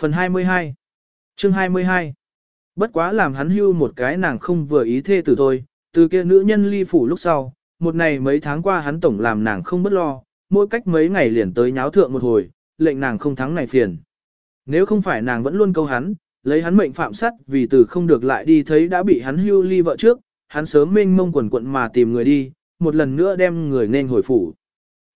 Phần 22 Chương 22 Bất quá làm hắn hưu một cái nàng không vừa ý thê tử thôi, từ kia nữ nhân ly phủ lúc sau, một này mấy tháng qua hắn tổng làm nàng không bất lo, mỗi cách mấy ngày liền tới nháo thượng một hồi, lệnh nàng không thắng này phiền. Nếu không phải nàng vẫn luôn câu hắn, lấy hắn mệnh phạm sắt vì từ không được lại đi thấy đã bị hắn hưu ly vợ trước, hắn sớm mênh mông quần quận mà tìm người đi, một lần nữa đem người nên hồi phủ.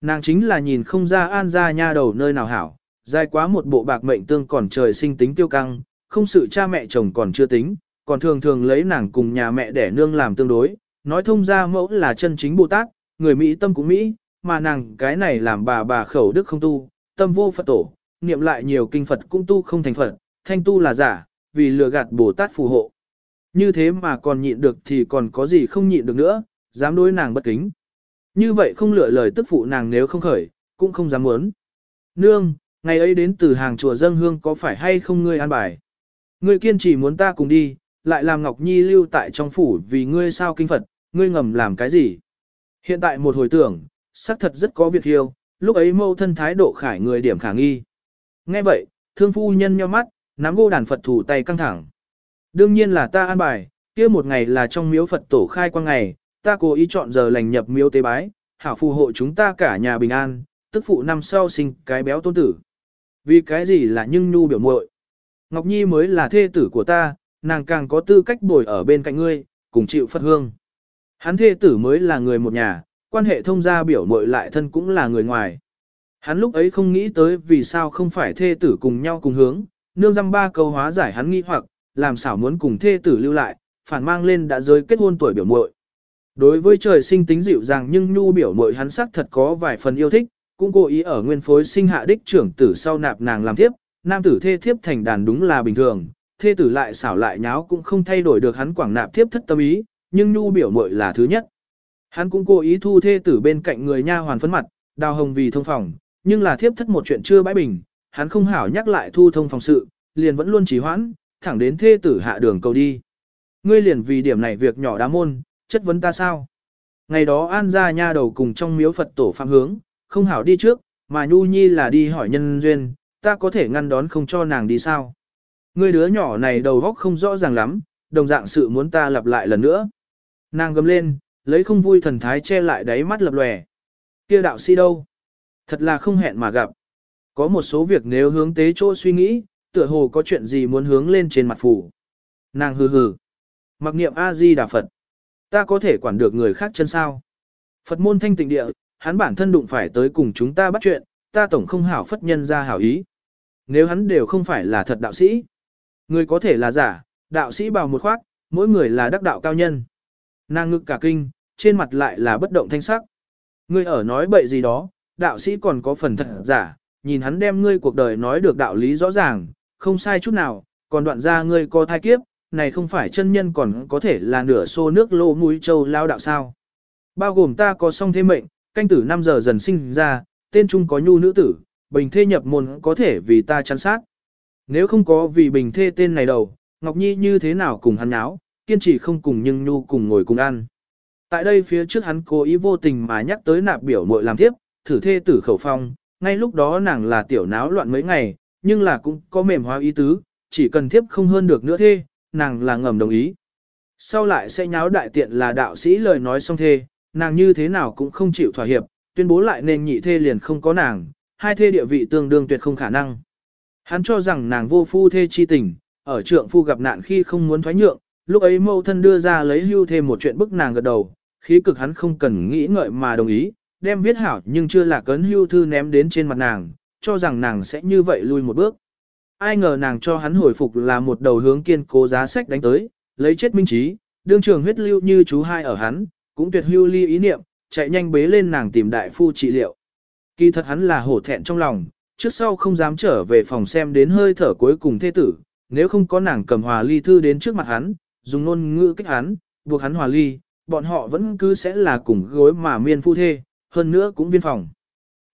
Nàng chính là nhìn không ra an ra nha đầu nơi nào hảo, dài quá một bộ bạc mệnh tương còn trời sinh tính tiêu căng, không sự cha mẹ chồng còn chưa tính, còn thường thường lấy nàng cùng nhà mẹ để nương làm tương đối, nói thông ra mẫu là chân chính Bồ Tát, người Mỹ tâm cũng Mỹ, mà nàng cái này làm bà bà khẩu đức không tu, tâm vô Phật tổ, niệm lại nhiều kinh Phật cũng tu không thành Phật, thanh tu là giả, vì lừa gạt Bồ Tát phù hộ. Như thế mà còn nhịn được thì còn có gì không nhịn được nữa, dám đối nàng bất kính. Như vậy không lựa lời tức phụ nàng nếu không khởi, cũng không dám muốn. Nương, ngày ấy đến từ hàng chùa dân hương có phải hay không ngươi an bài? Ngươi kiên trì muốn ta cùng đi, lại làm Ngọc Nhi lưu tại trong phủ vì ngươi sao kinh Phật, ngươi ngầm làm cái gì? Hiện tại một hồi tưởng, xác thật rất có việc hiêu, lúc ấy mâu thân thái độ khải người điểm khả nghi. Nghe vậy, thương phu nhân nheo mắt, nắm gô đàn Phật thủ tay căng thẳng. Đương nhiên là ta an bài, kia một ngày là trong miếu Phật tổ khai quang ngày, ta cố ý chọn giờ lành nhập miếu tế bái, hảo phù hộ chúng ta cả nhà bình an, tức phụ năm sau sinh cái béo tôn tử. Vì cái gì là nhưng nhu biểu muội Ngọc Nhi mới là thê tử của ta, nàng càng có tư cách bồi ở bên cạnh ngươi, cùng chịu Phật hương. Hắn thê tử mới là người một nhà, quan hệ thông gia biểu muội lại thân cũng là người ngoài. Hắn lúc ấy không nghĩ tới vì sao không phải thê tử cùng nhau cùng hướng, nương dăm ba câu hóa giải hắn nghi hoặc, làm xảo muốn cùng thê tử lưu lại, phản mang lên đã giới kết hôn tuổi biểu muội. Đối với trời sinh tính dịu dàng nhưng nhu biểu muội hắn sắc thật có vài phần yêu thích, cũng cố ý ở nguyên phối sinh hạ đích trưởng tử sau nạp nàng làm thiếp, nam tử thê thiếp thành đàn đúng là bình thường, thê tử lại xảo lại nháo cũng không thay đổi được hắn quảng nạp thiếp thất tâm ý, nhưng nhu biểu muội là thứ nhất. Hắn cũng cố ý thu thê tử bên cạnh người nha hoàn phấn mặt, đào hồng vì thông phòng, nhưng là thiếp thất một chuyện chưa bãi bình, hắn không hảo nhắc lại thu thông phòng sự, liền vẫn luôn trì hoãn, thẳng đến thê tử hạ đường cầu đi. Ngươi liền vì điểm này việc nhỏ đá môn, chất vấn ta sao? Ngày đó an gia nha đầu cùng trong miếu Phật tổ phạm hướng, không hảo đi trước, mà nhu nhi là đi hỏi nhân duyên, ta có thể ngăn đón không cho nàng đi sao? Ngươi đứa nhỏ này đầu óc không rõ ràng lắm, đồng dạng sự muốn ta lặp lại lần nữa. Nàng gầm lên, lấy không vui thần thái che lại đáy mắt lập lòe. Kia đạo sĩ đâu? Thật là không hẹn mà gặp. Có một số việc nếu hướng tế chỗ suy nghĩ, tựa hồ có chuyện gì muốn hướng lên trên mặt phủ. Nàng hừ hừ. Mặc niệm A-di Đà Phật. Ta có thể quản được người khác chân sao? Phật môn thanh tịnh địa, hắn bản thân đụng phải tới cùng chúng ta bắt chuyện, ta tổng không hảo phất nhân ra hảo ý. Nếu hắn đều không phải là thật đạo sĩ, người có thể là giả, đạo sĩ bào một khoác, mỗi người là đắc đạo cao nhân. Nàng ngực cả kinh, trên mặt lại là bất động thanh sắc. Ngươi ở nói bậy gì đó, đạo sĩ còn có phần thật giả, nhìn hắn đem ngươi cuộc đời nói được đạo lý rõ ràng, không sai chút nào, còn đoạn ra ngươi có thai kiếp, này không phải chân nhân còn có thể là nửa xô nước lô mũi châu lao đạo sao. Bao gồm ta có song thế mệnh, canh tử 5 giờ dần sinh ra, tên trung có nhu nữ tử, bình thê nhập môn có thể vì ta chăn sát. Nếu không có vì bình thê tên này đầu, Ngọc Nhi như thế nào cùng hắn áo, kiên trì không cùng nhưng nhu cùng ngồi cùng ăn. Tại đây phía trước hắn cố ý vô tình mà nhắc tới nạp biểu muội làm tiếp, thử thê tử khẩu phong, ngay lúc đó nàng là tiểu náo loạn mấy ngày, nhưng là cũng có mềm hóa ý tứ, chỉ cần thiếp không hơn được nữa thê, nàng là ngầm đồng ý. Sau lại sẽ nháo đại tiện là đạo sĩ lời nói xong thê, nàng như thế nào cũng không chịu thỏa hiệp, tuyên bố lại nên nhị thê liền không có nàng, hai thê địa vị tương đương tuyệt không khả năng. Hắn cho rằng nàng vô phu thê chi tình, ở trượng phu gặp nạn khi không muốn thoái nhượng, lúc ấy mâu thân đưa ra lấy hưu thêm một chuyện bức nàng gật đầu, khí cực hắn không cần nghĩ ngợi mà đồng ý, đem viết hảo nhưng chưa là cấn hưu thư ném đến trên mặt nàng, cho rằng nàng sẽ như vậy lui một bước. Ai ngờ nàng cho hắn hồi phục là một đầu hướng kiên cố giá sách đánh tới, lấy chết minh trí, đương trường huyết lưu như chú hai ở hắn, cũng tuyệt hưu ly ý niệm, chạy nhanh bế lên nàng tìm đại phu trị liệu. Kỳ thật hắn là hổ thẹn trong lòng, trước sau không dám trở về phòng xem đến hơi thở cuối cùng thê tử, nếu không có nàng cầm hòa ly thư đến trước mặt hắn, dùng ngôn ngữ kích hắn, buộc hắn hòa ly, bọn họ vẫn cứ sẽ là cùng gối mà miên phu thê, hơn nữa cũng viên phòng.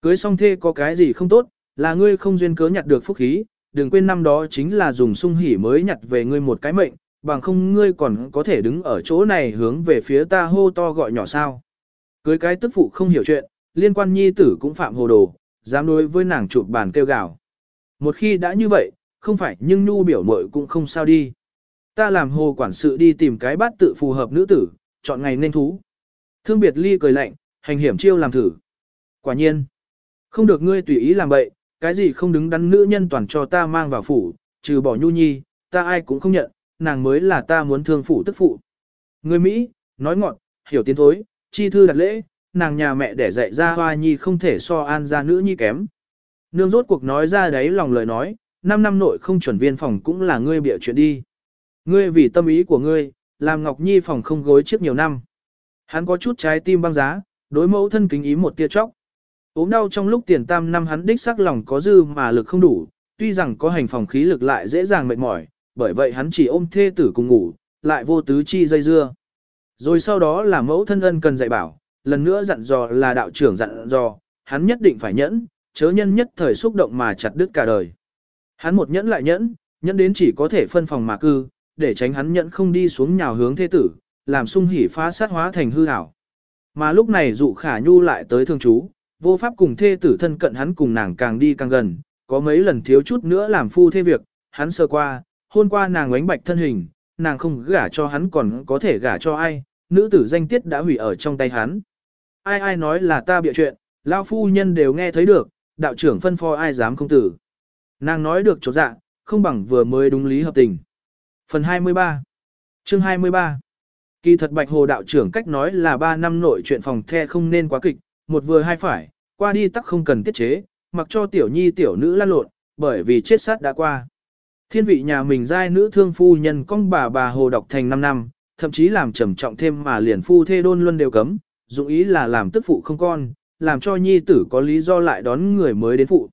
Cưới xong thê có cái gì không tốt, là ngươi không duyên cớ nhặt được phúc khí, đừng quên năm đó chính là dùng sung hỉ mới nhặt về ngươi một cái mệnh, bằng không ngươi còn có thể đứng ở chỗ này hướng về phía ta hô to gọi nhỏ sao. Cưới cái tức phụ không hiểu chuyện, liên quan nhi tử cũng phạm hồ đồ, dám đối với nàng chụp bàn kêu gào. Một khi đã như vậy, không phải nhưng nu biểu mội cũng không sao đi. Ta làm hồ quản sự đi tìm cái bát tự phù hợp nữ tử, chọn ngày nên thú. Thương biệt ly cười lạnh, hành hiểm chiêu làm thử. Quả nhiên, không được ngươi tùy ý làm bậy, cái gì không đứng đắn nữ nhân toàn cho ta mang vào phủ, trừ bỏ nhu nhi, ta ai cũng không nhận, nàng mới là ta muốn thương phụ tức phụ. Người Mỹ, nói ngọn, hiểu tiến thối, chi thư đặt lễ, nàng nhà mẹ để dạy ra hoa nhi không thể so an ra nữ nhi kém. Nương rốt cuộc nói ra đấy lòng lời nói, năm năm nội không chuẩn viên phòng cũng là ngươi bịa chuyện đi. Ngươi vì tâm ý của ngươi, làm Ngọc Nhi phòng không gối trước nhiều năm. Hắn có chút trái tim băng giá, đối mẫu thân kính ý một tia chóc. ốm đau trong lúc tiền tam năm hắn đích xác lòng có dư mà lực không đủ, tuy rằng có hành phòng khí lực lại dễ dàng mệt mỏi, bởi vậy hắn chỉ ôm thê tử cùng ngủ, lại vô tứ chi dây dưa. Rồi sau đó là mẫu thân ân cần dạy bảo, lần nữa dặn dò là đạo trưởng dặn dò, hắn nhất định phải nhẫn, chớ nhân nhất thời xúc động mà chặt đứt cả đời. Hắn một nhẫn lại nhẫn, nhẫn đến chỉ có thể phân phòng mà cư, để tránh hắn nhẫn không đi xuống nhào hướng thế tử, làm sung hỉ phá sát hóa thành hư ảo. Mà lúc này dụ khả nhu lại tới thương chú, vô pháp cùng thê tử thân cận hắn cùng nàng càng đi càng gần, có mấy lần thiếu chút nữa làm phu thê việc, hắn sơ qua, hôn qua nàng ánh bạch thân hình, nàng không gả cho hắn còn có thể gả cho ai, nữ tử danh tiết đã hủy ở trong tay hắn. Ai ai nói là ta bịa chuyện, lão phu nhân đều nghe thấy được, đạo trưởng phân phó ai dám không tử. Nàng nói được chỗ dạ, không bằng vừa mới đúng lý hợp tình. Phần 23 Chương 23 Kỳ thật Bạch Hồ đạo trưởng cách nói là 3 năm nội chuyện phòng the không nên quá kịch, một vừa hai phải, qua đi tắc không cần tiết chế, mặc cho tiểu nhi tiểu nữ lan lộn, bởi vì chết sát đã qua. Thiên vị nhà mình giai nữ thương phu nhân con bà bà Hồ đọc thành 5 năm, thậm chí làm trầm trọng thêm mà liền phu thê đôn luân đều cấm, dụng ý là làm tức phụ không con, làm cho nhi tử có lý do lại đón người mới đến phụ.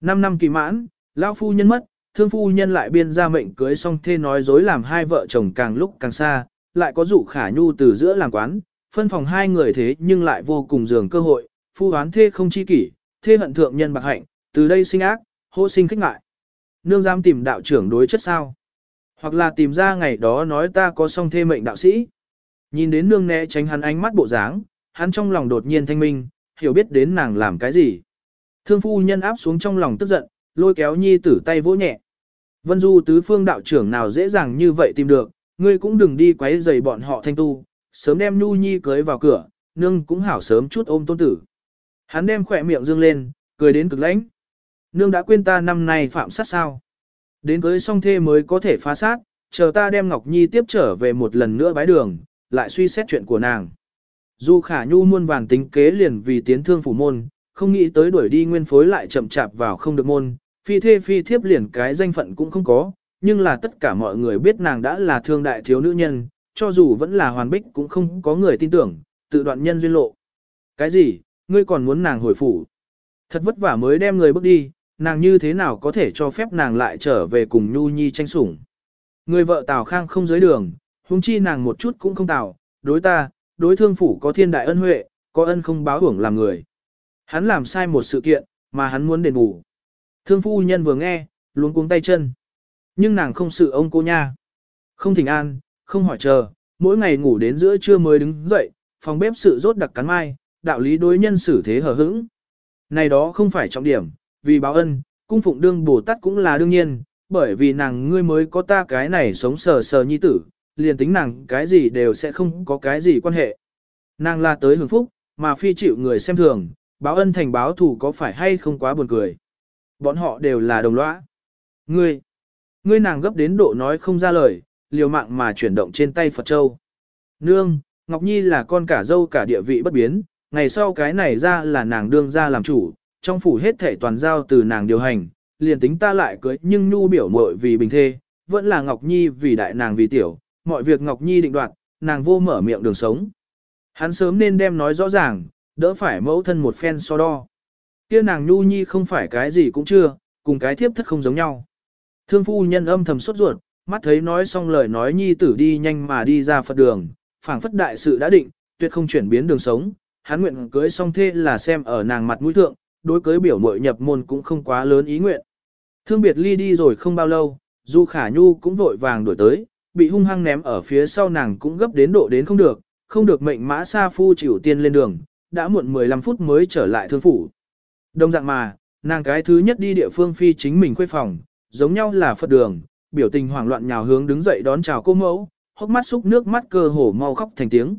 5 năm kỳ mãn, lão phu nhân mất, thương phu nhân lại biên ra mệnh cưới xong thê nói dối làm hai vợ chồng càng lúc càng xa, lại có dụ khả nhu từ giữa làm quán, phân phòng hai người thế nhưng lại vô cùng dường cơ hội, phu hoán thê không chi kỷ, thê hận thượng nhân bạc hạnh, từ đây sinh ác, hô sinh khích ngại. Nương dám tìm đạo trưởng đối chất sao? Hoặc là tìm ra ngày đó nói ta có song thê mệnh đạo sĩ. Nhìn đến nương né tránh hắn ánh mắt bộ dáng, hắn trong lòng đột nhiên thanh minh, hiểu biết đến nàng làm cái gì. Thương phu nhân áp xuống trong lòng tức giận, lôi kéo nhi tử tay vỗ nhẹ. Vân Du tứ phương đạo trưởng nào dễ dàng như vậy tìm được, ngươi cũng đừng đi quấy rầy bọn họ thanh tu, sớm đem Nhu Nhi cưới vào cửa, nương cũng hảo sớm chút ôm tôn tử. Hắn đem khỏe miệng dương lên, cười đến cực lãnh. Nương đã quên ta năm nay phạm sát sao. Đến cưới xong thê mới có thể phá sát, chờ ta đem Ngọc Nhi tiếp trở về một lần nữa bái đường, lại suy xét chuyện của nàng. Dù khả nhu muôn vàng tính kế liền vì tiến thương phủ môn, không nghĩ tới đuổi đi nguyên phối lại chậm chạp vào không được môn, phi thê phi thiếp liền cái danh phận cũng không có, nhưng là tất cả mọi người biết nàng đã là thương đại thiếu nữ nhân, cho dù vẫn là hoàn bích cũng không có người tin tưởng, tự đoạn nhân duyên lộ. Cái gì, ngươi còn muốn nàng hồi phủ? Thật vất vả mới đem người bước đi, nàng như thế nào có thể cho phép nàng lại trở về cùng Nhu Nhi tranh sủng. Người vợ Tào Khang không dưới đường, huống chi nàng một chút cũng không tào, đối ta, đối thương phủ có thiên đại ân huệ, có ân không báo hưởng làm người. Hắn làm sai một sự kiện, mà hắn muốn đền bù. Thương phu nhân vừa nghe, luống cuống tay chân. Nhưng nàng không sự ông cô nha. Không thỉnh an, không hỏi chờ, mỗi ngày ngủ đến giữa trưa mới đứng dậy, phòng bếp sự rốt đặc cắn mai, đạo lý đối nhân xử thế hờ hững. Này đó không phải trọng điểm, vì báo ân, cung phụng đương Bồ Tát cũng là đương nhiên, bởi vì nàng ngươi mới có ta cái này sống sờ sờ nhi tử, liền tính nàng cái gì đều sẽ không có cái gì quan hệ. Nàng là tới hưởng phúc, mà phi chịu người xem thường, báo ân thành báo thù có phải hay không quá buồn cười. Bọn họ đều là đồng lõa. Ngươi, ngươi nàng gấp đến độ nói không ra lời, liều mạng mà chuyển động trên tay Phật Châu. Nương, Ngọc Nhi là con cả dâu cả địa vị bất biến, ngày sau cái này ra là nàng đương ra làm chủ, trong phủ hết thể toàn giao từ nàng điều hành, liền tính ta lại cưới nhưng nhu biểu muội vì bình thê, vẫn là Ngọc Nhi vì đại nàng vì tiểu, mọi việc Ngọc Nhi định đoạt, nàng vô mở miệng đường sống. Hắn sớm nên đem nói rõ ràng, đỡ phải mẫu thân một phen so đo. Kia nàng nhu nhi không phải cái gì cũng chưa, cùng cái thiếp thất không giống nhau. Thương phu nhân âm thầm sốt ruột, mắt thấy nói xong lời nói nhi tử đi nhanh mà đi ra Phật đường, phảng phất đại sự đã định, tuyệt không chuyển biến đường sống, hắn nguyện cưới xong thê là xem ở nàng mặt mũi thượng, đối cưới biểu mội nhập môn cũng không quá lớn ý nguyện. Thương biệt ly đi rồi không bao lâu, Du Khả Nhu cũng vội vàng đuổi tới, bị hung hăng ném ở phía sau nàng cũng gấp đến độ đến không được, không được mệnh mã sa phu chịu tiên lên đường, đã muộn 15 phút mới trở lại thương phủ. đông dạng mà, nàng cái thứ nhất đi địa phương phi chính mình quê phòng, giống nhau là Phật đường, biểu tình hoảng loạn nhào hướng đứng dậy đón chào cô mẫu, hốc mắt xúc nước mắt cơ hồ mau khóc thành tiếng.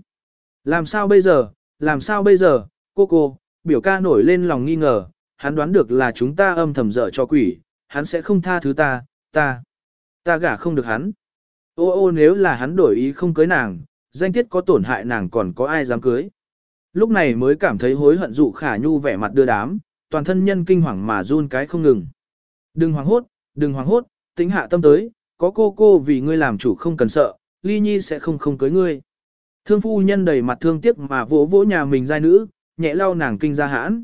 Làm sao bây giờ, làm sao bây giờ, cô cô, biểu ca nổi lên lòng nghi ngờ, hắn đoán được là chúng ta âm thầm dở cho quỷ, hắn sẽ không tha thứ ta, ta, ta gả không được hắn. Ô ô nếu là hắn đổi ý không cưới nàng, danh tiết có tổn hại nàng còn có ai dám cưới. Lúc này mới cảm thấy hối hận dụ khả nhu vẻ mặt đưa đám, toàn thân nhân kinh hoàng mà run cái không ngừng. Đừng hoảng hốt, đừng hoảng hốt, tính hạ tâm tới, có cô cô vì ngươi làm chủ không cần sợ, ly nhi sẽ không không cưới ngươi. Thương phu nhân đầy mặt thương tiếc mà vỗ vỗ nhà mình giai nữ, nhẹ lau nàng kinh ra hãn.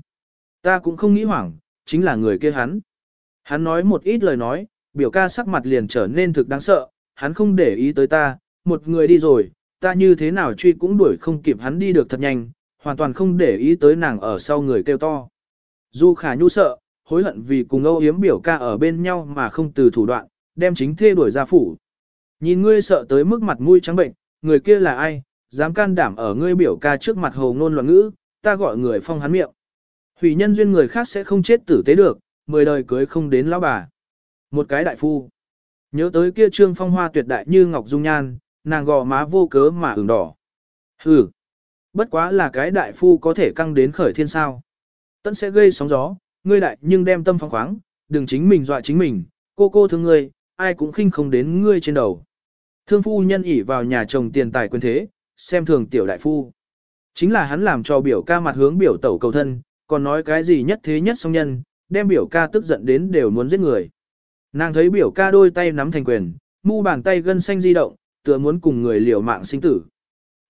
Ta cũng không nghĩ hoảng, chính là người kia hắn. Hắn nói một ít lời nói, biểu ca sắc mặt liền trở nên thực đáng sợ, hắn không để ý tới ta, một người đi rồi, ta như thế nào truy cũng đuổi không kịp hắn đi được thật nhanh, hoàn toàn không để ý tới nàng ở sau người kêu to. Du khả nhu sợ, hối hận vì cùng âu yếm biểu ca ở bên nhau mà không từ thủ đoạn, đem chính thê đuổi ra phủ. Nhìn ngươi sợ tới mức mặt mũi trắng bệnh, người kia là ai, dám can đảm ở ngươi biểu ca trước mặt hồ ngôn loạn ngữ, ta gọi người phong hắn miệng. Hủy nhân duyên người khác sẽ không chết tử tế được, mười đời cưới không đến lão bà. Một cái đại phu. Nhớ tới kia trương phong hoa tuyệt đại như ngọc dung nhan, nàng gò má vô cớ mà ửng đỏ. Hừ. Bất quá là cái đại phu có thể căng đến khởi thiên sao. Tận sẽ gây sóng gió, ngươi đại nhưng đem tâm phong khoáng, đừng chính mình dọa chính mình, cô cô thương ngươi, ai cũng khinh không đến ngươi trên đầu. Thương phu nhân ỉ vào nhà chồng tiền tài quyền thế, xem thường tiểu đại phu. Chính là hắn làm cho biểu ca mặt hướng biểu tẩu cầu thân, còn nói cái gì nhất thế nhất song nhân, đem biểu ca tức giận đến đều muốn giết người. Nàng thấy biểu ca đôi tay nắm thành quyền, mu bàn tay gân xanh di động, tựa muốn cùng người liều mạng sinh tử.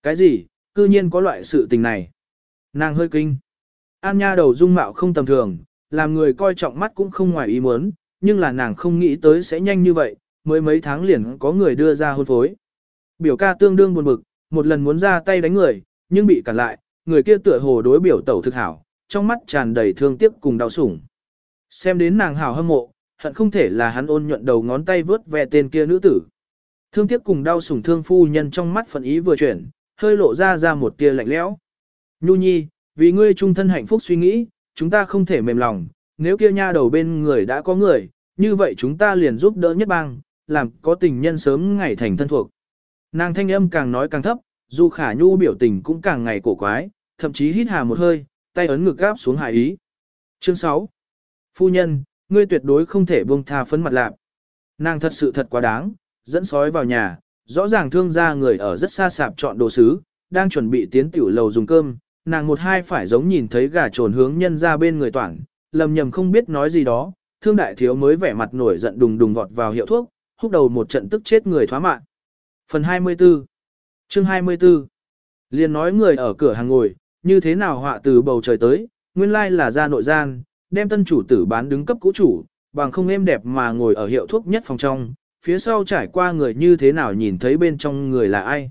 Cái gì, cư nhiên có loại sự tình này. Nàng hơi kinh. An nha đầu dung mạo không tầm thường, làm người coi trọng mắt cũng không ngoài ý muốn, nhưng là nàng không nghĩ tới sẽ nhanh như vậy, mới mấy tháng liền có người đưa ra hôn phối. Biểu ca tương đương buồn bực, một lần muốn ra tay đánh người, nhưng bị cản lại, người kia tựa hồ đối biểu tẩu thực hảo, trong mắt tràn đầy thương tiếc cùng đau sủng. Xem đến nàng hảo hâm mộ, hận không thể là hắn ôn nhuận đầu ngón tay vớt ve tên kia nữ tử. Thương tiếc cùng đau sủng thương phu nhân trong mắt phận ý vừa chuyển, hơi lộ ra ra một tia lạnh lẽo. Nhu nhi, vì ngươi trung thân hạnh phúc suy nghĩ, chúng ta không thể mềm lòng, nếu kia nha đầu bên người đã có người, như vậy chúng ta liền giúp đỡ nhất bang, làm có tình nhân sớm ngày thành thân thuộc. Nàng thanh âm càng nói càng thấp, dù khả nhu biểu tình cũng càng ngày cổ quái, thậm chí hít hà một hơi, tay ấn ngực gáp xuống hải ý. Chương 6. Phu nhân, ngươi tuyệt đối không thể buông tha phấn mặt lạp. Nàng thật sự thật quá đáng, dẫn sói vào nhà, rõ ràng thương gia người ở rất xa sạp chọn đồ sứ, đang chuẩn bị tiến tiểu lầu dùng cơm, nàng một hai phải giống nhìn thấy gà trồn hướng nhân ra bên người toàn, lầm nhầm không biết nói gì đó, thương đại thiếu mới vẻ mặt nổi giận đùng đùng vọt vào hiệu thuốc, húc đầu một trận tức chết người thoá mạng. Phần 24 Chương 24 Liên nói người ở cửa hàng ngồi, như thế nào họa từ bầu trời tới, nguyên lai là ra nội gian, đem tân chủ tử bán đứng cấp cũ chủ, bằng không êm đẹp mà ngồi ở hiệu thuốc nhất phòng trong, phía sau trải qua người như thế nào nhìn thấy bên trong người là ai.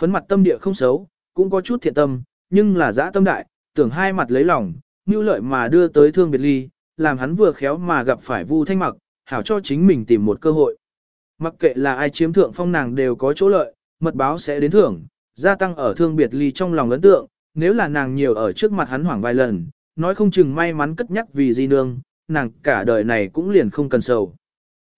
Phấn mặt tâm địa không xấu, cũng có chút thiện tâm, nhưng là dã tâm đại, tưởng hai mặt lấy lòng, như lợi mà đưa tới thương biệt ly, làm hắn vừa khéo mà gặp phải Vu Thanh Mặc, hảo cho chính mình tìm một cơ hội. Mặc kệ là ai chiếm thượng phong nàng đều có chỗ lợi, mật báo sẽ đến thưởng, gia tăng ở thương biệt ly trong lòng ấn tượng, nếu là nàng nhiều ở trước mặt hắn hoảng vài lần, nói không chừng may mắn cất nhắc vì di nương, nàng cả đời này cũng liền không cần sầu.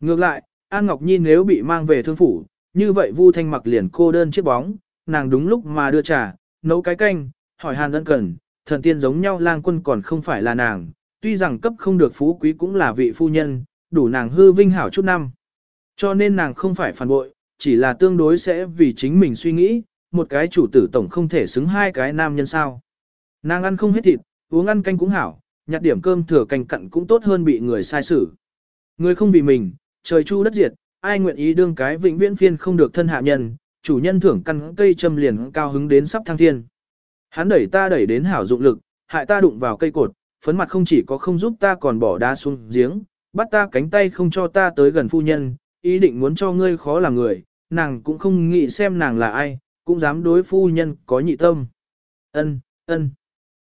Ngược lại, An Ngọc Nhi nếu bị mang về thương phủ, như vậy Vu Thanh mặc liền cô đơn chiếc bóng, nàng đúng lúc mà đưa trà, nấu cái canh, hỏi hàn ân cần, thần tiên giống nhau lang quân còn không phải là nàng, tuy rằng cấp không được phú quý cũng là vị phu nhân, đủ nàng hư vinh hảo chút năm. Cho nên nàng không phải phản bội, chỉ là tương đối sẽ vì chính mình suy nghĩ, một cái chủ tử tổng không thể xứng hai cái nam nhân sao. Nàng ăn không hết thịt, uống ăn canh cũng hảo, nhặt điểm cơm thừa canh cặn cũng tốt hơn bị người sai xử. Người không vì mình, trời chu đất diệt, ai nguyện ý đương cái vĩnh viễn phiên không được thân hạ nhân, chủ nhân thưởng căn cây châm liền cao hứng đến sắp thăng thiên. Hắn đẩy ta đẩy đến hảo dụng lực, hại ta đụng vào cây cột, phấn mặt không chỉ có không giúp ta còn bỏ đá xuống giếng, bắt ta cánh tay không cho ta tới gần phu nhân, ý định muốn cho ngươi khó làm người, nàng cũng không nghĩ xem nàng là ai, cũng dám đối phu nhân có nhị tâm. Ân, ân.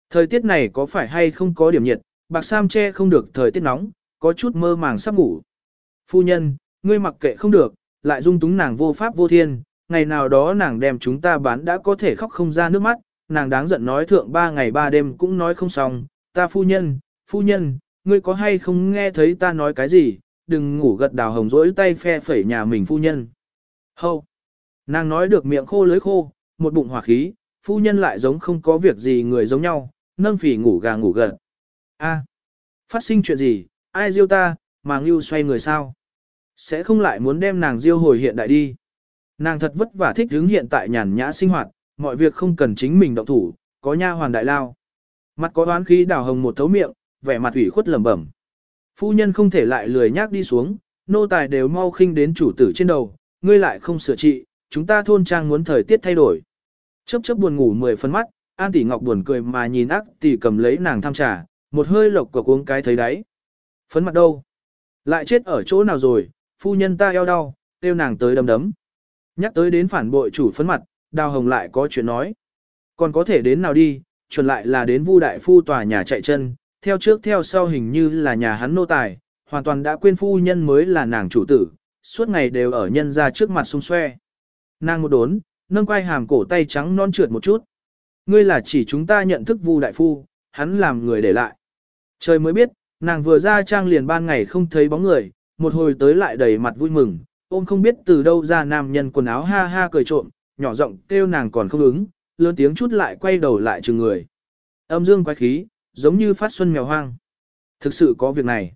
Thời tiết này có phải hay không có điểm nhiệt, bạc sam che không được thời tiết nóng, có chút mơ màng sắp ngủ. Phu nhân, ngươi mặc kệ không được, lại dung túng nàng vô pháp vô thiên, ngày nào đó nàng đem chúng ta bán đã có thể khóc không ra nước mắt, nàng đáng giận nói thượng ba ngày ba đêm cũng nói không xong, ta phu nhân, phu nhân, ngươi có hay không nghe thấy ta nói cái gì, đừng ngủ gật đào hồng rỗi tay phe phẩy nhà mình phu nhân. Hâu! Nàng nói được miệng khô lưới khô, một bụng hỏa khí, phu nhân lại giống không có việc gì người giống nhau, nâng phỉ ngủ gà ngủ gật. A, phát sinh chuyện gì, ai diêu ta, mà ngưu xoay người sao? Sẽ không lại muốn đem nàng diêu hồi hiện đại đi. Nàng thật vất vả thích hướng hiện tại nhàn nhã sinh hoạt, mọi việc không cần chính mình động thủ, có nha hoàn đại lao. Mặt có đoán khí đào hồng một thấu miệng, vẻ mặt ủy khuất lẩm bẩm. Phu nhân không thể lại lười nhác đi xuống, nô tài đều mau khinh đến chủ tử trên đầu, ngươi lại không sửa trị, chúng ta thôn trang muốn thời tiết thay đổi. Chớp chớp buồn ngủ mười phân mắt, An tỷ ngọc buồn cười mà nhìn ác tỷ cầm lấy nàng tham trà, một hơi lộc của uống cái thấy đấy. Phấn mặt đâu? Lại chết ở chỗ nào rồi, phu nhân ta eo đau, kêu nàng tới đấm đấm. Nhắc tới đến phản bội chủ phấn mặt, đào hồng lại có chuyện nói. Còn có thể đến nào đi, chuẩn lại là đến vu đại phu tòa nhà chạy chân, theo trước theo sau hình như là nhà hắn nô tài, hoàn toàn đã quên phu nhân mới là nàng chủ tử, suốt ngày đều ở nhân ra trước mặt xung xoe. Nàng một đốn, nâng quay hàm cổ tay trắng non trượt một chút. Ngươi là chỉ chúng ta nhận thức vu đại phu, hắn làm người để lại. Trời mới biết, nàng vừa ra trang liền ban ngày không thấy bóng người, một hồi tới lại đầy mặt vui mừng, ôm không biết từ đâu ra nam nhân quần áo ha ha cười trộm, nhỏ giọng kêu nàng còn không ứng, lớn tiếng chút lại quay đầu lại chừng người. Âm dương quái khí, giống như phát xuân mèo hoang. Thực sự có việc này.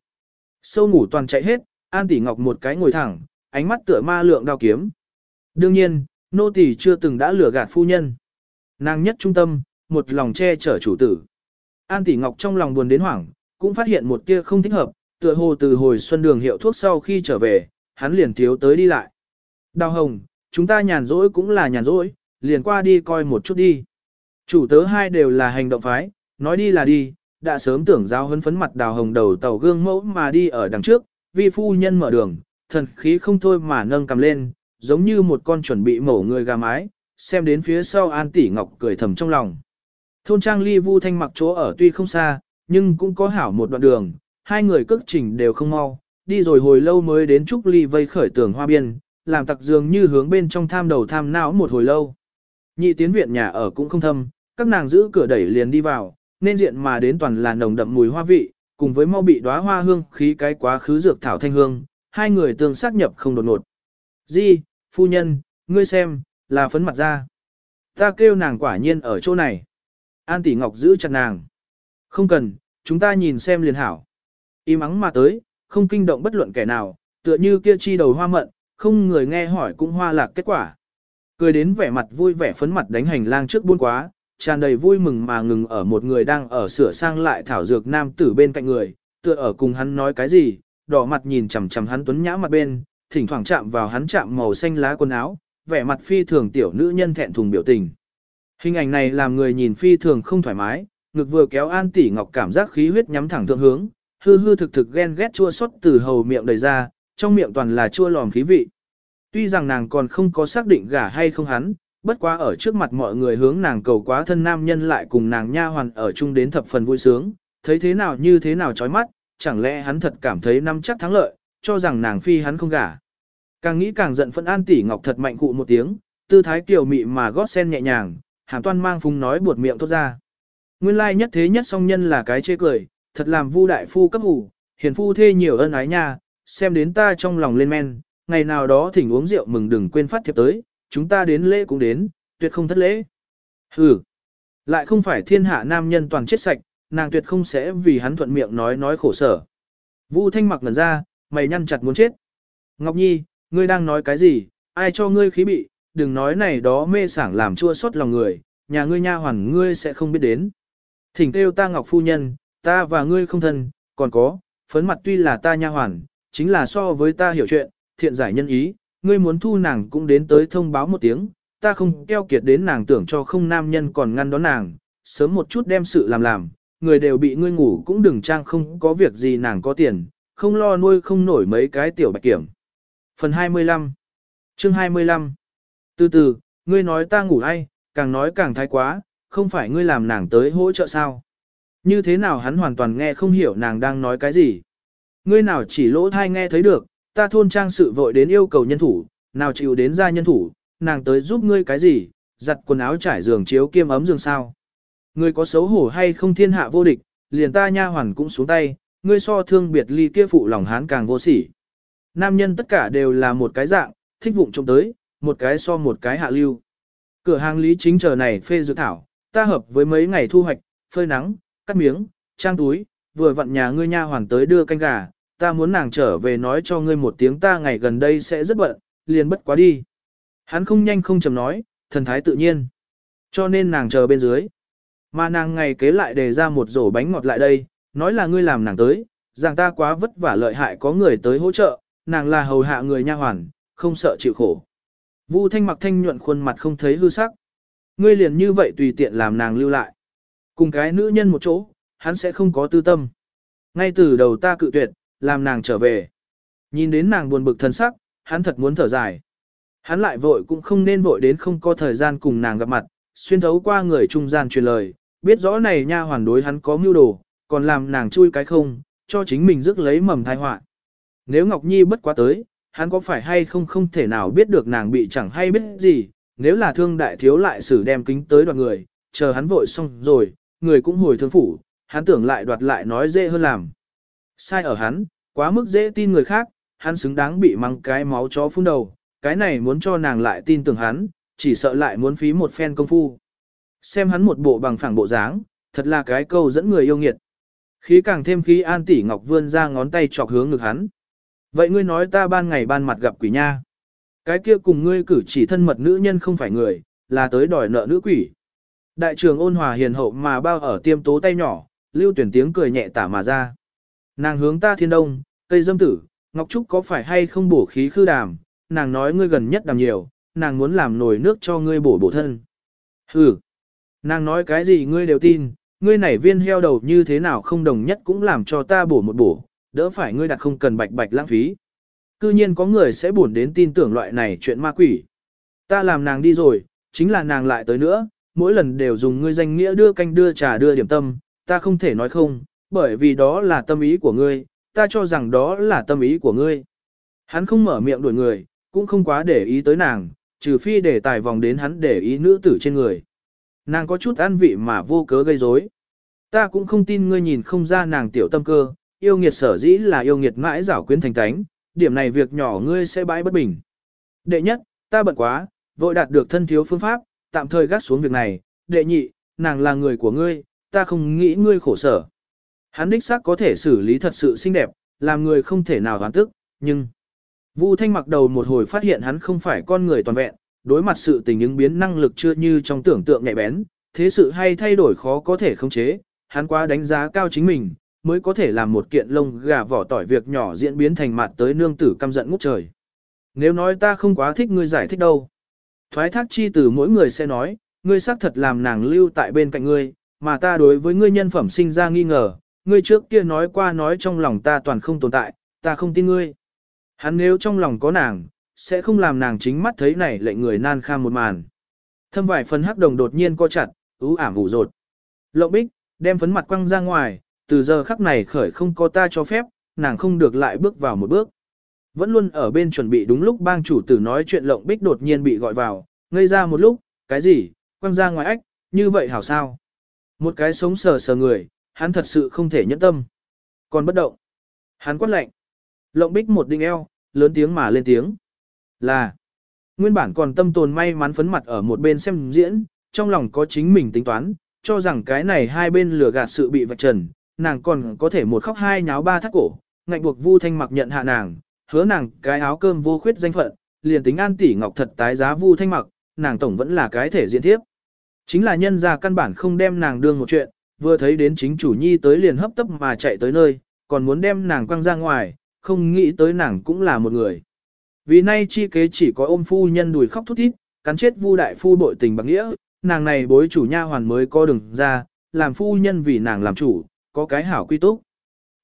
Sâu ngủ toàn chạy hết, An Tỷ Ngọc một cái ngồi thẳng, ánh mắt tựa ma lượng đao kiếm. Đương nhiên, nô tỳ chưa từng đã lừa gạt phu nhân. Nàng nhất trung tâm, một lòng che chở chủ tử. An Tỷ Ngọc trong lòng buồn đến hoảng, cũng phát hiện một tia không thích hợp, tựa hồ từ hồi xuân đường hiệu thuốc sau khi trở về, hắn liền thiếu tới đi lại. Đào hồng, chúng ta nhàn rỗi cũng là nhàn rỗi, liền qua đi coi một chút đi. Chủ tớ hai đều là hành động phái, nói đi là đi, đã sớm tưởng giao hấn phấn mặt đào hồng đầu tàu gương mẫu mà đi ở đằng trước, vi phu nhân mở đường, thần khí không thôi mà nâng cầm lên, giống như một con chuẩn bị mổ người gà mái, xem đến phía sau An Tỷ Ngọc cười thầm trong lòng. Thôn trang ly vu thanh mặc chỗ ở tuy không xa, nhưng cũng có hảo một đoạn đường, hai người cước trình đều không mau, đi rồi hồi lâu mới đến Trúc Ly vây khởi tường hoa biên, làm tặc dường như hướng bên trong tham đầu tham não một hồi lâu. Nhị tiến viện nhà ở cũng không thâm, các nàng giữ cửa đẩy liền đi vào, nên diện mà đến toàn là nồng đậm mùi hoa vị, cùng với mau bị đóa hoa hương khí cái quá khứ dược thảo thanh hương, hai người tương xác nhập không đột ngột. Di, phu nhân, ngươi xem, là phấn mặt ra. Ta kêu nàng quả nhiên ở chỗ này. An tỷ ngọc giữ chặt nàng. Không cần, chúng ta nhìn xem liền hảo. Im mắng mà tới, không kinh động bất luận kẻ nào, tựa như kia chi đầu hoa mận, không người nghe hỏi cũng hoa lạc kết quả. Cười đến vẻ mặt vui vẻ phấn mặt đánh hành lang trước buôn quá, tràn đầy vui mừng mà ngừng ở một người đang ở sửa sang lại thảo dược nam tử bên cạnh người, tựa ở cùng hắn nói cái gì, đỏ mặt nhìn chằm chằm hắn tuấn nhã mặt bên, thỉnh thoảng chạm vào hắn chạm màu xanh lá quần áo, vẻ mặt phi thường tiểu nữ nhân thẹn thùng biểu tình. Hình ảnh này làm người nhìn phi thường không thoải mái, ngực vừa kéo An Tỷ Ngọc cảm giác khí huyết nhắm thẳng thượng hướng, hư hư thực thực ghen ghét chua xót từ hầu miệng đầy ra, trong miệng toàn là chua lòm khí vị. Tuy rằng nàng còn không có xác định gả hay không hắn, bất quá ở trước mặt mọi người hướng nàng cầu quá thân nam nhân lại cùng nàng nha hoàn ở chung đến thập phần vui sướng, thấy thế nào như thế nào chói mắt, chẳng lẽ hắn thật cảm thấy năm chắc thắng lợi, cho rằng nàng phi hắn không gả. Càng nghĩ càng giận phẫn An Tỷ Ngọc thật mạnh cụ một tiếng, tư thái kiều mị mà gót sen nhẹ nhàng, hàm toan mang phùng nói buột miệng tốt ra. Nguyên lai nhất thế nhất song nhân là cái chê cười, thật làm vu đại phu cấp ủ, hiền phu thê nhiều ân ái nha, xem đến ta trong lòng lên men, ngày nào đó thỉnh uống rượu mừng đừng quên phát thiệp tới, chúng ta đến lễ cũng đến, tuyệt không thất lễ. Hừ, lại không phải thiên hạ nam nhân toàn chết sạch, nàng tuyệt không sẽ vì hắn thuận miệng nói nói khổ sở. Vu thanh mặc ngẩn ra, mày nhăn chặt muốn chết. Ngọc Nhi, ngươi đang nói cái gì, ai cho ngươi khí bị, đừng nói này đó mê sảng làm chua xót lòng người, nhà ngươi nha hoàn ngươi sẽ không biết đến. Thỉnh kêu ta Ngọc Phu Nhân, ta và ngươi không thân, còn có, phấn mặt tuy là ta nha hoàn, chính là so với ta hiểu chuyện, thiện giải nhân ý, ngươi muốn thu nàng cũng đến tới thông báo một tiếng, ta không keo kiệt đến nàng tưởng cho không nam nhân còn ngăn đón nàng, sớm một chút đem sự làm làm, người đều bị ngươi ngủ cũng đừng trang không có việc gì nàng có tiền, không lo nuôi không nổi mấy cái tiểu bạch kiểm. Phần 25 Chương 25 Từ từ, ngươi nói ta ngủ hay, càng nói càng thái quá, không phải ngươi làm nàng tới hỗ trợ sao. Như thế nào hắn hoàn toàn nghe không hiểu nàng đang nói cái gì. Ngươi nào chỉ lỗ thai nghe thấy được, ta thôn trang sự vội đến yêu cầu nhân thủ, nào chịu đến ra nhân thủ, nàng tới giúp ngươi cái gì, giặt quần áo trải giường chiếu kiêm ấm giường sao. Ngươi có xấu hổ hay không thiên hạ vô địch, liền ta nha hoàn cũng xuống tay, ngươi so thương biệt ly kia phụ lòng hán càng vô sỉ, Nam nhân tất cả đều là một cái dạng, thích vụng trộm tới, một cái so một cái hạ lưu. Cửa hàng lý chính chờ này phê dược thảo, ta hợp với mấy ngày thu hoạch, phơi nắng, cắt miếng, trang túi, vừa vặn nhà ngươi nha hoàn tới đưa canh gà, ta muốn nàng trở về nói cho ngươi một tiếng ta ngày gần đây sẽ rất bận, liền bất quá đi. Hắn không nhanh không chậm nói, thần thái tự nhiên. Cho nên nàng chờ bên dưới. Mà nàng ngày kế lại đề ra một rổ bánh ngọt lại đây, nói là ngươi làm nàng tới, rằng ta quá vất vả lợi hại có người tới hỗ trợ, nàng là hầu hạ người nha hoàn, không sợ chịu khổ. Vu thanh mặc thanh nhuận khuôn mặt không thấy hư sắc. Ngươi liền như vậy tùy tiện làm nàng lưu lại. Cùng cái nữ nhân một chỗ, hắn sẽ không có tư tâm. Ngay từ đầu ta cự tuyệt, làm nàng trở về. Nhìn đến nàng buồn bực thân sắc, hắn thật muốn thở dài. Hắn lại vội cũng không nên vội đến không có thời gian cùng nàng gặp mặt, xuyên thấu qua người trung gian truyền lời, biết rõ này nha hoàn đối hắn có mưu đồ, còn làm nàng chui cái không, cho chính mình rước lấy mầm tai họa. Nếu Ngọc Nhi bất quá tới, hắn có phải hay không không thể nào biết được nàng bị chẳng hay biết gì, nếu là thương đại thiếu lại xử đem kính tới đoạt người, chờ hắn vội xong rồi, người cũng hồi thương phủ, hắn tưởng lại đoạt lại nói dễ hơn làm. Sai ở hắn, quá mức dễ tin người khác, hắn xứng đáng bị mang cái máu chó phun đầu, cái này muốn cho nàng lại tin tưởng hắn, chỉ sợ lại muốn phí một phen công phu. Xem hắn một bộ bằng phẳng bộ dáng, thật là cái câu dẫn người yêu nghiệt. Khí càng thêm khí an tỷ ngọc vươn ra ngón tay chọc hướng ngực hắn. Vậy ngươi nói ta ban ngày ban mặt gặp quỷ nha. Cái kia cùng ngươi cử chỉ thân mật nữ nhân không phải người, là tới đòi nợ nữ quỷ. Đại trường ôn hòa hiền hậu mà bao ở tiêm tố tay nhỏ, lưu tuyển tiếng cười nhẹ tả mà ra. Nàng hướng ta thiên đông, cây dâm tử, Ngọc Trúc có phải hay không bổ khí khư đàm, nàng nói ngươi gần nhất đàm nhiều, nàng muốn làm nồi nước cho ngươi bổ bổ thân. Hừ, nàng nói cái gì ngươi đều tin, ngươi nảy viên heo đầu như thế nào không đồng nhất cũng làm cho ta bổ một bổ, đỡ phải ngươi đặt không cần bạch bạch lãng phí. Cư nhiên có người sẽ buồn đến tin tưởng loại này chuyện ma quỷ. Ta làm nàng đi rồi, chính là nàng lại tới nữa, mỗi lần đều dùng ngươi danh nghĩa đưa canh đưa trà đưa điểm tâm, ta không thể nói không, bởi vì đó là tâm ý của ngươi, ta cho rằng đó là tâm ý của ngươi. Hắn không mở miệng đuổi người, cũng không quá để ý tới nàng, trừ phi để tài vòng đến hắn để ý nữ tử trên người. Nàng có chút an vị mà vô cớ gây rối. Ta cũng không tin ngươi nhìn không ra nàng tiểu tâm cơ, yêu nghiệt sở dĩ là yêu nghiệt mãi giảo quyến thành tánh, điểm này việc nhỏ ngươi sẽ bãi bất bình. Đệ nhất, ta bận quá, vội đạt được thân thiếu phương pháp, tạm thời gác xuống việc này. Đệ nhị, nàng là người của ngươi, ta không nghĩ ngươi khổ sở. Hắn đích xác có thể xử lý thật sự xinh đẹp, làm người không thể nào đoán tức, nhưng... Vu Thanh mặc đầu một hồi phát hiện hắn không phải con người toàn vẹn, đối mặt sự tình ứng biến năng lực chưa như trong tưởng tượng nhạy bén, thế sự hay thay đổi khó có thể khống chế, hắn quá đánh giá cao chính mình, mới có thể làm một kiện lông gà vỏ tỏi việc nhỏ diễn biến thành mặt tới nương tử căm giận ngút trời. Nếu nói ta không quá thích ngươi giải thích đâu. Thoái thác chi từ mỗi người sẽ nói, ngươi xác thật làm nàng lưu tại bên cạnh ngươi, mà ta đối với ngươi nhân phẩm sinh ra nghi ngờ, ngươi trước kia nói qua nói trong lòng ta toàn không tồn tại, ta không tin ngươi. Hắn nếu trong lòng có nàng, sẽ không làm nàng chính mắt thấy này lệnh người nan kham một màn. Thâm vài phần hắc đồng đột nhiên co chặt, ú ảm ủ rột. Lộng bích, đem phấn mặt quăng ra ngoài, từ giờ khắc này khởi không có ta cho phép, nàng không được lại bước vào một bước. Vẫn luôn ở bên chuẩn bị đúng lúc bang chủ tử nói chuyện lộng bích đột nhiên bị gọi vào, ngây ra một lúc, cái gì, quăng ra ngoài ách, như vậy hảo sao. Một cái sống sờ sờ người, hắn thật sự không thể nhẫn tâm. Còn bất động. Hắn quát lạnh. Lộng bích một đinh eo, lớn tiếng mà lên tiếng. Là. Nguyên bản còn tâm tồn may mắn phấn mặt ở một bên xem diễn, trong lòng có chính mình tính toán, cho rằng cái này hai bên lừa gạt sự bị vạch trần, nàng còn có thể một khóc hai nháo ba thắt cổ, ngạnh buộc Vu Thanh mặc nhận hạ nàng, hứa nàng cái áo cơm vô khuyết danh phận, liền tính an tỷ ngọc thật tái giá Vu Thanh mặc, nàng tổng vẫn là cái thể diện tiếp. Chính là nhân gia căn bản không đem nàng đương một chuyện, vừa thấy đến chính chủ nhi tới liền hấp tấp mà chạy tới nơi, còn muốn đem nàng quăng ra ngoài, không nghĩ tới nàng cũng là một người. Vì nay chi kế chỉ có ôm phu nhân đùi khóc thút thít, cắn chết vu đại phu bội tình bằng nghĩa, nàng này bối chủ nha hoàn mới có đừng ra, làm phu nhân vì nàng làm chủ, có cái hảo quy túc.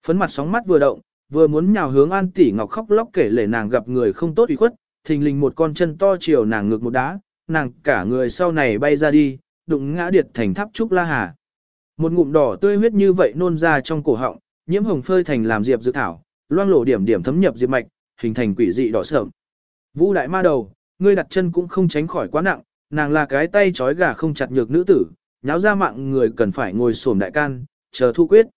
Phấn mặt sóng mắt vừa động, vừa muốn nhào hướng An tỷ ngọc khóc lóc kể lể nàng gặp người không tốt ủy khuất, thình lình một con chân to chiều nàng ngược một đá, nàng cả người sau này bay ra đi, đụng ngã điệt thành tháp trúc la hà. Một ngụm đỏ tươi huyết như vậy nôn ra trong cổ họng, nhiễm hồng phơi thành làm diệp dự thảo, loang lổ điểm điểm thấm nhập diệp mạch, hình thành quỷ dị đỏ sợm. Vũ đại ma đầu, ngươi đặt chân cũng không tránh khỏi quá nặng, nàng là cái tay trói gà không chặt nhược nữ tử, nháo ra mạng người cần phải ngồi xổm đại can, chờ thu quyết.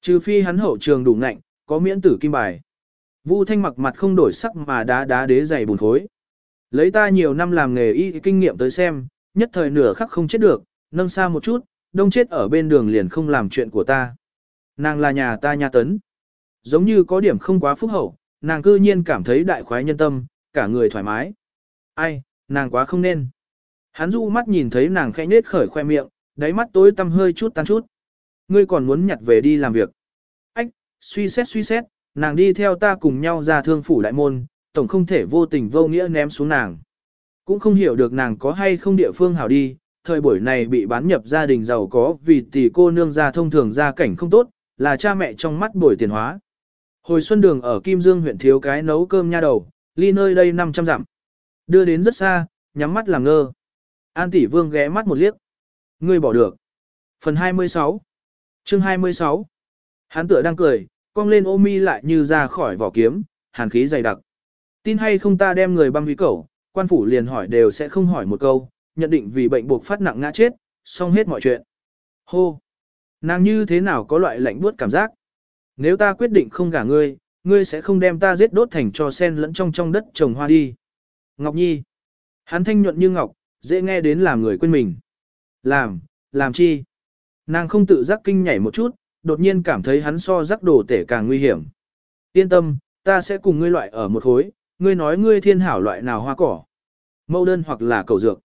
Trừ phi hắn hậu trường đủ ngạnh, có miễn tử kim bài. Vu Thanh mặc mặt không đổi sắc mà đá đá đế dày bùn khối. Lấy ta nhiều năm làm nghề y kinh nghiệm tới xem, nhất thời nửa khắc không chết được, nâng xa một chút, đông chết ở bên đường liền không làm chuyện của ta. Nàng là nhà ta nha tấn. Giống như có điểm không quá phúc hậu, nàng cư nhiên cảm thấy đại khoái nhân tâm, cả người thoải mái. Ai, nàng quá không nên. Hắn du mắt nhìn thấy nàng khẽ nết khởi khoe miệng, đáy mắt tối tăm hơi chút tan chút. Ngươi còn muốn nhặt về đi làm việc. Ách, suy xét suy xét, nàng đi theo ta cùng nhau ra thương phủ đại môn, tổng không thể vô tình vô nghĩa ném xuống nàng. Cũng không hiểu được nàng có hay không địa phương hảo đi, thời buổi này bị bán nhập gia đình giàu có vì tỷ cô nương gia thông thường gia cảnh không tốt, là cha mẹ trong mắt bồi tiền hóa. Hồi xuân đường ở Kim Dương huyện thiếu cái nấu cơm nha đầu, ly nơi đây 500 dặm. Đưa đến rất xa, nhắm mắt làm ngơ. An tỷ vương ghé mắt một liếc. Ngươi bỏ được. Phần 26 chương 26 Hán tựa đang cười, cong lên ôm mi lại như ra khỏi vỏ kiếm, hàn khí dày đặc. Tin hay không ta đem người băng huy cẩu, quan phủ liền hỏi đều sẽ không hỏi một câu, nhận định vì bệnh buộc phát nặng ngã chết, xong hết mọi chuyện. Hô! Nàng như thế nào có loại lạnh buốt cảm giác? Nếu ta quyết định không gả ngươi, ngươi sẽ không đem ta giết đốt thành cho sen lẫn trong trong đất trồng hoa đi. Ngọc Nhi! Hắn thanh nhuận như ngọc, dễ nghe đến làm người quên mình. Làm, làm chi? Nàng không tự giác kinh nhảy một chút, đột nhiên cảm thấy hắn so rắc đồ tể càng nguy hiểm. Yên tâm, ta sẽ cùng ngươi loại ở một khối, ngươi nói ngươi thiên hảo loại nào hoa cỏ. Mâu đơn hoặc là cầu dược.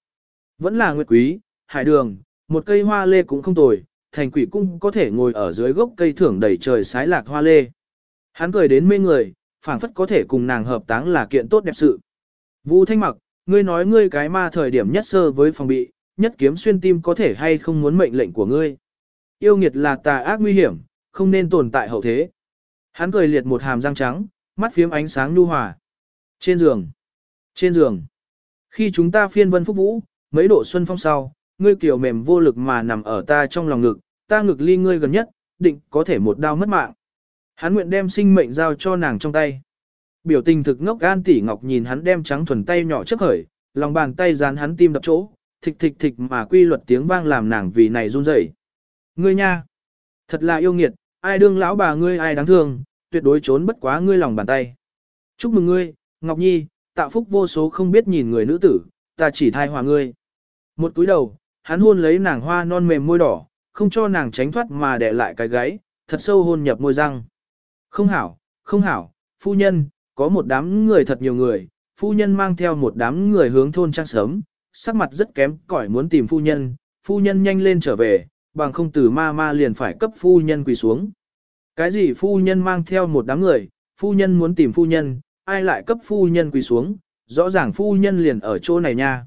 Vẫn là nguyệt quý, hải đường, một cây hoa lê cũng không tồi, thành quỷ cung có thể ngồi ở dưới gốc cây thưởng đầy trời sái lạc hoa lê. Hắn cười đến mê người, phảng phất có thể cùng nàng hợp táng là kiện tốt đẹp sự. Vu thanh mặc, ngươi nói ngươi cái ma thời điểm nhất sơ với phòng bị, nhất kiếm xuyên tim có thể hay không muốn mệnh lệnh của ngươi. Yêu nghiệt là tà ác nguy hiểm, không nên tồn tại hậu thế. Hắn cười liệt một hàm răng trắng, mắt phiếm ánh sáng nhu hòa. Trên giường, trên giường. Khi chúng ta phiên vân phúc vũ, mấy độ xuân phong sau, ngươi kiểu mềm vô lực mà nằm ở ta trong lòng ngực, ta ngực ly ngươi gần nhất, định có thể một đau mất mạng. Hắn nguyện đem sinh mệnh giao cho nàng trong tay. Biểu tình thực ngốc gan tỉ ngọc nhìn hắn đem trắng thuần tay nhỏ trước khởi, lòng bàn tay dán hắn tim đập chỗ, thịch thịch thịch mà quy luật tiếng vang làm nàng vì này run rẩy. Ngươi nha, thật là yêu nghiệt, ai đương lão bà ngươi ai đáng thương, tuyệt đối trốn bất quá ngươi lòng bàn tay. Chúc mừng ngươi, Ngọc Nhi, tạo phúc vô số không biết nhìn người nữ tử, ta chỉ thai hòa ngươi. Một cúi đầu, hắn hôn lấy nàng hoa non mềm môi đỏ, không cho nàng tránh thoát mà để lại cái gáy, thật sâu hôn nhập môi răng. Không hảo, không hảo, phu nhân, có một đám người thật nhiều người, phu nhân mang theo một đám người hướng thôn trang sớm, sắc mặt rất kém cỏi muốn tìm phu nhân, phu nhân nhanh lên trở về, bằng không từ ma ma liền phải cấp phu nhân quỳ xuống. Cái gì phu nhân mang theo một đám người, phu nhân muốn tìm phu nhân, ai lại cấp phu nhân quỳ xuống, rõ ràng phu nhân liền ở chỗ này nha.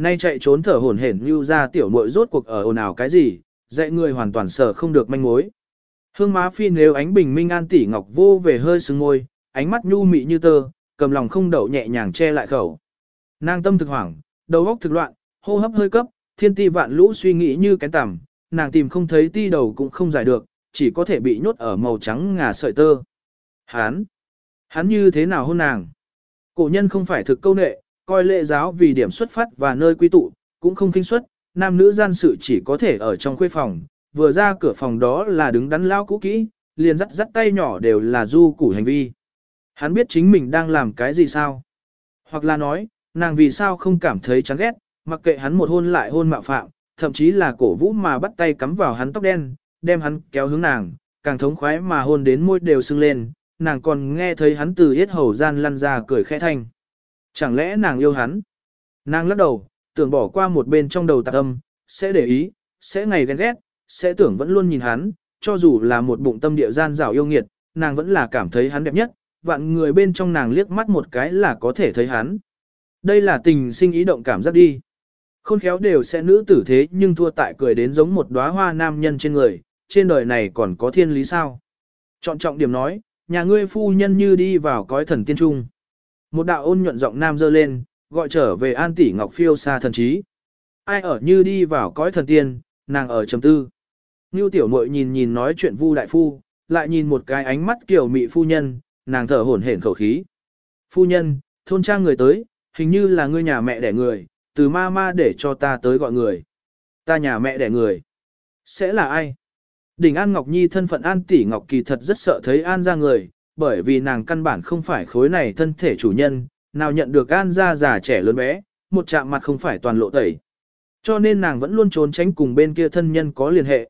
Nay chạy trốn thở hổn hển như ra tiểu muội rốt cuộc ở ồn ào cái gì, dạy người hoàn toàn sợ không được manh mối. Hương má phi nếu ánh bình minh an tỷ ngọc vô về hơi sưng ngôi ánh mắt nhu mị như tơ, cầm lòng không đậu nhẹ nhàng che lại khẩu. Nàng tâm thực hoảng, đầu óc thực loạn, hô hấp hơi cấp, thiên ti vạn lũ suy nghĩ như cái tằm, nàng tìm không thấy ti đầu cũng không giải được, chỉ có thể bị nhốt ở màu trắng ngà sợi tơ. Hán! Hắn như thế nào hôn nàng? Cổ nhân không phải thực câu nệ, coi lễ giáo vì điểm xuất phát và nơi quy tụ, cũng không kinh xuất, nam nữ gian sự chỉ có thể ở trong khuê phòng, vừa ra cửa phòng đó là đứng đắn lao cũ kỹ, liền dắt dắt tay nhỏ đều là du củ hành vi. Hắn biết chính mình đang làm cái gì sao? Hoặc là nói, nàng vì sao không cảm thấy chán ghét, mặc kệ hắn một hôn lại hôn mạo phạm, thậm chí là cổ vũ mà bắt tay cắm vào hắn tóc đen, đem hắn kéo hướng nàng, càng thống khoái mà hôn đến môi đều sưng lên, nàng còn nghe thấy hắn từ yết hầu gian lăn ra cười khẽ thanh. Chẳng lẽ nàng yêu hắn? Nàng lắc đầu, tưởng bỏ qua một bên trong đầu tạc âm, sẽ để ý, sẽ ngày ghen ghét, sẽ tưởng vẫn luôn nhìn hắn, cho dù là một bụng tâm địa gian rào yêu nghiệt, nàng vẫn là cảm thấy hắn đẹp nhất, vạn người bên trong nàng liếc mắt một cái là có thể thấy hắn. Đây là tình sinh ý động cảm giác đi. Khôn khéo đều sẽ nữ tử thế nhưng thua tại cười đến giống một đóa hoa nam nhân trên người, trên đời này còn có thiên lý sao. Chọn trọng điểm nói, nhà ngươi phu nhân như đi vào cõi thần tiên trung. Một đạo ôn nhuận giọng nam dơ lên, gọi trở về an tỷ ngọc phiêu xa thần trí. Ai ở như đi vào cõi thần tiên, nàng ở trầm tư. Ngưu tiểu muội nhìn nhìn nói chuyện vu đại phu, lại nhìn một cái ánh mắt kiểu mị phu nhân, nàng thở hổn hển khẩu khí. Phu nhân, thôn trang người tới, hình như là ngươi nhà mẹ đẻ người, từ ma ma để cho ta tới gọi người. Ta nhà mẹ đẻ người. Sẽ là ai? Đỉnh An Ngọc Nhi thân phận An Tỷ Ngọc kỳ thật rất sợ thấy An ra người, bởi vì nàng căn bản không phải khối này thân thể chủ nhân, nào nhận được An gia già trẻ lớn bé, một chạm mặt không phải toàn lộ tẩy. Cho nên nàng vẫn luôn trốn tránh cùng bên kia thân nhân có liên hệ.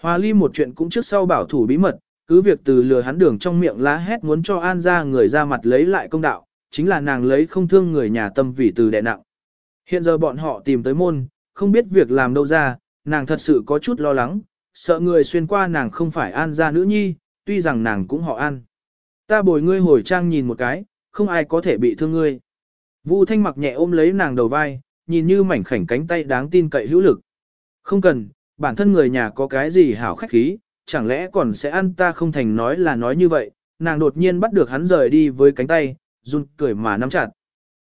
Hòa ly một chuyện cũng trước sau bảo thủ bí mật, cứ việc từ lừa hắn đường trong miệng lá hét muốn cho An ra người ra mặt lấy lại công đạo, chính là nàng lấy không thương người nhà tâm vì từ đệ nặng. Hiện giờ bọn họ tìm tới môn, không biết việc làm đâu ra, nàng thật sự có chút lo lắng, sợ người xuyên qua nàng không phải An ra nữ nhi, tuy rằng nàng cũng họ An. Ta bồi ngươi hồi trang nhìn một cái, không ai có thể bị thương ngươi. Vu Thanh mặc nhẹ ôm lấy nàng đầu vai, nhìn như mảnh khảnh cánh tay đáng tin cậy hữu lực. Không cần, bản thân người nhà có cái gì hảo khách khí, chẳng lẽ còn sẽ ăn ta không thành nói là nói như vậy, nàng đột nhiên bắt được hắn rời đi với cánh tay, run cười mà nắm chặt.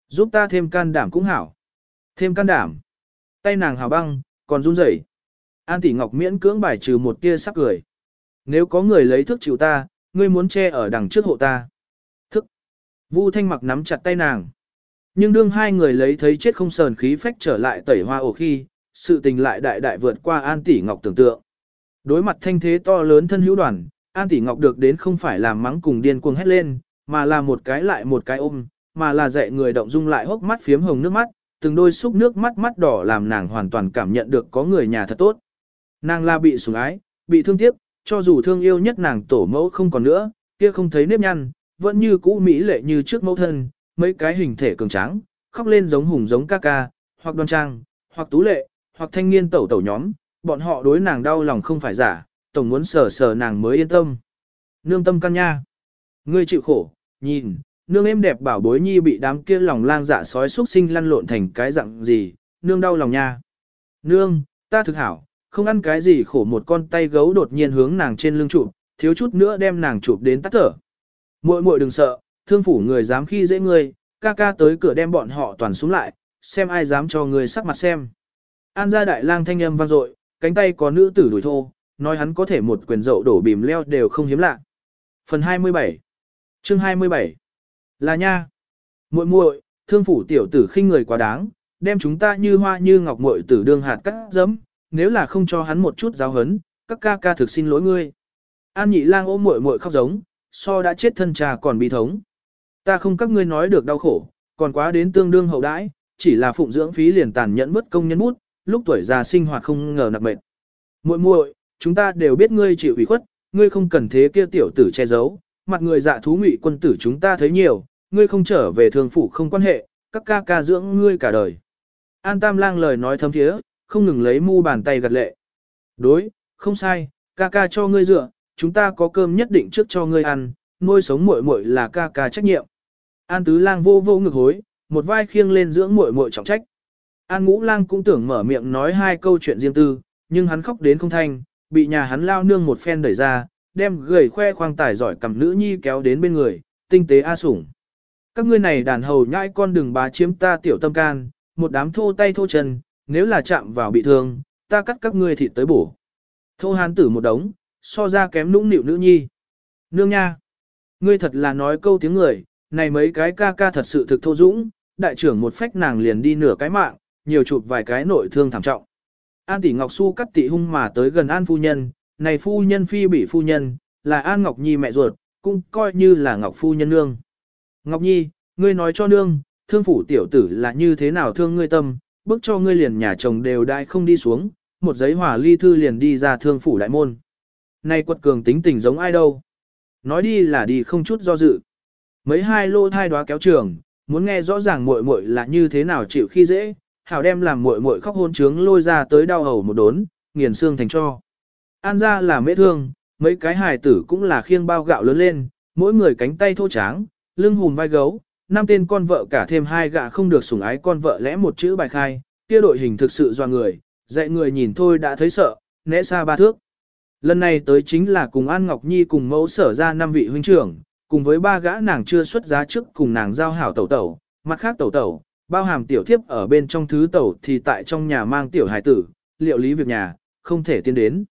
Giúp ta thêm can đảm cũng hảo. Thêm can đảm. Tay nàng hào băng, còn run rẩy. An tỷ ngọc miễn cưỡng bài trừ một tia sắc cười. Nếu có người lấy thức chịu ta, ngươi muốn che ở đằng trước hộ ta. Thức. Vu thanh mặc nắm chặt tay nàng. Nhưng đương hai người lấy thấy chết không sờn khí phách trở lại tẩy hoa ổ khi, sự tình lại đại đại vượt qua An Tỷ Ngọc tưởng tượng. Đối mặt thanh thế to lớn thân hữu đoàn, An Tỷ Ngọc được đến không phải làm mắng cùng điên cuồng hét lên, mà là một cái lại một cái ôm, mà là dạy người động dung lại hốc mắt phiếm hồng nước mắt, từng đôi xúc nước mắt mắt đỏ làm nàng hoàn toàn cảm nhận được có người nhà thật tốt. Nàng là bị sủng ái, bị thương tiếc, cho dù thương yêu nhất nàng tổ mẫu không còn nữa, kia không thấy nếp nhăn, vẫn như cũ mỹ lệ như trước mẫu thân, mấy cái hình thể cường tráng, khóc lên giống hùng giống ca ca, hoặc đoan trang, hoặc tú lệ, hoặc thanh niên tẩu tẩu nhóm, bọn họ đối nàng đau lòng không phải giả, tổng muốn sờ sờ nàng mới yên tâm. Nương tâm căn nha. Ngươi chịu khổ, nhìn, nương em đẹp bảo bối nhi bị đám kia lòng lang dạ sói xuất sinh lăn lộn thành cái dạng gì, nương đau lòng nha. Nương, ta thực hảo, không ăn cái gì khổ một con tay gấu đột nhiên hướng nàng trên lưng chụp, thiếu chút nữa đem nàng chụp đến tắt thở. Muội muội đừng sợ, thương phủ người dám khi dễ ngươi, ca ca tới cửa đem bọn họ toàn xuống lại, xem ai dám cho ngươi sắc mặt xem. An gia đại lang thanh âm vang dội, cánh tay có nữ tử đuổi thô, nói hắn có thể một quyền dậu đổ bìm leo đều không hiếm lạ. Phần 27 Chương 27 Là nha muội muội, thương phủ tiểu tử khinh người quá đáng, đem chúng ta như hoa như ngọc muội tử đương hạt cắt dấm, nếu là không cho hắn một chút giáo hấn, các ca ca thực xin lỗi ngươi. An nhị lang ôm muội muội khóc giống, so đã chết thân trà còn bi thống. Ta không các ngươi nói được đau khổ, còn quá đến tương đương hậu đãi, chỉ là phụng dưỡng phí liền tàn nhẫn mất công nhân bút, lúc tuổi già sinh hoạt không ngờ nặng mệt. Muội muội, chúng ta đều biết ngươi chịu ủy khuất, ngươi không cần thế kia tiểu tử che giấu, mặt người dạ thú ngụy quân tử chúng ta thấy nhiều, ngươi không trở về thường phủ không quan hệ, các ca ca dưỡng ngươi cả đời. An Tam Lang lời nói thấm thiế, không ngừng lấy mu bàn tay gật lệ. Đối, không sai, ca ca cho ngươi dựa, chúng ta có cơm nhất định trước cho ngươi ăn, nuôi sống muội muội là ca ca trách nhiệm. An Tứ Lang vô vô ngực hối, một vai khiêng lên dưỡng muội muội trọng trách. An Ngũ Lang cũng tưởng mở miệng nói hai câu chuyện riêng tư, nhưng hắn khóc đến không thanh, bị nhà hắn lao nương một phen đẩy ra, đem gầy khoe khoang tài giỏi cầm nữ nhi kéo đến bên người, tinh tế a sủng. Các ngươi này đàn hầu nhãi con đừng bá chiếm ta tiểu tâm can, một đám thô tay thô chân, nếu là chạm vào bị thương, ta cắt các ngươi thịt tới bổ. Thô hán tử một đống, so ra kém nũng nịu nữ nhi. Nương nha! Ngươi thật là nói câu tiếng người, này mấy cái ca ca thật sự thực thô dũng, đại trưởng một phách nàng liền đi nửa cái mạng, nhiều chụp vài cái nội thương thảm trọng. An tỷ Ngọc Su cắt tỷ hung mà tới gần An phu nhân, này phu nhân phi bị phu nhân, là An Ngọc Nhi mẹ ruột, cũng coi như là Ngọc phu nhân nương. Ngọc Nhi, ngươi nói cho nương, thương phủ tiểu tử là như thế nào thương ngươi tâm, bước cho ngươi liền nhà chồng đều đại không đi xuống, một giấy hỏa ly thư liền đi ra thương phủ đại môn. Này quật cường tính tình giống ai đâu. Nói đi là đi không chút do dự. Mấy hai lô thai đoá kéo trường, muốn nghe rõ ràng muội muội là như thế nào chịu khi dễ, hảo đem làm muội muội khóc hôn trướng lôi ra tới đau hầu một đốn, nghiền xương thành cho. An ra là mễ thương, mấy cái hài tử cũng là khiêng bao gạo lớn lên, mỗi người cánh tay thô tráng, lưng hùm vai gấu, năm tên con vợ cả thêm hai gạ không được sủng ái con vợ lẽ một chữ bài khai, kia đội hình thực sự doa người, dạy người nhìn thôi đã thấy sợ, né xa ba thước. Lần này tới chính là cùng An Ngọc Nhi cùng mẫu sở ra năm vị huynh trưởng, cùng với ba gã nàng chưa xuất giá trước cùng nàng giao hảo tẩu tẩu, mặt khác tẩu tẩu, bao hàm tiểu thiếp ở bên trong thứ tẩu thì tại trong nhà mang tiểu hài tử, liệu lý việc nhà, không thể tiến đến.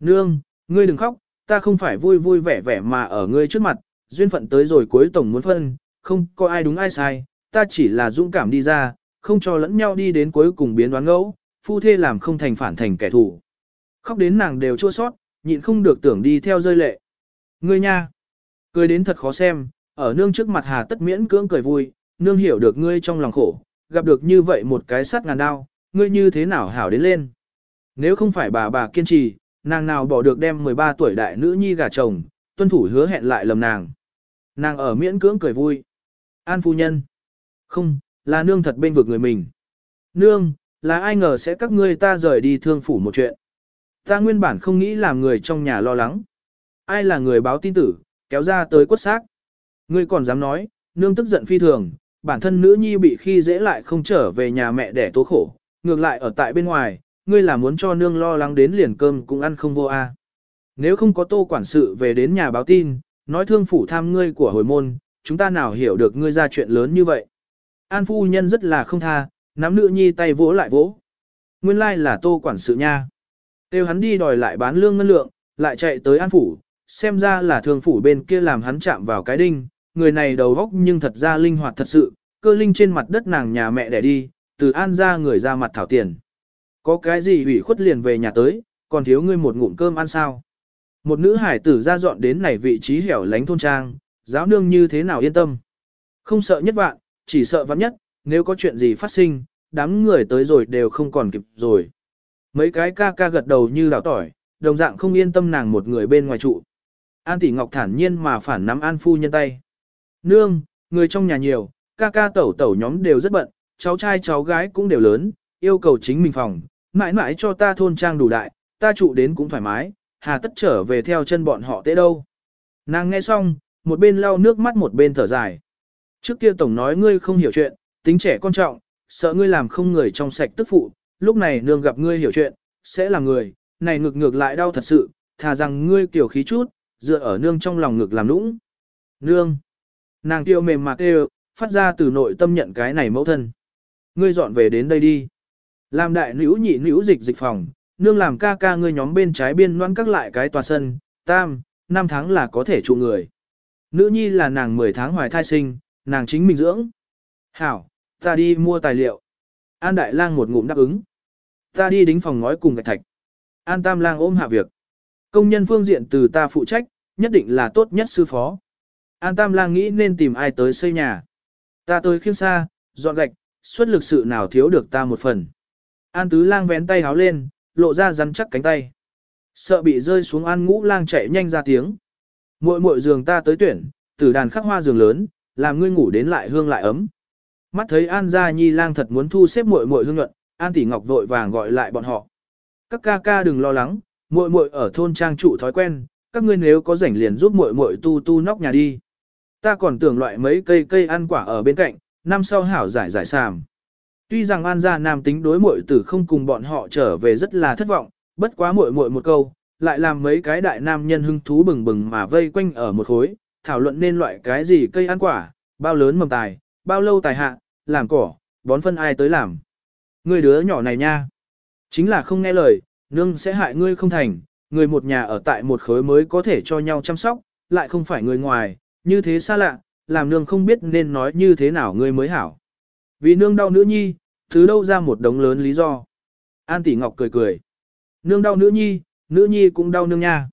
Nương, ngươi đừng khóc, ta không phải vui vui vẻ vẻ mà ở ngươi trước mặt, duyên phận tới rồi cuối tổng muốn phân, không có ai đúng ai sai, ta chỉ là dũng cảm đi ra, không cho lẫn nhau đi đến cuối cùng biến đoán ngẫu, phu thê làm không thành phản thành kẻ thù. Khóc đến nàng đều chua sót, nhịn không được tưởng đi theo rơi lệ. Ngươi nha! Cười đến thật khó xem, ở nương trước mặt hà tất miễn cưỡng cười vui, nương hiểu được ngươi trong lòng khổ, gặp được như vậy một cái sắt ngàn đao, ngươi như thế nào hảo đến lên. Nếu không phải bà bà kiên trì, nàng nào bỏ được đem 13 tuổi đại nữ nhi gả chồng, tuân thủ hứa hẹn lại lầm nàng. Nàng ở miễn cưỡng cười vui. An phu nhân. Không, là nương thật bên vực người mình. Nương, là ai ngờ sẽ các ngươi ta rời đi thương phủ một chuyện. Ta nguyên bản không nghĩ làm người trong nhà lo lắng. Ai là người báo tin tử, kéo ra tới quất xác. Ngươi còn dám nói, nương tức giận phi thường, bản thân nữ nhi bị khi dễ lại không trở về nhà mẹ để tố khổ, ngược lại ở tại bên ngoài, ngươi là muốn cho nương lo lắng đến liền cơm cũng ăn không vô a. Nếu không có tô quản sự về đến nhà báo tin, nói thương phủ tham ngươi của hồi môn, chúng ta nào hiểu được ngươi ra chuyện lớn như vậy. An phu nhân rất là không tha, nắm nữ nhi tay vỗ lại vỗ. Nguyên lai là tô quản sự nha. Tiêu hắn đi đòi lại bán lương ngân lượng, lại chạy tới an phủ, xem ra là thương phủ bên kia làm hắn chạm vào cái đinh, người này đầu góc nhưng thật ra linh hoạt thật sự, cơ linh trên mặt đất nàng nhà mẹ đẻ đi, từ an ra người ra mặt thảo tiền. Có cái gì ủy khuất liền về nhà tới, còn thiếu ngươi một ngụm cơm ăn sao? Một nữ hải tử ra dọn đến này vị trí hẻo lánh thôn trang, giáo nương như thế nào yên tâm? Không sợ nhất vạn, chỉ sợ vắng nhất, nếu có chuyện gì phát sinh, đám người tới rồi đều không còn kịp rồi. Mấy cái ca ca gật đầu như đảo tỏi, đồng dạng không yên tâm nàng một người bên ngoài trụ. An tỷ ngọc thản nhiên mà phản nắm an phu nhân tay. Nương, người trong nhà nhiều, ca ca tẩu tẩu nhóm đều rất bận, cháu trai cháu gái cũng đều lớn, yêu cầu chính mình phòng, mãi mãi cho ta thôn trang đủ đại, ta trụ đến cũng thoải mái, hà tất trở về theo chân bọn họ tế đâu. Nàng nghe xong, một bên lau nước mắt một bên thở dài. Trước kia tổng nói ngươi không hiểu chuyện, tính trẻ con trọng, sợ ngươi làm không người trong sạch tức phụ, lúc này nương gặp ngươi hiểu chuyện, sẽ là người, này ngược ngược lại đau thật sự, thà rằng ngươi kiểu khí chút, dựa ở nương trong lòng ngực làm nũng. Nương! Nàng tiêu mềm mạc đều, phát ra từ nội tâm nhận cái này mẫu thân. Ngươi dọn về đến đây đi. Làm đại nữ nhị nữ dịch dịch phòng, nương làm ca ca ngươi nhóm bên trái biên loan các lại cái tòa sân, tam, năm tháng là có thể trụ người. Nữ nhi là nàng 10 tháng hoài thai sinh, nàng chính mình dưỡng. Hảo, ta đi mua tài liệu. An Đại Lang một ngụm đáp ứng. Ta đi đính phòng ngói cùng gạch thạch. An Tam Lang ôm hạ việc. Công nhân phương diện từ ta phụ trách, nhất định là tốt nhất sư phó. An Tam Lang nghĩ nên tìm ai tới xây nhà. Ta tới khiêng xa, dọn gạch, xuất lực sự nào thiếu được ta một phần. An Tứ Lang vén tay háo lên, lộ ra rắn chắc cánh tay. Sợ bị rơi xuống An Ngũ Lang chạy nhanh ra tiếng. Muội muội giường ta tới tuyển, tử đàn khắc hoa giường lớn, làm ngươi ngủ đến lại hương lại ấm. Mắt thấy An Gia Nhi Lang thật muốn thu xếp muội muội hương nhuận, An Tỷ Ngọc vội vàng gọi lại bọn họ. Các ca ca đừng lo lắng, muội muội ở thôn trang trụ thói quen, các ngươi nếu có rảnh liền giúp muội muội tu tu nóc nhà đi. Ta còn tưởng loại mấy cây cây ăn quả ở bên cạnh, năm sau hảo giải giải sàm. Tuy rằng An gia nam tính đối muội tử không cùng bọn họ trở về rất là thất vọng, bất quá muội muội một câu, lại làm mấy cái đại nam nhân hưng thú bừng bừng mà vây quanh ở một khối, thảo luận nên loại cái gì cây ăn quả, bao lớn mầm tài, bao lâu tài hạ, làm cỏ, bón phân ai tới làm. người đứa nhỏ này nha, chính là không nghe lời, nương sẽ hại ngươi không thành, người một nhà ở tại một khối mới có thể cho nhau chăm sóc, lại không phải người ngoài, như thế xa lạ, làm nương không biết nên nói như thế nào ngươi mới hảo. Vì nương đau nữ nhi, thứ đâu ra một đống lớn lý do. An tỷ ngọc cười cười. Nương đau nữ nhi, nữ nhi cũng đau nương nha.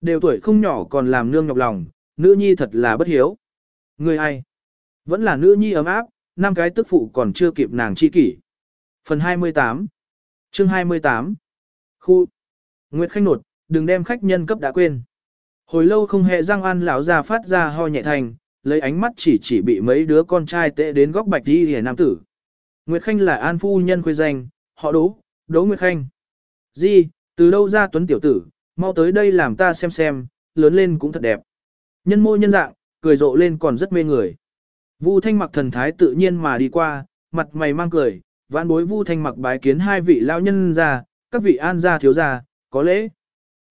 Đều tuổi không nhỏ còn làm nương nhọc lòng, nữ nhi thật là bất hiếu. Người ai? Vẫn là nữ nhi ấm áp, năm cái tức phụ còn chưa kịp nàng chi kỷ. Phần 28 Chương 28 Khu Nguyệt Khanh nột, đừng đem khách nhân cấp đã quên. Hồi lâu không hề răng ăn lão già phát ra ho nhẹ thành, lấy ánh mắt chỉ chỉ bị mấy đứa con trai tệ đến góc bạch đi hề nam tử. Nguyệt Khanh là an phu nhân khuê danh, họ đố, đố Nguyệt Khanh. Di, từ đâu ra tuấn tiểu tử, mau tới đây làm ta xem xem, lớn lên cũng thật đẹp. Nhân môi nhân dạng, cười rộ lên còn rất mê người. Vu Thanh mặc thần thái tự nhiên mà đi qua, mặt mày mang cười, vãn bối Vu Thanh mặc bái kiến hai vị lão nhân ra, các vị an gia thiếu gia, có lễ.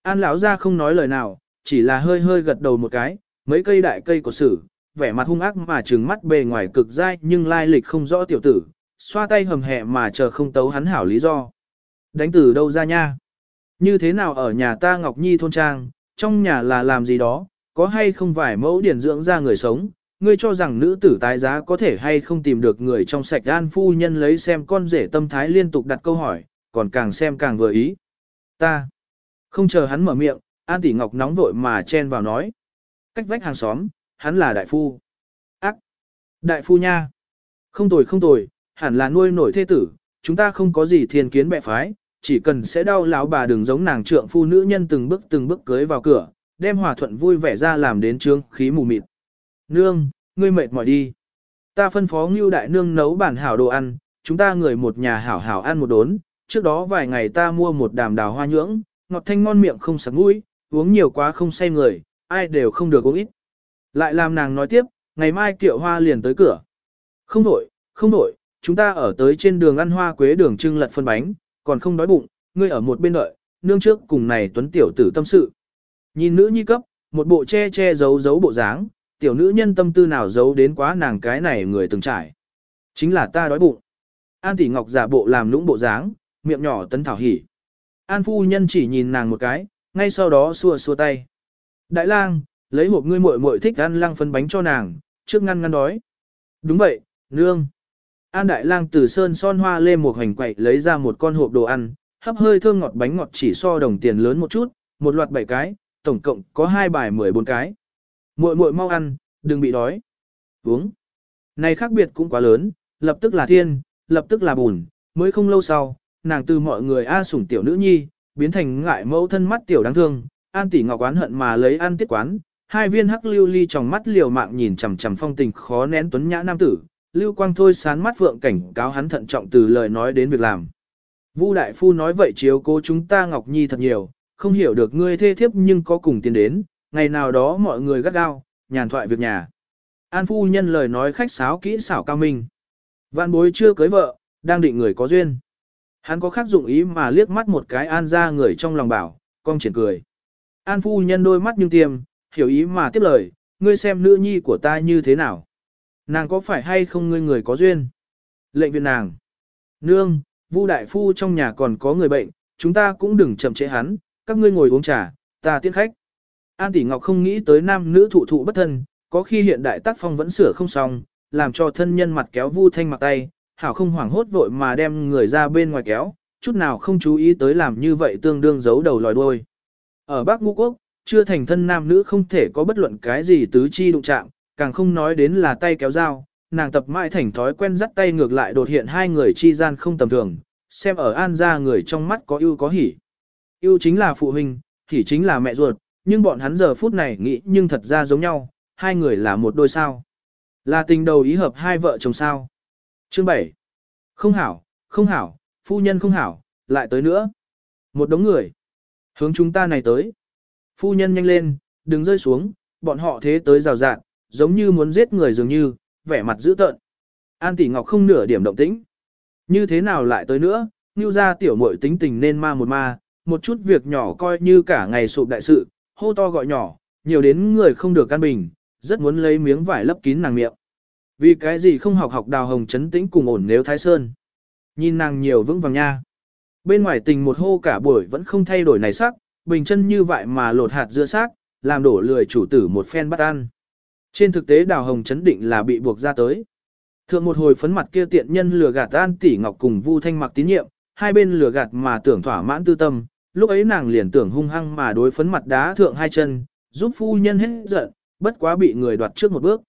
An lão gia không nói lời nào, chỉ là hơi hơi gật đầu một cái, mấy cây đại cây của sử, vẻ mặt hung ác mà trừng mắt bề ngoài cực dai nhưng lai lịch không rõ tiểu tử, xoa tay hầm hẹ mà chờ không tấu hắn hảo lý do. Đánh từ đâu ra nha? Như thế nào ở nhà ta Ngọc Nhi thôn trang, trong nhà là làm gì đó, có hay không vài mẫu điển dưỡng ra người sống, ngươi cho rằng nữ tử tái giá có thể hay không tìm được người trong sạch an phu nhân lấy xem con rể tâm thái liên tục đặt câu hỏi, còn càng xem càng vừa ý. Ta, không chờ hắn mở miệng, An Tỷ Ngọc nóng vội mà chen vào nói. cách vách hàng xóm, hắn là đại phu. Ác! Đại phu nha! Không tồi không tồi, hẳn là nuôi nổi thế tử, chúng ta không có gì thiên kiến bệ phái, chỉ cần sẽ đau lão bà đừng giống nàng trượng phu nữ nhân từng bước từng bước cưới vào cửa, đem hòa thuận vui vẻ ra làm đến trương khí mù mịt. Nương, ngươi mệt mỏi đi. Ta phân phó Ngưu đại nương nấu bản hảo đồ ăn, chúng ta người một nhà hảo hảo ăn một đốn, trước đó vài ngày ta mua một đàm đào hoa nhưỡng, ngọt thanh ngon miệng không sặc mũi, uống nhiều quá không say người, ai đều không được uống ít. Lại làm nàng nói tiếp, ngày mai kiệu hoa liền tới cửa. Không đổi, không đổi, chúng ta ở tới trên đường ăn hoa quế đường trưng lật phân bánh, còn không đói bụng, ngươi ở một bên đợi, nương trước cùng này tuấn tiểu tử tâm sự. Nhìn nữ nhi cấp, một bộ che che giấu giấu bộ dáng, tiểu nữ nhân tâm tư nào giấu đến quá nàng cái này người từng trải. Chính là ta đói bụng. An tỷ ngọc giả bộ làm lũng bộ dáng, miệng nhỏ tấn thảo hỉ. An phu nhân chỉ nhìn nàng một cái, ngay sau đó xua xua tay. Đại lang, lấy một ngươi muội muội thích ăn lăng phân bánh cho nàng, trước ngăn ngăn đói. Đúng vậy, nương. An đại lang từ sơn son hoa lê một hành quậy lấy ra một con hộp đồ ăn, hấp hơi thơm ngọt bánh ngọt chỉ so đồng tiền lớn một chút, một loạt bảy cái, tổng cộng có hai bài mười bốn cái. Muội muội mau ăn, đừng bị đói. Uống. Này khác biệt cũng quá lớn, lập tức là thiên, lập tức là bùn, mới không lâu sau, nàng từ mọi người a sủng tiểu nữ nhi, biến thành ngại mẫu thân mắt tiểu đáng thương, an tỷ ngọc oán hận mà lấy ăn tiết quán, hai viên hắc lưu ly trong mắt liều mạng nhìn chằm chằm phong tình khó nén tuấn nhã nam tử, lưu quang thôi sán mắt vượng cảnh cáo hắn thận trọng từ lời nói đến việc làm. Vu đại phu nói vậy chiếu cố chúng ta ngọc nhi thật nhiều, không hiểu được ngươi thê thiếp nhưng có cùng tiến đến, ngày nào đó mọi người gắt gao, nhàn thoại việc nhà. An phu nhân lời nói khách sáo kỹ xảo cao minh. Vạn bối chưa cưới vợ, đang định người có duyên. Hắn có khác dụng ý mà liếc mắt một cái an ra người trong lòng bảo, cong triển cười. An phu nhân đôi mắt nhưng tiêm, hiểu ý mà tiếp lời, ngươi xem nữ nhi của ta như thế nào. Nàng có phải hay không ngươi người có duyên? Lệnh viện nàng. Nương, Vu đại phu trong nhà còn có người bệnh, chúng ta cũng đừng chậm trễ hắn, các ngươi ngồi uống trà, ta tiễn khách. An tỷ ngọc không nghĩ tới nam nữ thụ thụ bất thân, có khi hiện đại tác phong vẫn sửa không xong, làm cho thân nhân mặt kéo Vu thanh mặt tay, hảo không hoảng hốt vội mà đem người ra bên ngoài kéo, chút nào không chú ý tới làm như vậy tương đương giấu đầu lòi đuôi. Ở Bắc Ngũ Quốc, chưa thành thân nam nữ không thể có bất luận cái gì tứ chi đụng chạm, càng không nói đến là tay kéo dao, nàng tập mãi thành thói quen dắt tay ngược lại đột hiện hai người chi gian không tầm thường, xem ở an gia người trong mắt có ưu có hỉ. Yêu chính là phụ huynh, thì chính là mẹ ruột, nhưng bọn hắn giờ phút này nghĩ nhưng thật ra giống nhau, hai người là một đôi sao. Là tình đầu ý hợp hai vợ chồng sao. Chương 7. Không hảo, không hảo, phu nhân không hảo, lại tới nữa. Một đống người. Hướng chúng ta này tới. Phu nhân nhanh lên, đừng rơi xuống, bọn họ thế tới rào rạt, giống như muốn giết người dường như, vẻ mặt dữ tợn. An tỷ ngọc không nửa điểm động tĩnh. Như thế nào lại tới nữa, như ra tiểu muội tính tình nên ma một ma, một chút việc nhỏ coi như cả ngày sụp đại sự, hô to gọi nhỏ, nhiều đến người không được căn bình, rất muốn lấy miếng vải lấp kín nàng miệng. Vì cái gì không học học đào hồng chấn tĩnh cùng ổn nếu thái sơn. Nhìn nàng nhiều vững vàng nha. Bên ngoài tình một hô cả buổi vẫn không thay đổi này sắc, bình chân như vậy mà lột hạt dưa xác, làm đổ lười chủ tử một phen bắt ăn. Trên thực tế đào hồng chấn định là bị buộc ra tới. Thượng một hồi phấn mặt kia tiện nhân lừa gạt an tỷ ngọc cùng Vu Thanh mặc tín nhiệm, hai bên lừa gạt mà tưởng thỏa mãn tư tâm, lúc ấy nàng liền tưởng hung hăng mà đối phấn mặt đá thượng hai chân, giúp phu nhân hết giận, bất quá bị người đoạt trước một bước.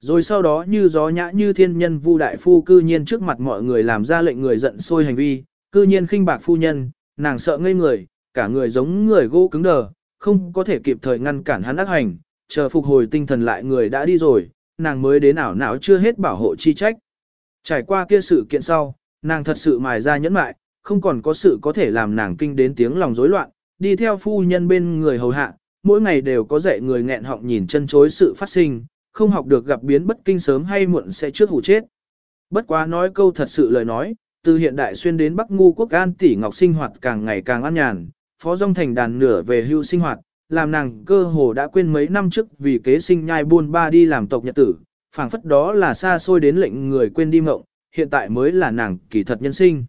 Rồi sau đó như gió nhã như thiên nhân Vu đại phu cư nhiên trước mặt mọi người làm ra lệnh người giận sôi hành vi, cư nhiên khinh bạc phu nhân, nàng sợ ngây người, cả người giống người gỗ cứng đờ, không có thể kịp thời ngăn cản hắn ác hành, chờ phục hồi tinh thần lại người đã đi rồi, nàng mới đến ảo não chưa hết bảo hộ chi trách. Trải qua kia sự kiện sau, nàng thật sự mài ra nhẫn mại, không còn có sự có thể làm nàng kinh đến tiếng lòng rối loạn, đi theo phu nhân bên người hầu hạ, mỗi ngày đều có dạy người nghẹn họng nhìn chân chối sự phát sinh, không học được gặp biến bất kinh sớm hay muộn sẽ trước hủ chết. Bất quá nói câu thật sự lời nói, từ hiện đại xuyên đến Bắc Ngu quốc an tỷ ngọc sinh hoạt càng ngày càng an nhàn, phó dòng thành đàn nửa về hưu sinh hoạt, làm nàng cơ hồ đã quên mấy năm trước vì kế sinh nhai buôn ba đi làm tộc nhật tử, phảng phất đó là xa xôi đến lệnh người quên đi mộng, hiện tại mới là nàng kỳ thật nhân sinh.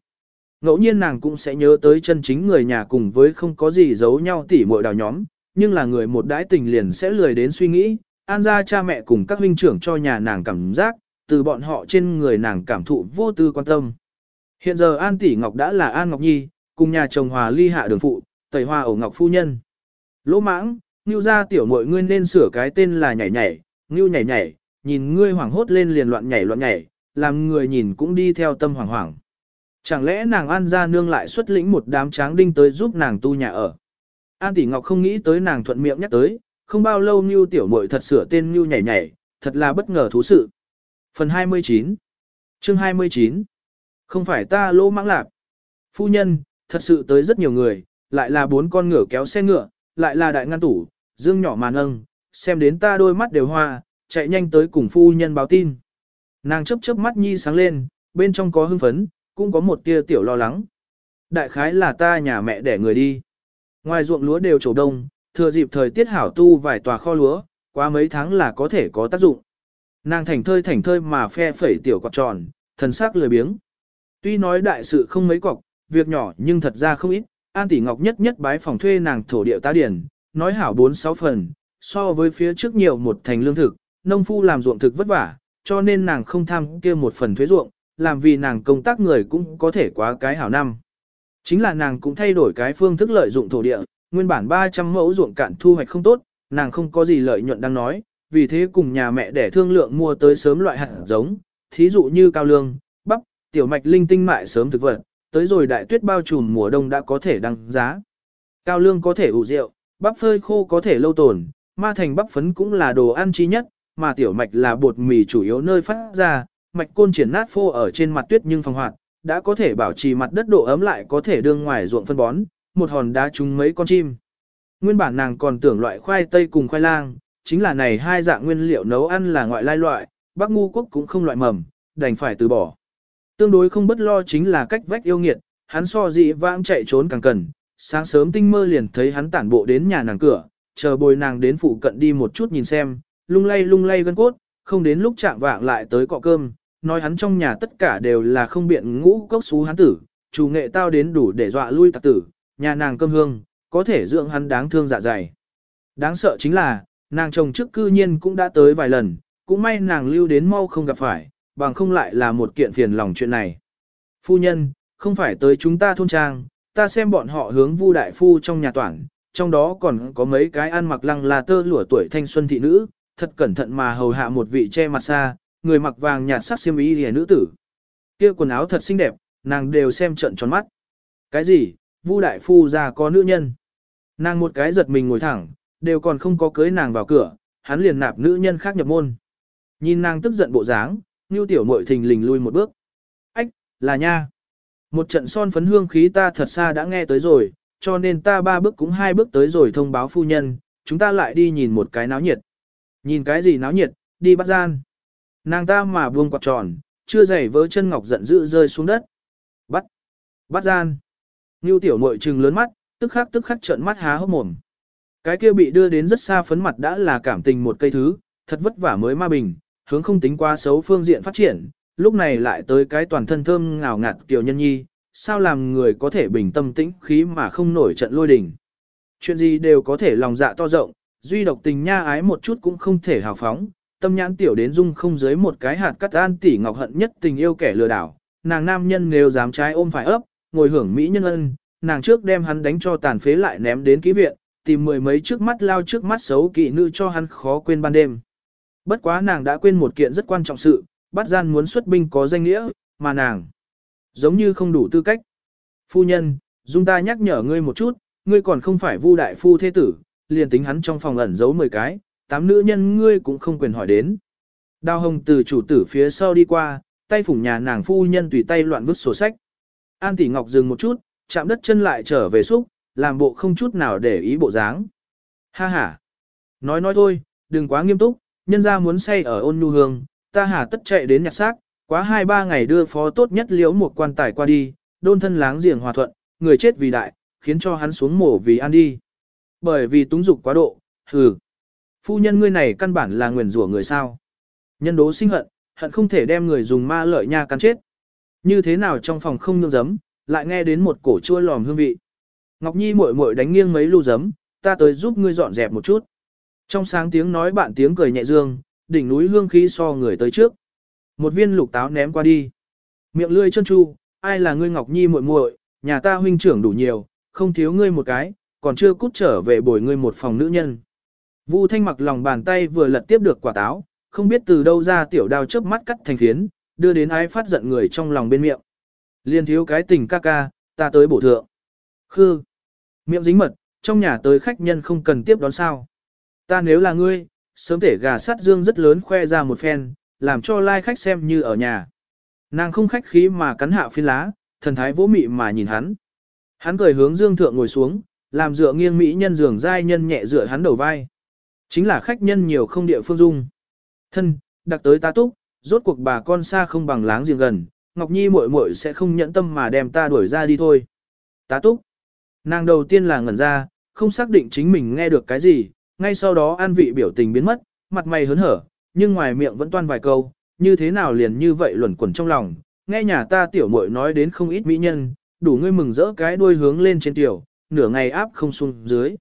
Ngẫu nhiên nàng cũng sẽ nhớ tới chân chính người nhà cùng với không có gì giấu nhau tỉ muội đào nhóm, nhưng là người một đãi tình liền sẽ lười đến suy nghĩ, an ra cha mẹ cùng các huynh trưởng cho nhà nàng cảm giác, từ bọn họ trên người nàng cảm thụ vô tư quan tâm. Hiện giờ An Tỷ Ngọc đã là An Ngọc Nhi, cùng nhà chồng Hòa Ly hạ đường phụ, tẩy hoa ổ Ngọc Phu Nhân. Lỗ mãng, Ngưu ra tiểu muội ngươi nên sửa cái tên là nhảy nhảy, ngưu nhảy nhảy, nhìn ngươi hoảng hốt lên liền loạn nhảy loạn nhảy, làm người nhìn cũng đi theo tâm hoảng hoảng. Chẳng lẽ nàng An gia nương lại xuất lĩnh một đám tráng đinh tới giúp nàng tu nhà ở. An tỷ ngọc không nghĩ tới nàng thuận miệng nhắc tới, không bao lâu Ngưu tiểu muội thật sửa tên Ngưu nhảy nhảy, thật là bất ngờ thú sự. Phần 29 Chương 29 Không phải ta lô mãng lạc. Phu nhân, thật sự tới rất nhiều người, lại là bốn con ngựa kéo xe ngựa, lại là đại ngăn tủ, dương nhỏ màn nâng xem đến ta đôi mắt đều hoa, chạy nhanh tới cùng phu nhân báo tin. Nàng chấp chớp mắt nhi sáng lên, bên trong có hưng phấn, cũng có một tia tiểu lo lắng. Đại khái là ta nhà mẹ để người đi. Ngoài ruộng lúa đều trổ đông, thừa dịp thời tiết hảo tu vài tòa kho lúa, qua mấy tháng là có thể có tác dụng. Nàng thành thơi thành thơi mà phe phẩy tiểu quạt tròn, thần sắc lười biếng. Tuy nói đại sự không mấy cọc, việc nhỏ nhưng thật ra không ít, An Tỷ Ngọc nhất nhất bái phòng thuê nàng thổ địa tá điển, nói hảo 4-6 phần, so với phía trước nhiều một thành lương thực, nông phu làm ruộng thực vất vả, cho nên nàng không tham kia một phần thuế ruộng, làm vì nàng công tác người cũng có thể quá cái hảo năm. Chính là nàng cũng thay đổi cái phương thức lợi dụng thổ địa, nguyên bản 300 mẫu ruộng cạn thu hoạch không tốt, nàng không có gì lợi nhuận đang nói, vì thế cùng nhà mẹ để thương lượng mua tới sớm loại hạt giống, thí dụ như cao lương, bắp, tiểu mạch linh tinh mại sớm thực vật, tới rồi đại tuyết bao trùm mùa đông đã có thể đăng giá. Cao lương có thể ủ rượu, bắp phơi khô có thể lâu tồn, ma thành bắp phấn cũng là đồ ăn chi nhất, mà tiểu mạch là bột mì chủ yếu nơi phát ra, mạch côn triển nát phô ở trên mặt tuyết nhưng phòng hoạt, đã có thể bảo trì mặt đất độ ấm lại có thể đương ngoài ruộng phân bón, một hòn đá trúng mấy con chim. Nguyên bản nàng còn tưởng loại khoai tây cùng khoai lang, chính là này hai dạng nguyên liệu nấu ăn là ngoại lai loại, Bắc ngu quốc cũng không loại mầm, đành phải từ bỏ. Tương đối không bất lo chính là cách vách yêu nghiệt, hắn so dị vãng chạy trốn càng cần, sáng sớm tinh mơ liền thấy hắn tản bộ đến nhà nàng cửa, chờ bồi nàng đến phụ cận đi một chút nhìn xem, lung lay lung lay gân cốt, không đến lúc chạm vạng lại tới cọ cơm, nói hắn trong nhà tất cả đều là không biện ngũ cốc xú hắn tử, chủ nghệ tao đến đủ để dọa lui tặc tử, nhà nàng cơm hương, có thể dưỡng hắn đáng thương dạ dày. Đáng sợ chính là, nàng chồng trước cư nhiên cũng đã tới vài lần, cũng may nàng lưu đến mau không gặp phải, bằng không lại là một kiện phiền lòng chuyện này. Phu nhân, không phải tới chúng ta thôn trang, ta xem bọn họ hướng vu đại phu trong nhà toàn, trong đó còn có mấy cái ăn mặc lăng là tơ lụa tuổi thanh xuân thị nữ, thật cẩn thận mà hầu hạ một vị che mặt xa, người mặc vàng nhạt sắc xiêm y lìa nữ tử. Kia quần áo thật xinh đẹp, nàng đều xem trận tròn mắt. Cái gì, vu đại phu già có nữ nhân. Nàng một cái giật mình ngồi thẳng, đều còn không có cưới nàng vào cửa, hắn liền nạp nữ nhân khác nhập môn. Nhìn nàng tức giận bộ dáng, Ngưu tiểu muội thình lình lui một bước. Ách, là nha. Một trận son phấn hương khí ta thật xa đã nghe tới rồi, cho nên ta ba bước cũng hai bước tới rồi thông báo phu nhân, chúng ta lại đi nhìn một cái náo nhiệt. Nhìn cái gì náo nhiệt, đi bắt gian. Nàng ta mà buông quạt tròn, chưa giày vớ chân ngọc giận dữ rơi xuống đất. Bắt, bắt gian. Ngưu tiểu mội trừng lớn mắt, tức khắc tức khắc trợn mắt há hốc mồm. Cái kia bị đưa đến rất xa phấn mặt đã là cảm tình một cây thứ, thật vất vả mới ma bình, hướng không tính qua xấu phương diện phát triển, lúc này lại tới cái toàn thân thơm ngào ngạt tiểu nhân nhi, sao làm người có thể bình tâm tĩnh khí mà không nổi trận lôi đình. Chuyện gì đều có thể lòng dạ to rộng, duy độc tình nha ái một chút cũng không thể hào phóng, tâm nhãn tiểu đến dung không dưới một cái hạt cắt an tỷ ngọc hận nhất tình yêu kẻ lừa đảo, nàng nam nhân nếu dám trái ôm phải ấp, ngồi hưởng mỹ nhân ân, nàng trước đem hắn đánh cho tàn phế lại ném đến ký viện, tìm mười mấy trước mắt lao trước mắt xấu kỵ nữ cho hắn khó quên ban đêm. Bất quá nàng đã quên một kiện rất quan trọng sự, bắt gian muốn xuất binh có danh nghĩa, mà nàng giống như không đủ tư cách. Phu nhân, dung ta nhắc nhở ngươi một chút, ngươi còn không phải vu đại phu thế tử, liền tính hắn trong phòng ẩn giấu 10 cái, tám nữ nhân ngươi cũng không quyền hỏi đến. Đào hồng từ chủ tử phía sau đi qua, tay phủng nhà nàng phu nhân tùy tay loạn vứt sổ sách. An tỷ ngọc dừng một chút, chạm đất chân lại trở về xúc, làm bộ không chút nào để ý bộ dáng. Ha ha. Nói nói thôi, đừng quá nghiêm túc, nhân ra muốn say ở ôn nhu hương, ta hà tất chạy đến nhặt xác, quá hai ba ngày đưa phó tốt nhất liễu một quan tài qua đi, đôn thân láng giềng hòa thuận, người chết vì đại, khiến cho hắn xuống mổ vì ăn đi. Bởi vì túng dục quá độ, hừ. Phu nhân ngươi này căn bản là nguyền rủa người sao. Nhân đố sinh hận, hận không thể đem người dùng ma lợi nha cắn chết. Như thế nào trong phòng không nhương giấm, lại nghe đến một cổ chua lòm hương vị. Ngọc Nhi muội muội đánh nghiêng mấy lu giấm, ta tới giúp ngươi dọn dẹp một chút. Trong sáng tiếng nói bạn tiếng cười nhẹ dương, đỉnh núi hương khí so người tới trước. Một viên lục táo ném qua đi. Miệng lươi chân chu, ai là ngươi Ngọc Nhi muội muội, nhà ta huynh trưởng đủ nhiều, không thiếu ngươi một cái, còn chưa cút trở về bồi ngươi một phòng nữ nhân. Vu Thanh mặc lòng bàn tay vừa lật tiếp được quả táo, không biết từ đâu ra tiểu đao chớp mắt cắt thành phiến, đưa đến ái phát giận người trong lòng bên miệng. Liên thiếu cái tình ca ca, ta tới bổ thượng. Khư. Miệng dính mật, trong nhà tới khách nhân không cần tiếp đón sao. Ta nếu là ngươi, sớm thể gà sắt dương rất lớn khoe ra một phen, làm cho lai like khách xem như ở nhà. Nàng không khách khí mà cắn hạ phiến lá, thần thái vỗ mị mà nhìn hắn. Hắn cười hướng dương thượng ngồi xuống, làm dựa nghiêng mỹ nhân giường dai nhân nhẹ dựa hắn đầu vai. Chính là khách nhân nhiều không địa phương dung. Thân, đặc tới ta túc, rốt cuộc bà con xa không bằng láng giềng gần, Ngọc Nhi muội muội sẽ không nhẫn tâm mà đem ta đuổi ra đi thôi. Tá túc. Nàng đầu tiên là ngẩn ra, không xác định chính mình nghe được cái gì, ngay sau đó an vị biểu tình biến mất, mặt mày hớn hở, nhưng ngoài miệng vẫn toan vài câu, như thế nào liền như vậy luẩn quẩn trong lòng, nghe nhà ta tiểu muội nói đến không ít mỹ nhân, đủ ngươi mừng rỡ cái đuôi hướng lên trên tiểu, nửa ngày áp không xuống dưới.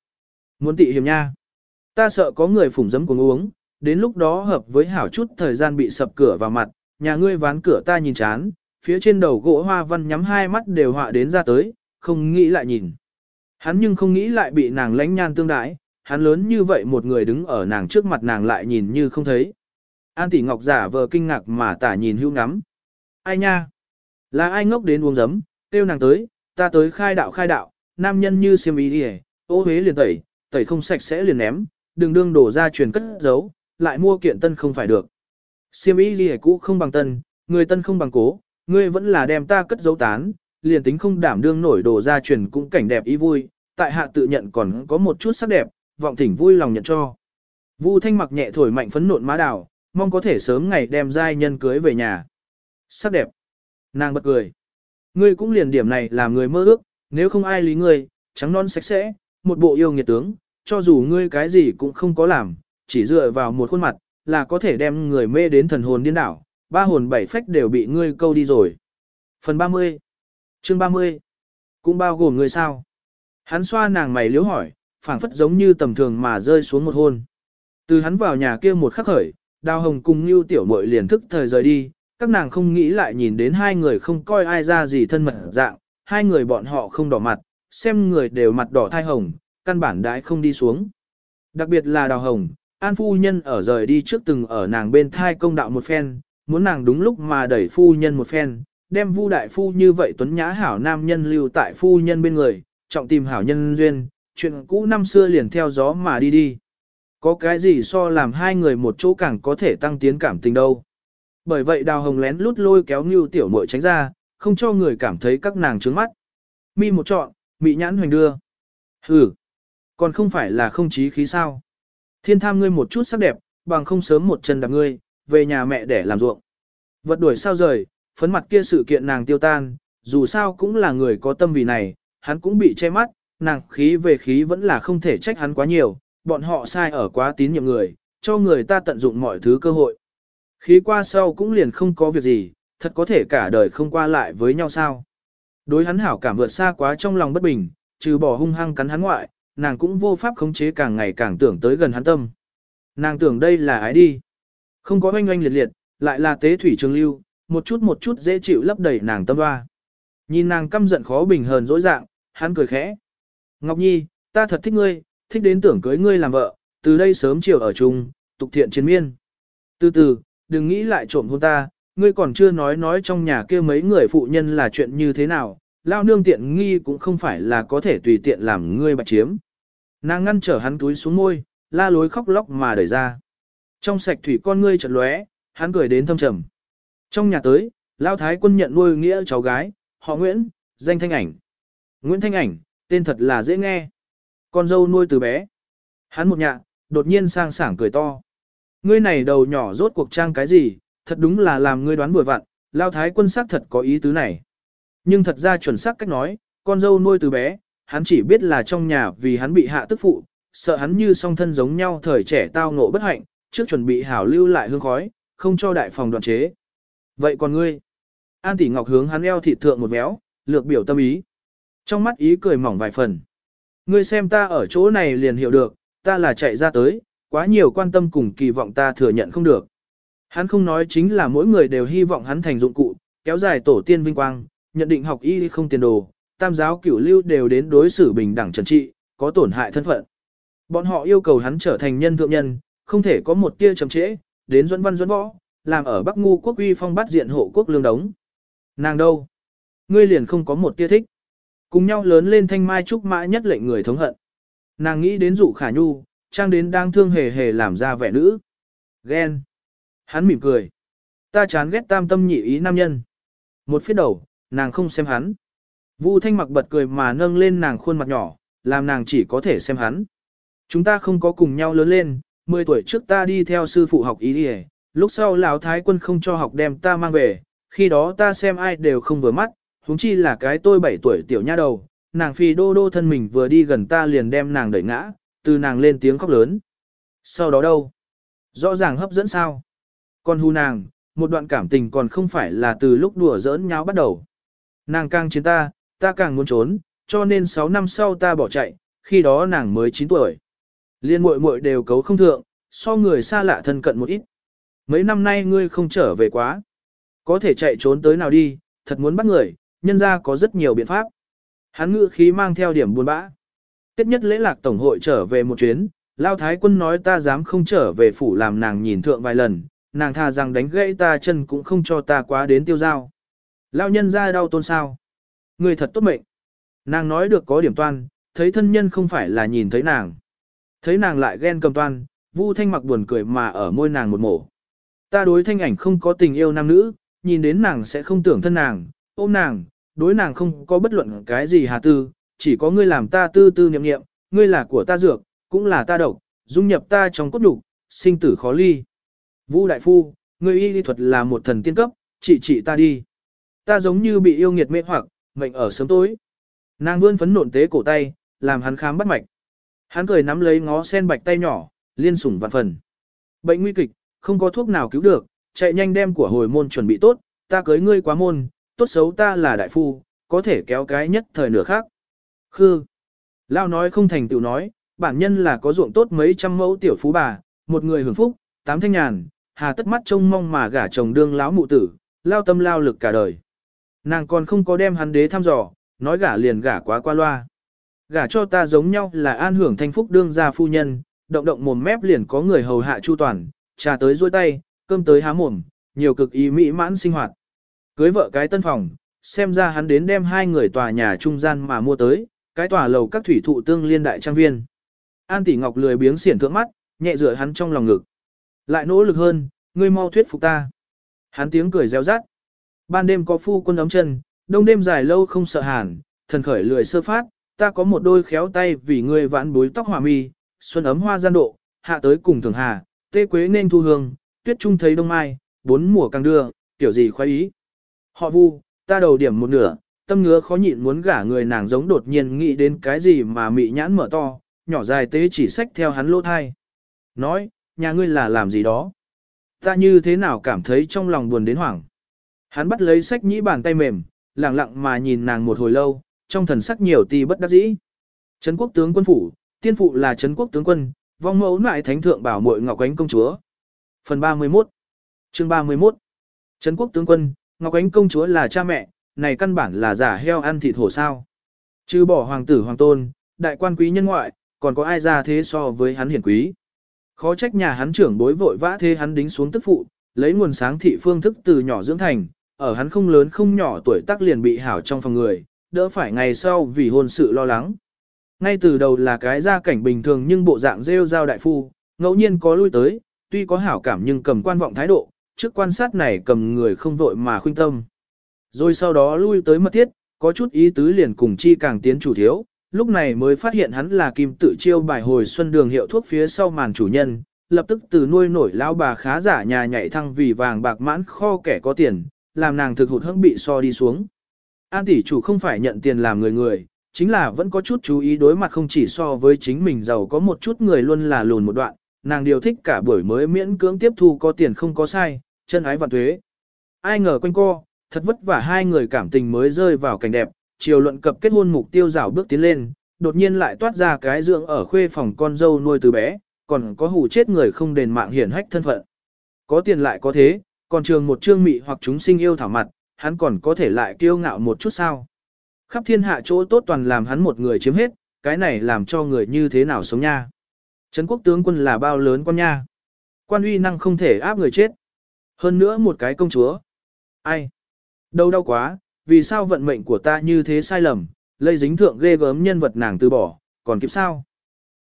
Muốn tị hiểm nha. Ta sợ có người phủng dấm cùng uống, đến lúc đó hợp với hảo chút thời gian bị sập cửa vào mặt, nhà ngươi ván cửa ta nhìn chán, phía trên đầu gỗ hoa văn nhắm hai mắt đều họa đến ra tới, không nghĩ lại nhìn. Hắn nhưng không nghĩ lại bị nàng lánh nhan tương đái, hắn lớn như vậy một người đứng ở nàng trước mặt nàng lại nhìn như không thấy. An tỷ ngọc giả vờ kinh ngạc mà tả nhìn hưu ngắm. Ai nha? Là ai ngốc đến uống giấm, tiêu nàng tới, ta tới khai đạo khai đạo, nam nhân như siêm ý đi ô huế liền tẩy, tẩy không sạch sẽ liền ném, đừng đương đổ ra truyền cất giấu, lại mua kiện tân không phải được. Siêm ý gì cũ không bằng tân, người tân không bằng cố, ngươi vẫn là đem ta cất giấu tán, liền tính không đảm đương nổi đồ ra truyền cũng cảnh đẹp ý vui, tại hạ tự nhận còn có một chút sắc đẹp, vọng thỉnh vui lòng nhận cho. Vu Thanh mặc nhẹ thổi mạnh phấn nộn má đào, mong có thể sớm ngày đem giai nhân cưới về nhà. Sắc đẹp. Nàng bật cười. Ngươi cũng liền điểm này làm người mơ ước, nếu không ai lý ngươi, trắng non sạch sẽ, một bộ yêu nghiệt tướng, cho dù ngươi cái gì cũng không có làm, chỉ dựa vào một khuôn mặt, là có thể đem người mê đến thần hồn điên đảo, ba hồn bảy phách đều bị ngươi câu đi rồi. Phần 30 Chương 30 Cũng bao gồm ngươi sao? Hắn xoa nàng mày liếu hỏi, phảng phất giống như tầm thường mà rơi xuống một hôn. Từ hắn vào nhà kia một khắc khởi, Đào Hồng cùng Nưu Tiểu Mội liền thức thời rời đi, các nàng không nghĩ lại nhìn đến hai người không coi ai ra gì thân mật dạng, hai người bọn họ không đỏ mặt, xem người đều mặt đỏ thai hồng, căn bản đãi không đi xuống. Đặc biệt là Đào Hồng, An phu nhân ở rời đi trước từng ở nàng bên thai công đạo một phen, muốn nàng đúng lúc mà đẩy phu nhân một phen, đem Vu đại phu như vậy tuấn nhã hảo nam nhân lưu tại phu nhân bên người, trọng tìm hảo nhân duyên, chuyện cũ năm xưa liền theo gió mà đi đi. Có cái gì so làm hai người một chỗ càng có thể tăng tiến cảm tình đâu. Bởi vậy đào hồng lén lút lôi kéo như tiểu muội tránh ra, không cho người cảm thấy các nàng trướng mắt. Mi một trọn, mị nhãn hoành đưa. Hừ, còn không phải là không chí khí sao. Thiên tham ngươi một chút sắc đẹp, bằng không sớm một chân đạp ngươi, về nhà mẹ để làm ruộng. Vật đuổi sao rời, phấn mặt kia sự kiện nàng tiêu tan, dù sao cũng là người có tâm vì này, hắn cũng bị che mắt, nàng khí về khí vẫn là không thể trách hắn quá nhiều, bọn họ sai ở quá tín nhiệm người, cho người ta tận dụng mọi thứ cơ hội. Khí qua sau cũng liền không có việc gì, thật có thể cả đời không qua lại với nhau sao. Đối hắn hảo cảm vượt xa quá trong lòng bất bình, trừ bỏ hung hăng cắn hắn ngoại, nàng cũng vô pháp khống chế càng ngày càng tưởng tới gần hắn tâm. Nàng tưởng đây là ái đi. Không có oanh oanh liệt liệt, lại là tế thủy trường lưu, một chút một chút dễ chịu lấp đầy nàng tâm hoa. Nhìn nàng căm giận khó bình hờn dỗi dạng, hắn cười khẽ. Ngọc Nhi, ta thật thích ngươi, thích đến tưởng cưới ngươi làm vợ, từ đây sớm chiều ở chung, tục thiện chiến miên. Từ từ, đừng nghĩ lại trộm hôn ta, ngươi còn chưa nói nói trong nhà kia mấy người phụ nhân là chuyện như thế nào, lao nương tiện nghi cũng không phải là có thể tùy tiện làm ngươi bạch chiếm. Nàng ngăn trở hắn túi xuống môi, la lối khóc lóc mà đẩy ra. Trong sạch thủy con ngươi chợt lóe, hắn cười đến thâm trầm. Trong nhà tới, lao thái quân nhận nuôi nghĩa cháu gái, họ Nguyễn, danh Thanh Ảnh. Nguyễn Thanh Ảnh, tên thật là dễ nghe. Con dâu nuôi từ bé. Hắn một nhạ, đột nhiên sang sảng cười to. Ngươi này đầu nhỏ rốt cuộc trang cái gì, thật đúng là làm ngươi đoán vừa vặn, lao thái quân xác thật có ý tứ này. Nhưng thật ra chuẩn xác cách nói, con dâu nuôi từ bé, hắn chỉ biết là trong nhà vì hắn bị hạ tức phụ, sợ hắn như song thân giống nhau thời trẻ tao ngộ bất hạnh, trước chuẩn bị hảo lưu lại hương khói, không cho đại phòng đoạn chế. Vậy còn ngươi? An tỷ ngọc hướng hắn eo thịt thượng một béo, lược biểu tâm ý. Trong mắt ý cười mỏng vài phần. Ngươi xem ta ở chỗ này liền hiểu được, ta là chạy ra tới, quá nhiều quan tâm cùng kỳ vọng ta thừa nhận không được. Hắn không nói chính là mỗi người đều hy vọng hắn thành dụng cụ, kéo dài tổ tiên vinh quang, nhận định học y không tiền đồ, tam giáo cửu lưu đều đến đối xử bình đẳng trần trị, có tổn hại thân phận. Bọn họ yêu cầu hắn trở thành nhân thượng nhân, không thể có một tia chậm trễ, đến dẫn văn dẫn võ, làm ở Bắc Ngu quốc uy phong bắt diện hộ quốc lương đống. Nàng đâu? Ngươi liền không có một tia thích. Cùng nhau lớn lên thanh mai trúc mã nhất lệnh người thống hận. Nàng nghĩ đến dụ khả nhu, trang đến đang thương hề hề làm ra vẻ nữ. Ghen. Hắn mỉm cười. Ta chán ghét tam tâm nhị ý nam nhân. Một phía đầu, nàng không xem hắn. Vu thanh mặc bật cười mà nâng lên nàng khuôn mặt nhỏ, làm nàng chỉ có thể xem hắn. Chúng ta không có cùng nhau lớn lên, 10 tuổi trước ta đi theo sư phụ học ý đi lúc sau lão thái quân không cho học đem ta mang về, khi đó ta xem ai đều không vừa mắt, huống chi là cái tôi 7 tuổi tiểu nha đầu, nàng phi đô đô thân mình vừa đi gần ta liền đem nàng đẩy ngã, từ nàng lên tiếng khóc lớn. Sau đó đâu? Rõ ràng hấp dẫn sao? Còn hù nàng, một đoạn cảm tình còn không phải là từ lúc đùa giỡn nháo bắt đầu. Nàng càng chiến ta, ta càng muốn trốn, cho nên 6 năm sau ta bỏ chạy, khi đó nàng mới 9 tuổi. Liên muội muội đều cấu không thượng, so người xa lạ thân cận một ít. Mấy năm nay ngươi không trở về quá. Có thể chạy trốn tới nào đi, thật muốn bắt người, nhân ra có rất nhiều biện pháp. Hắn ngự khí mang theo điểm buồn bã. Tiết nhất lễ lạc tổng hội trở về một chuyến, Lao Thái quân nói ta dám không trở về phủ làm nàng nhìn thượng vài lần, nàng thà rằng đánh gãy ta chân cũng không cho ta quá đến tiêu giao. Lao nhân ra đau tôn sao. Người thật tốt mệnh. Nàng nói được có điểm toan, thấy thân nhân không phải là nhìn thấy nàng. Thấy nàng lại ghen cầm toan, Vu Thanh mặc buồn cười mà ở môi nàng một mổ. Ta đối thanh ảnh không có tình yêu nam nữ, nhìn đến nàng sẽ không tưởng thân nàng, ôm nàng, đối nàng không có bất luận cái gì hà tư, chỉ có ngươi làm ta tư tư niệm niệm, ngươi là của ta dược, cũng là ta độc, dung nhập ta trong cốt đục, sinh tử khó ly. Vu đại phu, ngươi y lý thuật là một thần tiên cấp, trị trị ta đi. Ta giống như bị yêu nghiệt mê hoặc, mệnh ở sớm tối. Nàng vươn phấn nộn tế cổ tay, làm hắn khám bắt mạch. Hắn cười nắm lấy ngó sen bạch tay nhỏ, liên sủng vạn phần. Bệnh nguy kịch, không có thuốc nào cứu được, chạy nhanh đem của hồi môn chuẩn bị tốt, ta cưới ngươi quá môn, tốt xấu ta là đại phu, có thể kéo cái nhất thời nửa khác. Khư. Lao nói không thành tựu nói, bản nhân là có ruộng tốt mấy trăm mẫu tiểu phú bà, một người hưởng phúc, tám thanh nhàn, hà tất mắt trông mong mà gả chồng đương láo mụ tử, lao tâm lao lực cả đời. Nàng còn không có đem hắn đế thăm dò, nói gả liền gả quá qua loa. Gả cho ta giống nhau là an hưởng thanh phúc đương gia phu nhân, động động mồm mép liền có người hầu hạ chu toàn, trà tới dôi tay, cơm tới há mồm, nhiều cực ý mỹ mãn sinh hoạt. Cưới vợ cái tân phòng, xem ra hắn đến đem hai người tòa nhà trung gian mà mua tới, cái tòa lầu các thủy thụ tương liên đại trang viên. An tỷ ngọc lười biếng xiển thượng mắt, nhẹ dựa hắn trong lòng ngực. Lại nỗ lực hơn, ngươi mau thuyết phục ta. Hắn tiếng cười reo rát. Ban đêm có phu quân ấm chân, đông đêm dài lâu không sợ hàn, thần khởi lười sơ phát, ta có một đôi khéo tay vì ngươi vãn bối tóc hòa mi, xuân ấm hoa gian độ, hạ tới cùng thường hà, tê quế nên thu hương, tuyết trung thấy đông mai, bốn mùa càng đưa, kiểu gì khoái ý. Họ vu, ta đầu điểm một nửa, tâm ngứa khó nhịn muốn gả người nàng giống đột nhiên nghĩ đến cái gì mà mị nhãn mở to, nhỏ dài tế chỉ sách theo hắn lỗ thai. Nói, nhà ngươi là làm gì đó? Ta như thế nào cảm thấy trong lòng buồn đến hoảng. Hắn bắt lấy sách nhĩ bàn tay mềm, lặng lặng mà nhìn nàng một hồi lâu, trong thần sắc nhiều tì bất đắc dĩ. Trấn quốc tướng quân phủ, tiên phụ là Trấn quốc tướng quân, vong mẫu lại thánh thượng bảo muội ngọc ánh công chúa. Phần 31 Chương 31 Trấn quốc tướng quân, ngọc ánh công chúa là cha mẹ, này căn bản là giả heo ăn thịt hổ sao. Trừ bỏ hoàng tử hoàng tôn, đại quan quý nhân ngoại, còn có ai ra thế so với hắn hiển quý. Khó trách nhà hắn trưởng bối vội vã thế hắn đính xuống tức phụ, lấy nguồn sáng thị phương thức từ nhỏ dưỡng thành, ở hắn không lớn không nhỏ tuổi tác liền bị hảo trong phòng người, đỡ phải ngày sau vì hôn sự lo lắng. Ngay từ đầu là cái gia cảnh bình thường nhưng bộ dạng rêu giao đại phu, ngẫu nhiên có lui tới, tuy có hảo cảm nhưng cầm quan vọng thái độ, trước quan sát này cầm người không vội mà khuyên tâm. Rồi sau đó lui tới mật thiết, có chút ý tứ liền cùng chi càng tiến chủ thiếu, lúc này mới phát hiện hắn là kim tự chiêu bài hồi xuân đường hiệu thuốc phía sau màn chủ nhân, lập tức từ nuôi nổi lão bà khá giả nhà nhảy thăng vì vàng bạc mãn kho kẻ có tiền, làm nàng thực hụt hững bị so đi xuống. An tỷ chủ không phải nhận tiền làm người người, chính là vẫn có chút chú ý đối mặt không chỉ so với chính mình giàu có một chút người luôn là lùn một đoạn, nàng điều thích cả buổi mới miễn cưỡng tiếp thu có tiền không có sai, chân ái và thuế. Ai ngờ quanh co, thật vất vả hai người cảm tình mới rơi vào cảnh đẹp, chiều luận cập kết hôn mục tiêu rảo bước tiến lên, đột nhiên lại toát ra cái dưỡng ở khuê phòng con dâu nuôi từ bé, còn có hù chết người không đền mạng hiển hách thân phận. Có tiền lại có thế, còn trường một trương mị hoặc chúng sinh yêu thảo mặt, hắn còn có thể lại kiêu ngạo một chút sao. Khắp thiên hạ chỗ tốt toàn làm hắn một người chiếm hết, cái này làm cho người như thế nào sống nha. Trấn quốc tướng quân là bao lớn con nha. Quan uy năng không thể áp người chết. Hơn nữa một cái công chúa. Ai? Đâu đau quá, vì sao vận mệnh của ta như thế sai lầm, lây dính thượng ghê gớm nhân vật nàng từ bỏ, còn kịp sao?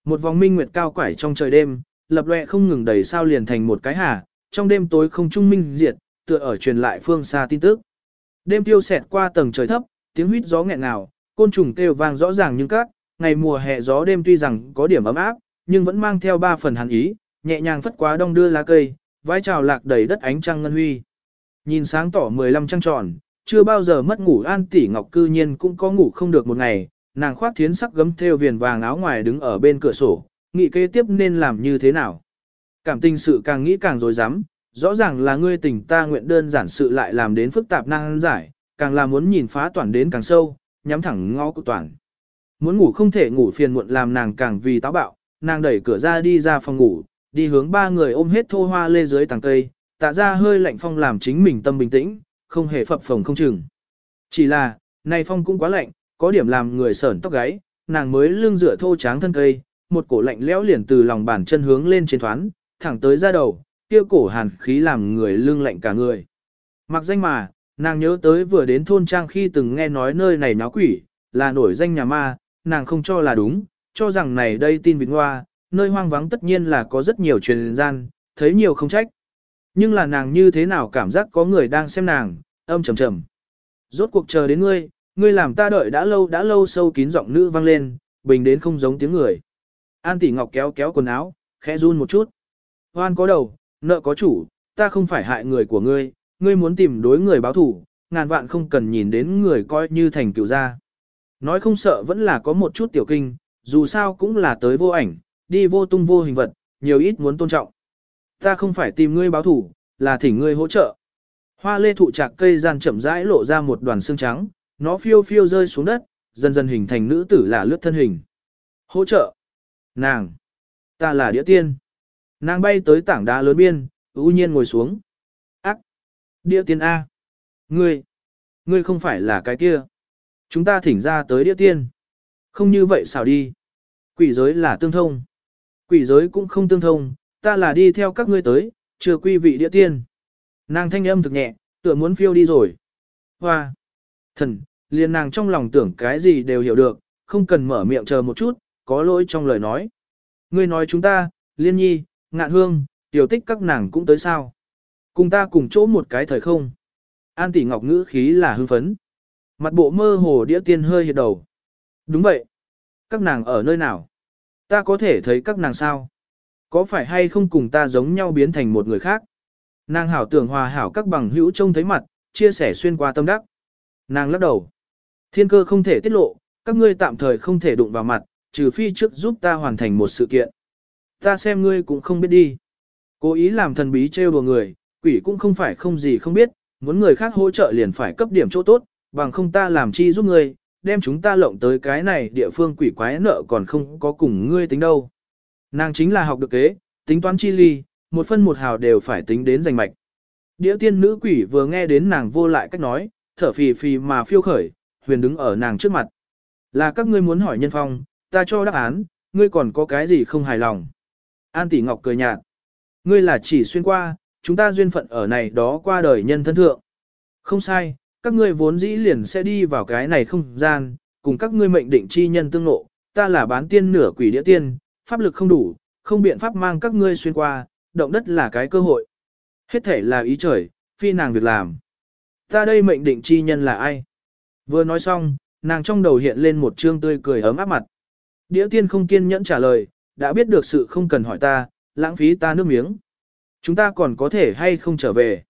Một vòng minh nguyệt cao quải trong trời đêm, lập loè không ngừng đầy sao liền thành một cái hà, trong đêm tối không trung minh diệt, tựa ở truyền lại phương xa tin tức. Đêm tiêu xẹt qua tầng trời thấp, tiếng huýt gió nghẹn ngào, côn trùng kêu vang rõ ràng nhưng các, ngày mùa hè gió đêm tuy rằng có điểm ấm áp, nhưng vẫn mang theo ba phần hàn ý, nhẹ nhàng phất quá đông đưa lá cây, vai trào lạc đầy đất ánh trăng ngân huy. Nhìn sáng tỏ 15 trăng tròn, chưa bao giờ mất ngủ an tỷ ngọc cư nhiên cũng có ngủ không được một ngày, nàng khoác thiến sắc gấm thêu viền vàng áo ngoài đứng ở bên cửa sổ, nghĩ kế tiếp nên làm như thế nào. Cảm tình sự càng nghĩ càng dối rắm rõ ràng là ngươi tình ta nguyện đơn giản sự lại làm đến phức tạp năng giải, càng là muốn nhìn phá toàn đến càng sâu, nhắm thẳng ngõ của toàn. Muốn ngủ không thể ngủ phiền muộn làm nàng càng vì táo bạo, nàng đẩy cửa ra đi ra phòng ngủ, đi hướng ba người ôm hết thô hoa lê dưới tàng cây, tạ ra hơi lạnh phong làm chính mình tâm bình tĩnh, không hề phập phồng không chừng. Chỉ là, này phong cũng quá lạnh, có điểm làm người sởn tóc gáy, nàng mới lưng dựa thô tráng thân cây, một cổ lạnh lẽo liền từ lòng bàn chân hướng lên trên thoán, thẳng tới ra đầu, kia cổ hàn khí làm người lưng lạnh cả người. Mặc danh mà, nàng nhớ tới vừa đến thôn trang khi từng nghe nói nơi này náo quỷ, là nổi danh nhà ma, nàng không cho là đúng, cho rằng này đây tin vịt hoa, nơi hoang vắng tất nhiên là có rất nhiều truyền gian, thấy nhiều không trách. Nhưng là nàng như thế nào cảm giác có người đang xem nàng, âm trầm trầm. Rốt cuộc chờ đến ngươi, ngươi làm ta đợi đã lâu đã lâu sâu kín giọng nữ vang lên, bình đến không giống tiếng người. An tỷ ngọc kéo kéo quần áo, khẽ run một chút. Hoan có đầu, nợ có chủ, ta không phải hại người của ngươi, ngươi muốn tìm đối người báo thủ, ngàn vạn không cần nhìn đến người coi như thành cựu gia. Nói không sợ vẫn là có một chút tiểu kinh, dù sao cũng là tới vô ảnh, đi vô tung vô hình vật, nhiều ít muốn tôn trọng. Ta không phải tìm ngươi báo thủ, là thỉnh ngươi hỗ trợ. Hoa lê thụ chạc cây gian chậm rãi lộ ra một đoàn xương trắng, nó phiêu phiêu rơi xuống đất, dần dần hình thành nữ tử là lướt thân hình. Hỗ trợ. Nàng. Ta là đĩa tiên. Nàng bay tới tảng đá lớn biên, ưu nhiên ngồi xuống. Ác. địa tiên A. Ngươi. Ngươi không phải là cái kia. Chúng ta thỉnh ra tới địa tiên. Không như vậy sao đi. Quỷ giới là tương thông. Quỷ giới cũng không tương thông, ta là đi theo các ngươi tới, chưa quy vị địa tiên. Nàng thanh âm thực nhẹ, tựa muốn phiêu đi rồi. Hoa! Thần, liền nàng trong lòng tưởng cái gì đều hiểu được, không cần mở miệng chờ một chút, có lỗi trong lời nói. Ngươi nói chúng ta, liên nhi, ngạn hương, tiểu tích các nàng cũng tới sao. Cùng ta cùng chỗ một cái thời không. An tỷ ngọc ngữ khí là hưng phấn. Mặt bộ mơ hồ đĩa tiên hơi hiệt đầu. Đúng vậy. Các nàng ở nơi nào? Ta có thể thấy các nàng sao? Có phải hay không cùng ta giống nhau biến thành một người khác? Nàng hảo tưởng hòa hảo các bằng hữu trông thấy mặt, chia sẻ xuyên qua tâm đắc. Nàng lắc đầu. Thiên cơ không thể tiết lộ, các ngươi tạm thời không thể đụng vào mặt, trừ phi trước giúp ta hoàn thành một sự kiện. Ta xem ngươi cũng không biết đi. Cố ý làm thần bí trêu đùa người, quỷ cũng không phải không gì không biết, muốn người khác hỗ trợ liền phải cấp điểm chỗ tốt, bằng không ta làm chi giúp ngươi, đem chúng ta lộng tới cái này địa phương quỷ quái nợ còn không có cùng ngươi tính đâu. Nàng chính là học được kế, tính toán chi ly, một phân một hào đều phải tính đến giành mạch. địa tiên nữ quỷ vừa nghe đến nàng vô lại cách nói, thở phì phì mà phiêu khởi, huyền đứng ở nàng trước mặt. Là các ngươi muốn hỏi nhân phong, ta cho đáp án, ngươi còn có cái gì không hài lòng. An tỷ ngọc cười nhạt. Ngươi là chỉ xuyên qua, chúng ta duyên phận ở này đó qua đời nhân thân thượng. Không sai, các ngươi vốn dĩ liền sẽ đi vào cái này không gian, cùng các ngươi mệnh định chi nhân tương ngộ, ta là bán tiên nửa quỷ địa tiên, pháp lực không đủ, không biện pháp mang các ngươi xuyên qua, động đất là cái cơ hội. Hết thể là ý trời, phi nàng việc làm. Ta đây mệnh định chi nhân là ai? Vừa nói xong, nàng trong đầu hiện lên một trương tươi cười ấm áp mặt. Đĩa tiên không kiên nhẫn trả lời, đã biết được sự không cần hỏi ta, lãng phí ta nước miếng. Chúng ta còn có thể hay không trở về.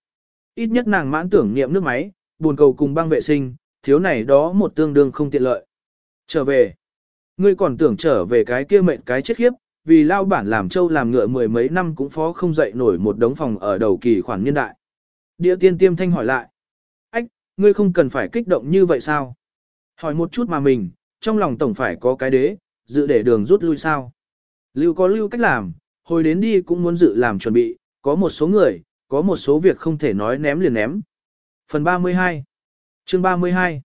Ít nhất nàng mãn tưởng niệm nước máy, buồn cầu cùng băng vệ sinh, thiếu này đó một tương đương không tiện lợi. Trở về. Ngươi còn tưởng trở về cái kia mệnh cái chết khiếp, vì lao bản làm châu làm ngựa mười mấy năm cũng phó không dậy nổi một đống phòng ở đầu kỳ khoản niên đại. Địa tiên tiêm thanh hỏi lại. Ách, ngươi không cần phải kích động như vậy sao? Hỏi một chút mà mình, trong lòng tổng phải có cái đế, dự để đường rút lui sao? Lưu có lưu cách làm, hồi đến đi cũng muốn dự làm chuẩn bị, có một số người, có một số việc không thể nói ném liền ném. Phần 32 Chương 32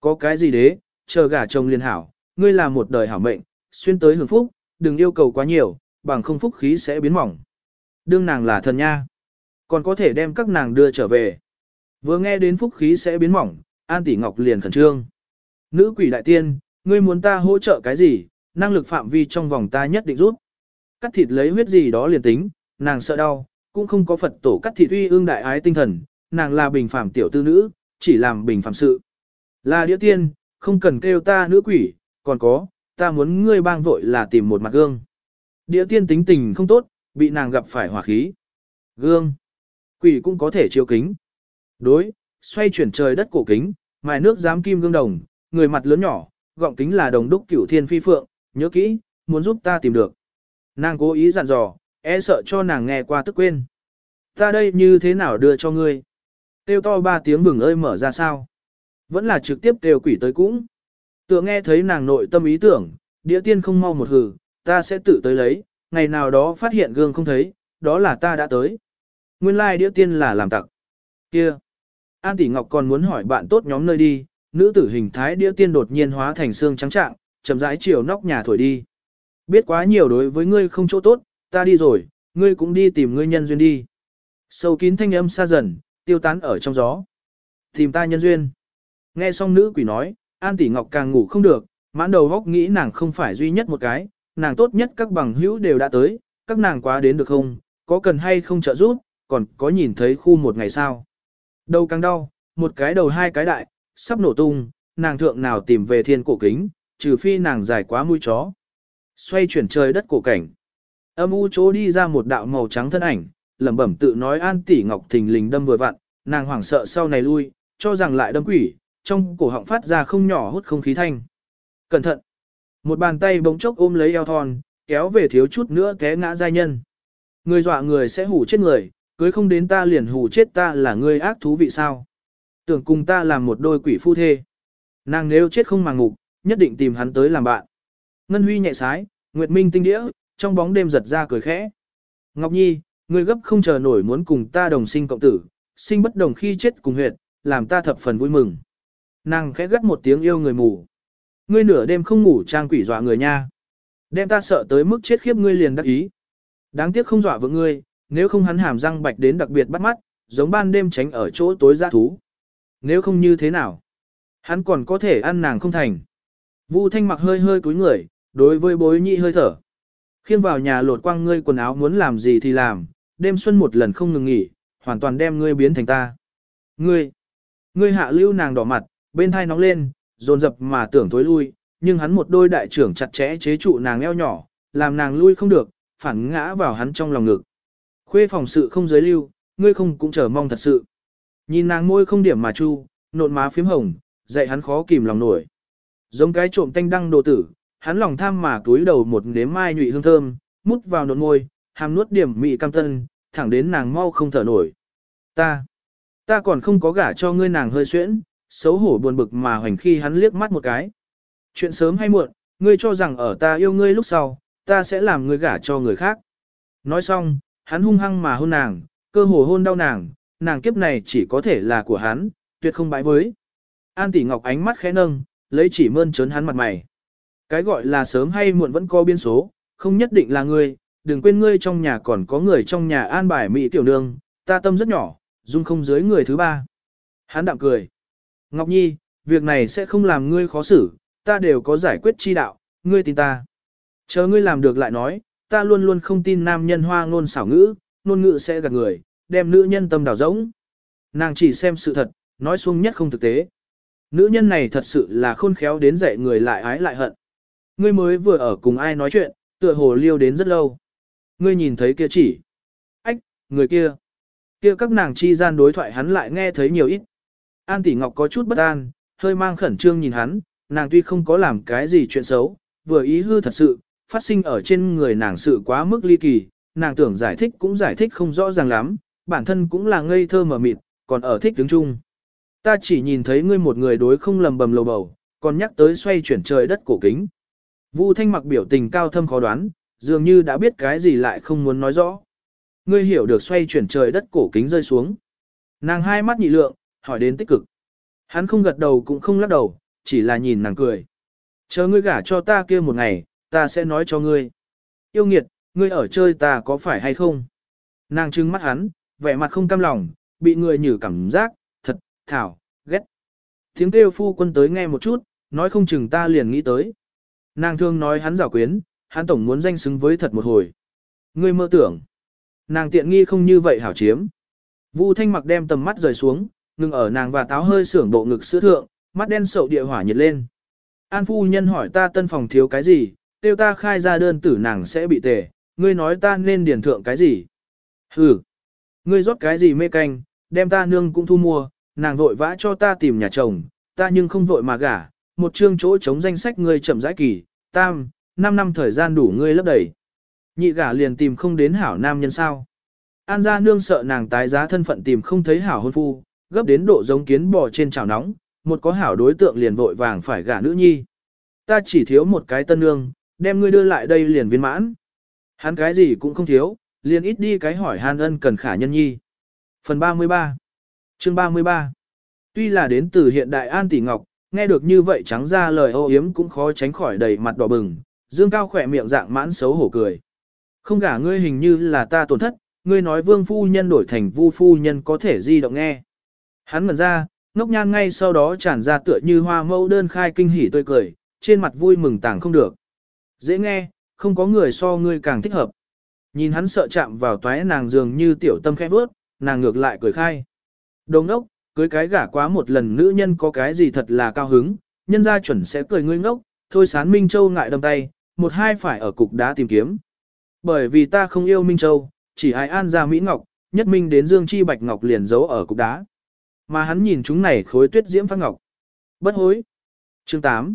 Có cái gì đế, chờ gả chồng liền hảo, ngươi là một đời hảo mệnh, xuyên tới hưởng phúc, đừng yêu cầu quá nhiều, bằng không phúc khí sẽ biến mỏng. Đương nàng là thần nha, còn có thể đem các nàng đưa trở về. Vừa nghe đến phúc khí sẽ biến mỏng, An Tỷ Ngọc liền khẩn trương. Nữ quỷ đại tiên, ngươi muốn ta hỗ trợ cái gì, năng lực phạm vi trong vòng ta nhất định rút. Cắt thịt lấy huyết gì đó liền tính, nàng sợ đau, cũng không có Phật tổ cắt thịt uy ương đại ái tinh thần, nàng là bình phạm tiểu tư nữ, chỉ làm bình phạm sự. Là đĩa tiên, không cần kêu ta nữ quỷ, còn có, ta muốn ngươi bang vội là tìm một mặt gương. Đĩa tiên tính tình không tốt, bị nàng gặp phải hỏa khí. Gương. Quỷ cũng có thể chiếu kính. Đối, xoay chuyển trời đất cổ kính, mài nước dám kim gương đồng, người mặt lớn nhỏ, gọng kính là đồng đúc cửu thiên phi phượng, nhớ kỹ, muốn giúp ta tìm được. Nàng cố ý dặn dò, e sợ cho nàng nghe qua tức quên. Ta đây như thế nào đưa cho ngươi? Tiêu to ba tiếng mừng ơi mở ra sao? Vẫn là trực tiếp đều quỷ tới cũng. Tựa nghe thấy nàng nội tâm ý tưởng, đĩa tiên không mau một hừ, ta sẽ tự tới lấy, ngày nào đó phát hiện gương không thấy, đó là ta đã tới. Nguyên lai like đĩa tiên là làm tặc. Kia! An Tỷ Ngọc còn muốn hỏi bạn tốt nhóm nơi đi, nữ tử hình thái đĩa tiên đột nhiên hóa thành xương trắng trạng, chậm rãi chiều nóc nhà thổi đi. Biết quá nhiều đối với ngươi không chỗ tốt, ta đi rồi, ngươi cũng đi tìm ngươi nhân duyên đi. Sâu kín thanh âm xa dần, tiêu tán ở trong gió. Tìm ta nhân duyên. Nghe xong nữ quỷ nói, An Tỷ Ngọc càng ngủ không được, mãn đầu góc nghĩ nàng không phải duy nhất một cái, nàng tốt nhất các bằng hữu đều đã tới, các nàng quá đến được không, có cần hay không trợ giúp, còn có nhìn thấy khu một ngày sao. Đầu càng đau, một cái đầu hai cái đại, sắp nổ tung, nàng thượng nào tìm về thiên cổ kính, trừ phi nàng dài quá mũi chó. Xoay chuyển trời đất cổ cảnh. Âm u chỗ đi ra một đạo màu trắng thân ảnh, lẩm bẩm tự nói An Tỷ Ngọc thình lình đâm vừa vặn, nàng hoảng sợ sau này lui, cho rằng lại đâm quỷ, trong cổ họng phát ra không nhỏ hút không khí thanh. Cẩn thận! Một bàn tay bỗng chốc ôm lấy eo thon, kéo về thiếu chút nữa té ngã giai nhân. Người dọa người sẽ hủ chết người, cưới không đến ta liền hủ chết ta là người ác thú vị sao. Tưởng cùng ta làm một đôi quỷ phu thê. Nàng nếu chết không màng ngục, nhất định tìm hắn tới làm bạn. Ngân huy nhẹ sái, Nguyệt Minh tinh đĩa, trong bóng đêm giật ra cười khẽ. Ngọc Nhi, người gấp không chờ nổi muốn cùng ta đồng sinh cộng tử, sinh bất đồng khi chết cùng huyệt, làm ta thập phần vui mừng. Nàng khẽ gắt một tiếng yêu người mù. Ngươi nửa đêm không ngủ trang quỷ dọa người nha. Đem ta sợ tới mức chết khiếp ngươi liền đắc ý. Đáng tiếc không dọa vợ ngươi, nếu không hắn hàm răng bạch đến đặc biệt bắt mắt, giống ban đêm tránh ở chỗ tối ra thú. Nếu không như thế nào? Hắn còn có thể ăn nàng không thành. Vu thanh mặc hơi hơi cúi người, đối với bối nhị hơi thở. Khiêng vào nhà lột quang ngươi quần áo muốn làm gì thì làm, đêm xuân một lần không ngừng nghỉ, hoàn toàn đem ngươi biến thành ta. Ngươi, ngươi hạ lưu nàng đỏ mặt, bên thai nóng lên, dồn dập mà tưởng tối lui, nhưng hắn một đôi đại trưởng chặt chẽ chế trụ nàng eo nhỏ, làm nàng lui không được, phản ngã vào hắn trong lòng ngực. Khuê phòng sự không giới lưu, ngươi không cũng chờ mong thật sự. Nhìn nàng môi không điểm mà chu, nộn má phím hồng, dạy hắn khó kìm lòng nổi. Giống cái trộm tanh đăng đồ tử, hắn lòng tham mà túi đầu một nếm mai nhụy hương thơm, mút vào nốt môi, hàm nuốt điểm mị cam tân, thẳng đến nàng mau không thở nổi. Ta, ta còn không có gả cho ngươi nàng hơi xuyễn, xấu hổ buồn bực mà hoành khi hắn liếc mắt một cái. Chuyện sớm hay muộn, ngươi cho rằng ở ta yêu ngươi lúc sau, ta sẽ làm ngươi gả cho người khác. Nói xong, hắn hung hăng mà hôn nàng, cơ hồ hôn đau nàng, nàng kiếp này chỉ có thể là của hắn, tuyệt không bãi với. An tỷ ngọc ánh mắt khẽ nâng, lấy chỉ mơn trớn hắn mặt mày. Cái gọi là sớm hay muộn vẫn có biên số, không nhất định là ngươi, đừng quên ngươi trong nhà còn có người trong nhà an bài mỹ tiểu nương, ta tâm rất nhỏ, dung không dưới người thứ ba. Hắn đạm cười. Ngọc Nhi, việc này sẽ không làm ngươi khó xử, ta đều có giải quyết chi đạo, ngươi tin ta. Chờ ngươi làm được lại nói, ta luôn luôn không tin nam nhân hoa ngôn xảo ngữ, ngôn ngữ sẽ gạt người, đem nữ nhân tâm đảo rỗng. Nàng chỉ xem sự thật, nói xuống nhất không thực tế. Nữ nhân này thật sự là khôn khéo đến dạy người lại ái lại hận. Ngươi mới vừa ở cùng ai nói chuyện, tựa hồ liêu đến rất lâu. Ngươi nhìn thấy kia chỉ. Ách, người kia. Kia các nàng chi gian đối thoại hắn lại nghe thấy nhiều ít. An Tỷ Ngọc có chút bất an, hơi mang khẩn trương nhìn hắn, nàng tuy không có làm cái gì chuyện xấu, vừa ý hư thật sự, phát sinh ở trên người nàng sự quá mức ly kỳ, nàng tưởng giải thích cũng giải thích không rõ ràng lắm, bản thân cũng là ngây thơ mờ mịt, còn ở thích đứng chung. Ta chỉ nhìn thấy ngươi một người đối không lầm bầm lầu bầu, còn nhắc tới xoay chuyển trời đất cổ kính. Vu Thanh mặc biểu tình cao thâm khó đoán, dường như đã biết cái gì lại không muốn nói rõ. Ngươi hiểu được xoay chuyển trời đất cổ kính rơi xuống. Nàng hai mắt nhị lượng, hỏi đến tích cực. Hắn không gật đầu cũng không lắc đầu, chỉ là nhìn nàng cười. Chờ ngươi gả cho ta kia một ngày, ta sẽ nói cho ngươi. Yêu nghiệt, ngươi ở chơi ta có phải hay không? Nàng trừng mắt hắn, vẻ mặt không cam lòng, bị người nhử cảm giác, thảo, ghét. Tiếng kêu phu quân tới nghe một chút, nói không chừng ta liền nghĩ tới. Nàng thương nói hắn giả quyến, hắn tổng muốn danh xứng với thật một hồi. Ngươi mơ tưởng. Nàng tiện nghi không như vậy hảo chiếm. Vu thanh mặc đem tầm mắt rời xuống, ngừng ở nàng và táo hơi sưởng bộ ngực sữa thượng, mắt đen sậu địa hỏa nhiệt lên. An phu nhân hỏi ta tân phòng thiếu cái gì, tiêu ta khai ra đơn tử nàng sẽ bị tề, ngươi nói ta nên điền thượng cái gì. Hừ, ngươi rót cái gì mê canh, đem ta nương cũng thu mua, nàng vội vã cho ta tìm nhà chồng, ta nhưng không vội mà gả, một chương chỗ chống danh sách ngươi chậm rãi kỳ, tam, năm năm thời gian đủ ngươi lấp đầy. Nhị gả liền tìm không đến hảo nam nhân sao. An gia nương sợ nàng tái giá thân phận tìm không thấy hảo hôn phu, gấp đến độ giống kiến bò trên chảo nóng, một có hảo đối tượng liền vội vàng phải gả nữ nhi. Ta chỉ thiếu một cái tân nương, đem ngươi đưa lại đây liền viên mãn. Hắn cái gì cũng không thiếu, liền ít đi cái hỏi han ân cần khả nhân nhi. Phần 33 Chương 33 Tuy là đến từ hiện đại An Tỷ Ngọc, nghe được như vậy trắng ra lời ô yếm cũng khó tránh khỏi đầy mặt đỏ bừng, dương cao khỏe miệng dạng mãn xấu hổ cười. Không gả ngươi hình như là ta tổn thất, ngươi nói vương phu nhân đổi thành vu phu nhân có thể di động nghe. Hắn ngẩn ra, ngốc nhan ngay sau đó tràn ra tựa như hoa mẫu đơn khai kinh hỉ tươi cười, trên mặt vui mừng tảng không được. Dễ nghe, không có người so ngươi càng thích hợp. Nhìn hắn sợ chạm vào toái nàng dường như tiểu tâm khẽ vớt, nàng ngược lại cười khai. Đồng ngốc, cưới cái gả quá một lần nữ nhân có cái gì thật là cao hứng, nhân gia chuẩn sẽ cười ngươi ngốc, thôi sán Minh Châu ngại đâm tay, một hai phải ở cục đá tìm kiếm. Bởi vì ta không yêu Minh Châu, chỉ ai an ra Mỹ Ngọc, nhất minh đến Dương Chi Bạch Ngọc liền giấu ở cục đá. Mà hắn nhìn chúng này khối tuyết diễm phát ngọc. Bất hối. Chương 8.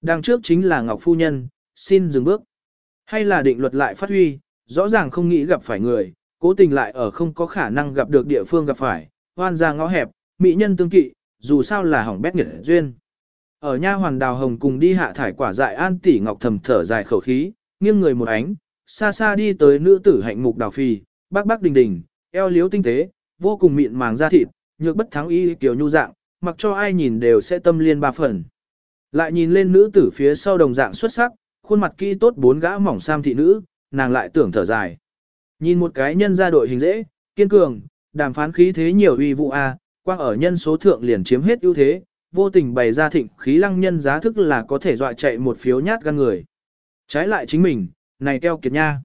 Đằng trước chính là Ngọc Phu Nhân, xin dừng bước. Hay là định luật lại phát huy, rõ ràng không nghĩ gặp phải người, cố tình lại ở không có khả năng gặp được địa phương gặp phải, hoan ra ngõ hẹp, mỹ nhân tương kỵ, dù sao là hỏng bét nghiệt duyên. Ở nha hoàn đào hồng cùng đi hạ thải quả dại an tỷ ngọc thầm thở dài khẩu khí, nghiêng người một ánh, xa xa đi tới nữ tử hạnh mục đào phi, bác bác đình đình, eo liếu tinh tế, vô cùng mịn màng da thịt, nhược bất thắng y kiểu nhu dạng, mặc cho ai nhìn đều sẽ tâm liên ba phần. Lại nhìn lên nữ tử phía sau đồng dạng xuất sắc, khuôn mặt kỹ tốt bốn gã mỏng sam thị nữ, nàng lại tưởng thở dài. Nhìn một cái nhân ra đội hình dễ, kiên cường, đàm phán khí thế nhiều uy vụ a, quang ở nhân số thượng liền chiếm hết ưu thế, vô tình bày ra thịnh khí lăng nhân giá thức là có thể dọa chạy một phiếu nhát gan người. Trái lại chính mình, này keo kiệt nha.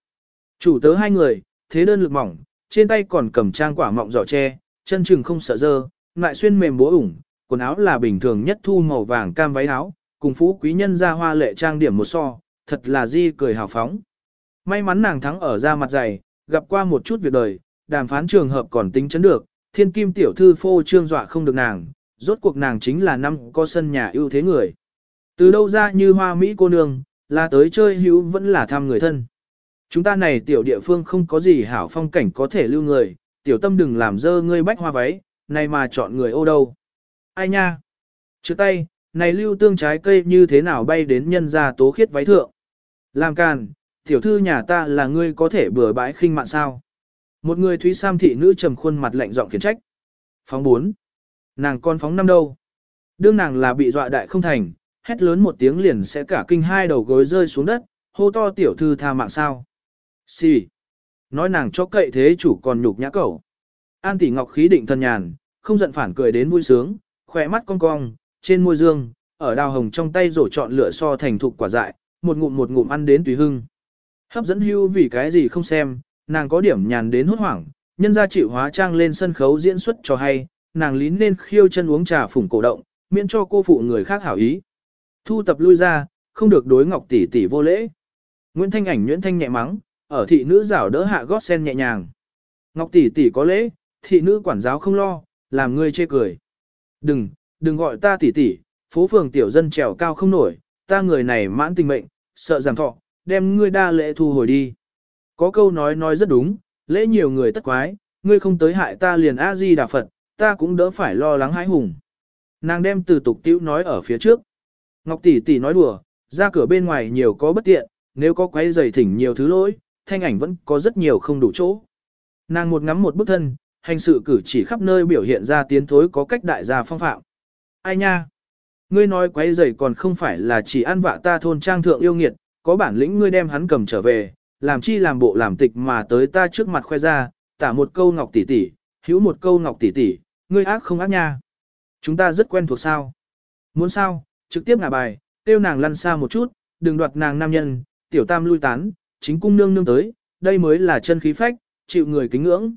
Chủ tớ hai người, thế đơn lực mỏng, trên tay còn cầm trang quả mọng giỏ tre, chân chừng không sợ dơ, lại xuyên mềm bố ủng, quần áo là bình thường nhất thu màu vàng cam váy áo, cùng phú quý nhân ra hoa lệ trang điểm một so, thật là di cười hào phóng. May mắn nàng thắng ở ra mặt dày, gặp qua một chút việc đời, đàm phán trường hợp còn tính chấn được, thiên kim tiểu thư phô trương dọa không được nàng, rốt cuộc nàng chính là năm có sân nhà ưu thế người. Từ đâu ra như hoa Mỹ cô nương, là tới chơi hữu vẫn là thăm người thân. Chúng ta này tiểu địa phương không có gì hảo phong cảnh có thể lưu người, tiểu tâm đừng làm dơ ngươi bách hoa váy, này mà chọn người ô đâu. Ai nha? Chứa tay, này lưu tương trái cây như thế nào bay đến nhân gia tố khiết váy thượng. Làm càn, tiểu thư nhà ta là ngươi có thể bừa bãi khinh mạn sao. Một người thúy sam thị nữ trầm khuôn mặt lạnh giọng khiển trách. Phóng 4. Nàng con phóng năm đâu. Đương nàng là bị dọa đại không thành, hét lớn một tiếng liền sẽ cả kinh hai đầu gối rơi xuống đất, hô to tiểu thư tha mạng sao. Xì. Nói nàng cho cậy thế chủ còn nhục nhã cẩu. An tỷ ngọc khí định thân nhàn, không giận phản cười đến vui sướng, khỏe mắt cong cong, trên môi dương, ở đào hồng trong tay rổ chọn lựa so thành thục quả dại, một ngụm một ngụm ăn đến tùy hưng. Hấp dẫn hưu vì cái gì không xem, nàng có điểm nhàn đến hốt hoảng, nhân ra chịu hóa trang lên sân khấu diễn xuất cho hay, nàng lín lên khiêu chân uống trà phủng cổ động, miễn cho cô phụ người khác hảo ý. Thu tập lui ra, không được đối ngọc tỷ tỷ vô lễ. Nguyễn Thanh ảnh Nguyễn Thanh nhẹ mắng, ở thị nữ rảo đỡ hạ gót sen nhẹ nhàng. Ngọc tỷ tỷ có lễ, thị nữ quản giáo không lo, làm ngươi chê cười. Đừng, đừng gọi ta tỷ tỷ, phố phường tiểu dân trèo cao không nổi, ta người này mãn tình mệnh, sợ giảm thọ, đem ngươi đa lễ thu hồi đi. Có câu nói nói rất đúng, lễ nhiều người tất quái, ngươi không tới hại ta liền A-di đà Phật, ta cũng đỡ phải lo lắng hãi hùng. Nàng đem từ tục tiểu nói ở phía trước. Ngọc tỷ tỷ nói đùa, ra cửa bên ngoài nhiều có bất tiện, nếu có quấy giày thỉnh nhiều thứ lỗi, thanh ảnh vẫn có rất nhiều không đủ chỗ. Nàng một ngắm một bức thân, hành sự cử chỉ khắp nơi biểu hiện ra tiến thối có cách đại gia phong phạm. Ai nha? Ngươi nói quấy giày còn không phải là chỉ ăn vạ ta thôn trang thượng yêu nghiệt, có bản lĩnh ngươi đem hắn cầm trở về, làm chi làm bộ làm tịch mà tới ta trước mặt khoe ra, tả một câu ngọc tỷ tỷ, hữu một câu ngọc tỷ tỷ, ngươi ác không ác nha. Chúng ta rất quen thuộc sao. Muốn sao, trực tiếp ngả bài, tiêu nàng lăn xa một chút, đừng đoạt nàng nam nhân, tiểu tam lui tán, chính cung nương nương tới, đây mới là chân khí phách, chịu người kính ngưỡng.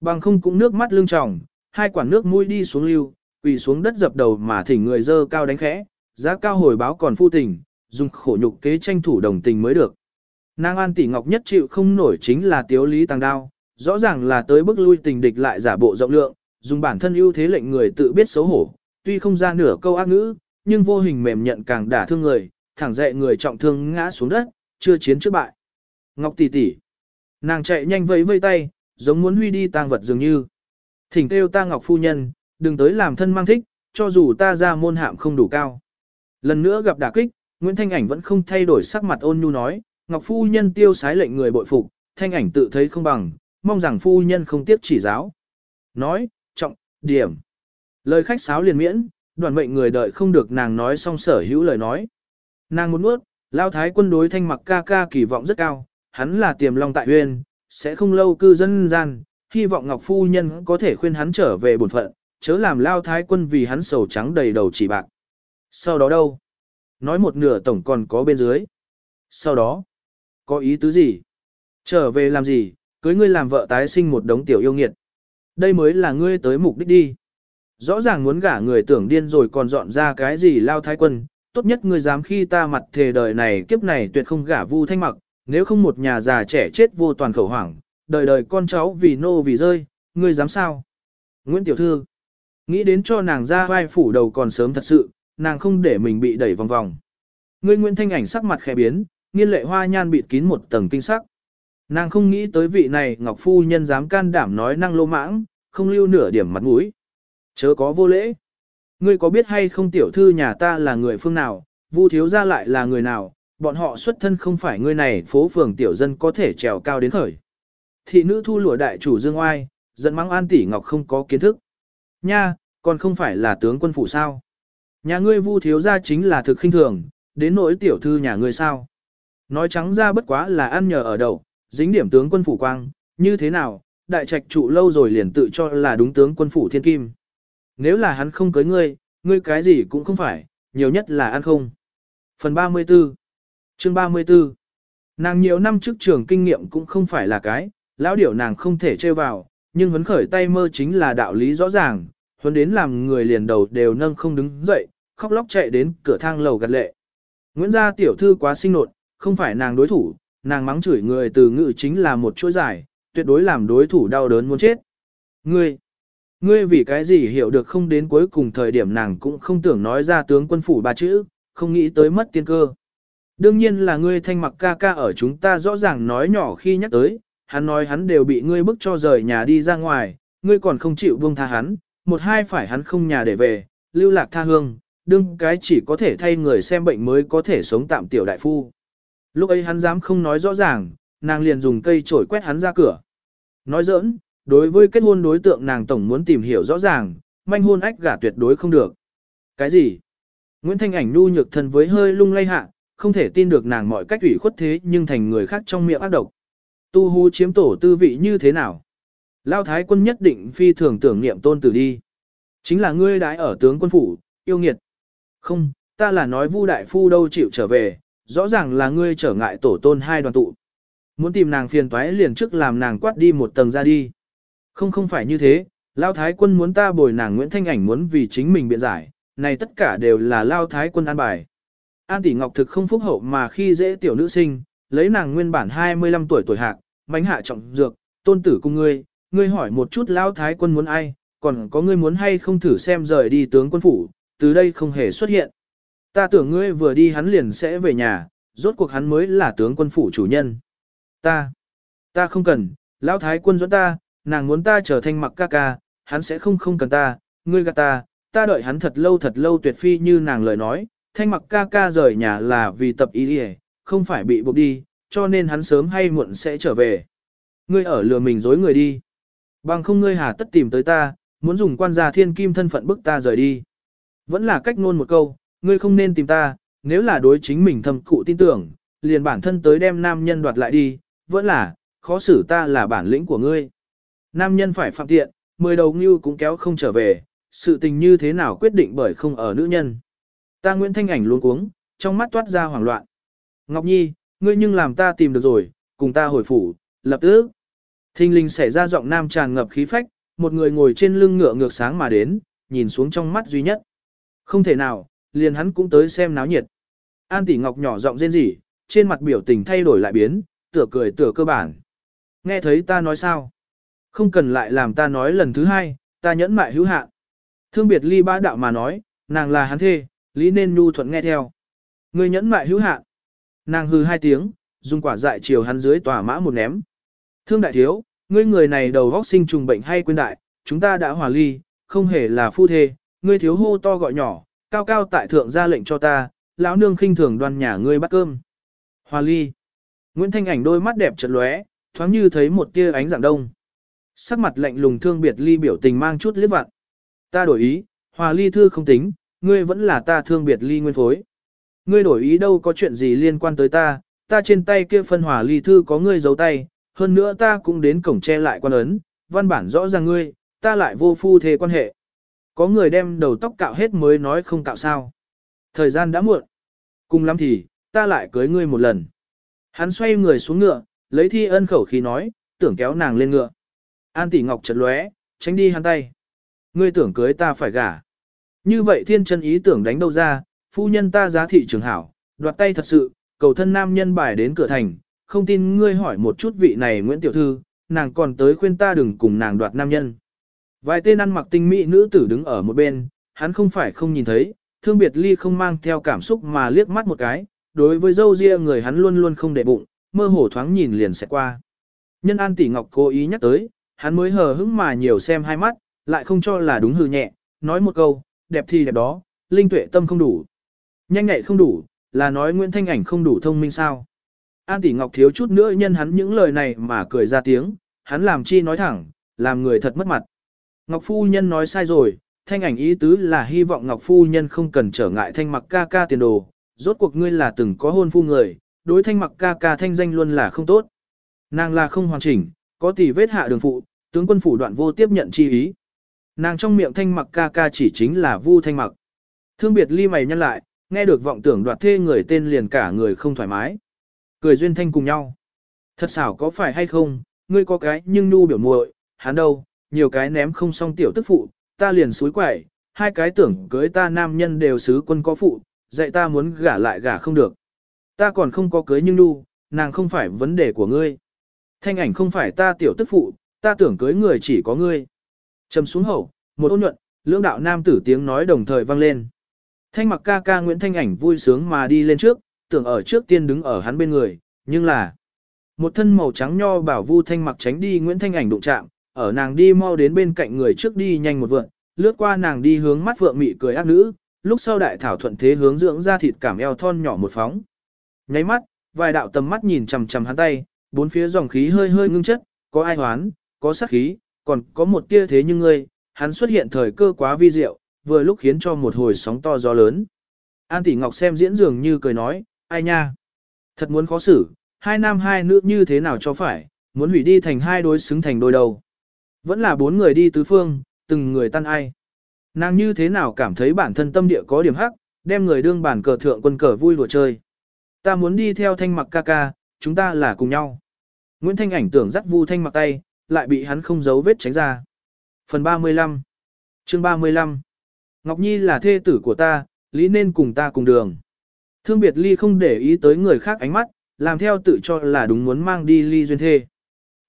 Bằng không cũng nước mắt lưng tròng, hai quản nước mũi đi xuống lưu, quỳ xuống đất dập đầu mà thỉnh người dơ cao đánh khẽ, giá cao hồi báo còn phu tình, dùng khổ nhục kế tranh thủ đồng tình mới được. Nàng An Tỷ Ngọc nhất chịu không nổi chính là tiếu lý tăng đao, rõ ràng là tới bức lui tình địch lại giả bộ rộng lượng, dùng bản thân ưu thế lệnh người tự biết xấu hổ, tuy không ra nửa câu ác ngữ, nhưng vô hình mềm nhận càng đả thương người, thẳng dậy người trọng thương ngã xuống đất, chưa chiến trước bại. Ngọc tỷ tỷ, nàng chạy nhanh vẫy vây tay, giống muốn huy đi tang vật dường như. Thỉnh kêu ta Ngọc phu nhân, đừng tới làm thân mang thích, cho dù ta ra môn hạm không đủ cao. Lần nữa gặp đả kích, Nguyễn Thanh Ảnh vẫn không thay đổi sắc mặt ôn nhu nói, Ngọc phu nhân tiêu sái lệnh người bội phục, Thanh Ảnh tự thấy không bằng, mong rằng phu nhân không tiếp chỉ giáo. Nói, trọng, điểm. Lời khách sáo liền miễn, đoàn mệnh người đợi không được nàng nói xong sở hữu lời nói. Nàng muốn nuốt, lao thái quân đối thanh mặc ca ca kỳ vọng rất cao, hắn là tiềm long tại huyền, sẽ không lâu cư dân gian, hy vọng Ngọc Phu Nhân có thể khuyên hắn trở về bổn phận, chớ làm lao thái quân vì hắn sầu trắng đầy đầu chỉ bạc. Sau đó đâu? Nói một nửa tổng còn có bên dưới. Sau đó, có ý tứ gì? Trở về làm gì? Cưới ngươi làm vợ tái sinh một đống tiểu yêu nghiệt. Đây mới là ngươi tới mục đích đi. Rõ ràng muốn gả người tưởng điên rồi còn dọn ra cái gì lao thái quân, tốt nhất ngươi dám khi ta mặt thề đời này kiếp này tuyệt không gả vu thanh mặc, nếu không một nhà già trẻ chết vô toàn khẩu hoảng, đời đời con cháu vì nô vì rơi, ngươi dám sao? Nguyễn Tiểu Thư, nghĩ đến cho nàng ra vai phủ đầu còn sớm thật sự, nàng không để mình bị đẩy vòng vòng. Ngươi Nguyễn Thanh ảnh sắc mặt khẽ biến, nghiên lệ hoa nhan bịt kín một tầng kinh sắc. Nàng không nghĩ tới vị này Ngọc Phu Nhân dám can đảm nói năng lô mãng, không lưu nửa điểm mặt mũi. Chớ có vô lễ. Ngươi có biết hay không tiểu thư nhà ta là người phương nào, vu thiếu gia lại là người nào, bọn họ xuất thân không phải ngươi này phố phường tiểu dân có thể trèo cao đến khởi. Thị nữ thu lụa đại chủ dương oai, giận mắng an tỷ ngọc không có kiến thức. Nha, còn không phải là tướng quân phụ sao. Nhà ngươi vu thiếu gia chính là thực khinh thường, đến nỗi tiểu thư nhà ngươi sao. Nói trắng ra bất quá là ăn nhờ ở đậu, dính điểm tướng quân phủ quang, như thế nào, đại trạch trụ lâu rồi liền tự cho là đúng tướng quân phủ thiên kim. Nếu là hắn không cưới ngươi, ngươi cái gì cũng không phải, nhiều nhất là ăn không. Phần 34 Chương 34 Nàng nhiều năm trước trường kinh nghiệm cũng không phải là cái, lão điểu nàng không thể chơi vào, nhưng huấn khởi tay mơ chính là đạo lý rõ ràng, huấn đến làm người liền đầu đều nâng không đứng dậy, khóc lóc chạy đến cửa thang lầu gạt lệ. Nguyễn gia tiểu thư quá sinh nột, không phải nàng đối thủ, nàng mắng chửi người từ ngữ chính là một chuỗi giải, tuyệt đối làm đối thủ đau đớn muốn chết. Ngươi, ngươi vì cái gì hiểu được không đến cuối cùng thời điểm nàng cũng không tưởng nói ra tướng quân phủ ba chữ, không nghĩ tới mất tiên cơ. Đương nhiên là ngươi thanh mặc ca ca ở chúng ta rõ ràng nói nhỏ khi nhắc tới, hắn nói hắn đều bị ngươi bức cho rời nhà đi ra ngoài, ngươi còn không chịu buông tha hắn, một hai phải hắn không nhà để về, lưu lạc tha hương, đương cái chỉ có thể thay người xem bệnh mới có thể sống tạm tiểu đại phu. Lúc ấy hắn dám không nói rõ ràng, nàng liền dùng cây chổi quét hắn ra cửa. Nói giỡn, đối với kết hôn đối tượng nàng tổng muốn tìm hiểu rõ ràng, manh hôn ách gả tuyệt đối không được. Cái gì? Nguyễn Thanh Ảnh nu nhược thân với hơi lung lay hạ, không thể tin được nàng mọi cách ủy khuất thế nhưng thành người khác trong miệng ác độc. Tu hú chiếm tổ tư vị như thế nào? Lao thái quân nhất định phi thường tưởng niệm tôn tử đi. Chính là ngươi đãi ở tướng quân phủ, yêu nghiệt. Không, ta là nói vu đại phu đâu chịu trở về, rõ ràng là ngươi trở ngại tổ tôn hai đoàn tụ. Muốn tìm nàng phiền toái liền trước làm nàng quát đi một tầng ra đi. Không không phải như thế, Lao Thái quân muốn ta bồi nàng Nguyễn Thanh Ảnh muốn vì chính mình biện giải, này tất cả đều là Lao Thái quân an bài. An tỷ ngọc thực không phúc hậu mà khi dễ tiểu nữ sinh, lấy nàng nguyên bản 25 tuổi tuổi hạc, bánh hạ trọng dược, tôn tử cùng ngươi, ngươi hỏi một chút Lao Thái quân muốn ai, còn có ngươi muốn hay không thử xem rời đi tướng quân phủ, từ đây không hề xuất hiện. Ta tưởng ngươi vừa đi hắn liền sẽ về nhà, rốt cuộc hắn mới là tướng quân phủ chủ nhân. Ta, ta không cần, lão thái quân dẫn ta, nàng muốn ta trở thành mặc ca ca, hắn sẽ không không cần ta, ngươi gạt ta, ta đợi hắn thật lâu thật lâu tuyệt phi như nàng lời nói, thanh mặc ca ca rời nhà là vì tập ý đi không phải bị buộc đi, cho nên hắn sớm hay muộn sẽ trở về. Ngươi ở lừa mình dối người đi. Bằng không ngươi hà tất tìm tới ta, muốn dùng quan gia thiên kim thân phận bức ta rời đi. Vẫn là cách ngôn một câu, ngươi không nên tìm ta, nếu là đối chính mình thâm cụ tin tưởng, liền bản thân tới đem nam nhân đoạt lại đi, vẫn là, khó xử ta là bản lĩnh của ngươi. Nam nhân phải phạm tiện, mười đầu ngưu cũng kéo không trở về, sự tình như thế nào quyết định bởi không ở nữ nhân. Ta Nguyễn Thanh Ảnh luôn cuống, trong mắt toát ra hoảng loạn. Ngọc Nhi, ngươi nhưng làm ta tìm được rồi, cùng ta hồi phủ, lập tức. Thinh linh xảy ra giọng nam tràn ngập khí phách, một người ngồi trên lưng ngựa ngược sáng mà đến, nhìn xuống trong mắt duy nhất. Không thể nào, liền hắn cũng tới xem náo nhiệt. An tỷ ngọc nhỏ giọng rên rỉ, trên mặt biểu tình thay đổi lại biến, tựa cười tựa cơ bản. Nghe thấy ta nói sao? Không cần lại làm ta nói lần thứ hai, ta nhẫn mại hữu hạn. Thương biệt ly ba đạo mà nói, nàng là hắn thê, lý nên nhu thuận nghe theo. Người nhẫn mại hữu hạn. Nàng hư hai tiếng, dùng quả dại chiều hắn dưới tòa mã một ném. Thương đại thiếu, ngươi người này đầu vóc sinh trùng bệnh hay quên đại, chúng ta đã hòa ly, không hề là phu thê, ngươi thiếu hô to gọi nhỏ, cao cao tại thượng ra lệnh cho ta, lão nương khinh thường đoan nhà ngươi bắt cơm. Hoa ly. Nguyễn Thanh Ảnh đôi mắt đẹp chợt lóe, thoáng như thấy một tia ánh dạng đông. Sắc mặt lạnh lùng thương biệt ly biểu tình mang chút liếc vặn. Ta đổi ý, hòa ly thư không tính, ngươi vẫn là ta thương biệt ly nguyên phối. Ngươi đổi ý đâu có chuyện gì liên quan tới ta, ta trên tay kia phân hòa ly thư có ngươi giấu tay, hơn nữa ta cũng đến cổng che lại quan ấn, văn bản rõ ràng ngươi, ta lại vô phu thề quan hệ. Có người đem đầu tóc cạo hết mới nói không cạo sao. Thời gian đã muộn. Cùng lắm thì, ta lại cưới ngươi một lần. Hắn xoay người xuống ngựa, lấy thi ân khẩu khí nói, tưởng kéo nàng lên ngựa. An tỷ ngọc chật lóe, tránh đi hắn tay. Ngươi tưởng cưới ta phải gả. Như vậy thiên chân ý tưởng đánh đâu ra, phu nhân ta giá thị trường hảo, đoạt tay thật sự, cầu thân nam nhân bài đến cửa thành, không tin ngươi hỏi một chút vị này Nguyễn Tiểu Thư, nàng còn tới khuyên ta đừng cùng nàng đoạt nam nhân. Vài tên ăn mặc tinh mỹ nữ tử đứng ở một bên, hắn không phải không nhìn thấy, thương biệt ly không mang theo cảm xúc mà liếc mắt một cái, đối với dâu ria người hắn luôn luôn không để bụng, mơ hồ thoáng nhìn liền sẽ qua. Nhân An Tỷ Ngọc cố ý nhắc tới, hắn mới hờ hững mà nhiều xem hai mắt, lại không cho là đúng hừ nhẹ, nói một câu, đẹp thì đẹp đó, linh tuệ tâm không đủ. Nhanh nhạy không đủ, là nói Nguyễn Thanh Ảnh không đủ thông minh sao. An Tỷ Ngọc thiếu chút nữa nhân hắn những lời này mà cười ra tiếng, hắn làm chi nói thẳng, làm người thật mất mặt. Ngọc Phu Nhân nói sai rồi, Thanh Ảnh ý tứ là hy vọng Ngọc Phu Nhân không cần trở ngại Thanh mặc ca ca tiền đồ, rốt cuộc ngươi là từng có hôn phu người, đối Thanh mặc ca ca thanh danh luôn là không tốt. Nàng là không hoàn chỉnh, có tỷ vết hạ đường phụ, tướng quân phủ đoạn vô tiếp nhận chi ý. Nàng trong miệng Thanh mặc ca ca chỉ chính là Vu Thanh mặc. Thương biệt ly mày nhân lại, nghe được vọng tưởng đoạt thê người tên liền cả người không thoải mái. Cười duyên thanh cùng nhau. Thật xảo có phải hay không, ngươi có cái nhưng nu biểu muội, hắn đâu, nhiều cái ném không xong tiểu tức phụ, ta liền suối quẩy, hai cái tưởng cưới ta nam nhân đều sứ quân có phụ, dạy ta muốn gả lại gả không được. Ta còn không có cưới nhưng nu, nàng không phải vấn đề của ngươi. Thanh ảnh không phải ta tiểu tức phụ, ta tưởng cưới người chỉ có ngươi. Trầm xuống hậu, một ôn nhuận, lưỡng đạo nam tử tiếng nói đồng thời vang lên. Thanh mặc ca ca Nguyễn Thanh ảnh vui sướng mà đi lên trước, tưởng ở trước tiên đứng ở hắn bên người, nhưng là một thân màu trắng nho bảo vu thanh mặc tránh đi Nguyễn Thanh ảnh đụng chạm, ở nàng đi mau đến bên cạnh người trước đi nhanh một vượn, lướt qua nàng đi hướng mắt vượng mị cười ác nữ, lúc sau đại thảo thuận thế hướng dưỡng ra thịt cảm eo thon nhỏ một phóng. Nháy mắt, vài đạo tầm mắt nhìn chằm chằm hắn tay, bốn phía dòng khí hơi hơi ngưng chất, có ai hoán, có sát khí, còn có một tia thế nhưng ngươi, hắn xuất hiện thời cơ quá vi diệu, vừa lúc khiến cho một hồi sóng to gió lớn. An Tỷ Ngọc xem diễn dường như cười nói, ai nha, thật muốn khó xử, hai nam hai nữ như thế nào cho phải, muốn hủy đi thành hai đối xứng thành đôi đầu. Vẫn là bốn người đi tứ phương, từng người tan ai. Nàng như thế nào cảm thấy bản thân tâm địa có điểm hắc, đem người đương bản cờ thượng quân cờ vui đùa chơi. Ta muốn đi theo thanh mặc ca ca, chúng ta là cùng nhau. Nguyễn Thanh ảnh tưởng dắt vu thanh mặc tay, lại bị hắn không giấu vết tránh ra. Phần 35 Chương 35 Ngọc Nhi là thê tử của ta, lý nên cùng ta cùng đường. Thương biệt ly không để ý tới người khác ánh mắt, làm theo tự cho là đúng muốn mang đi ly duyên thê.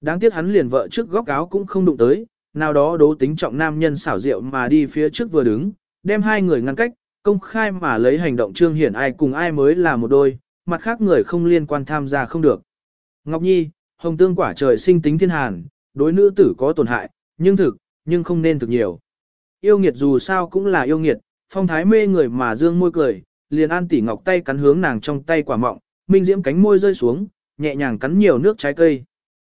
Đáng tiếc hắn liền vợ trước góc áo cũng không đụng tới, nào đó đố tính trọng nam nhân xảo diệu mà đi phía trước vừa đứng, đem hai người ngăn cách, công khai mà lấy hành động trương hiển ai cùng ai mới là một đôi, mặt khác người không liên quan tham gia không được. Ngọc Nhi, hồng tương quả trời sinh tính thiên hàn, đối nữ tử có tổn hại, nhưng thực, nhưng không nên thực nhiều. Yêu nghiệt dù sao cũng là yêu nghiệt, phong thái mê người mà dương môi cười, liền an tỉ ngọc tay cắn hướng nàng trong tay quả mọng, minh diễm cánh môi rơi xuống, nhẹ nhàng cắn nhiều nước trái cây.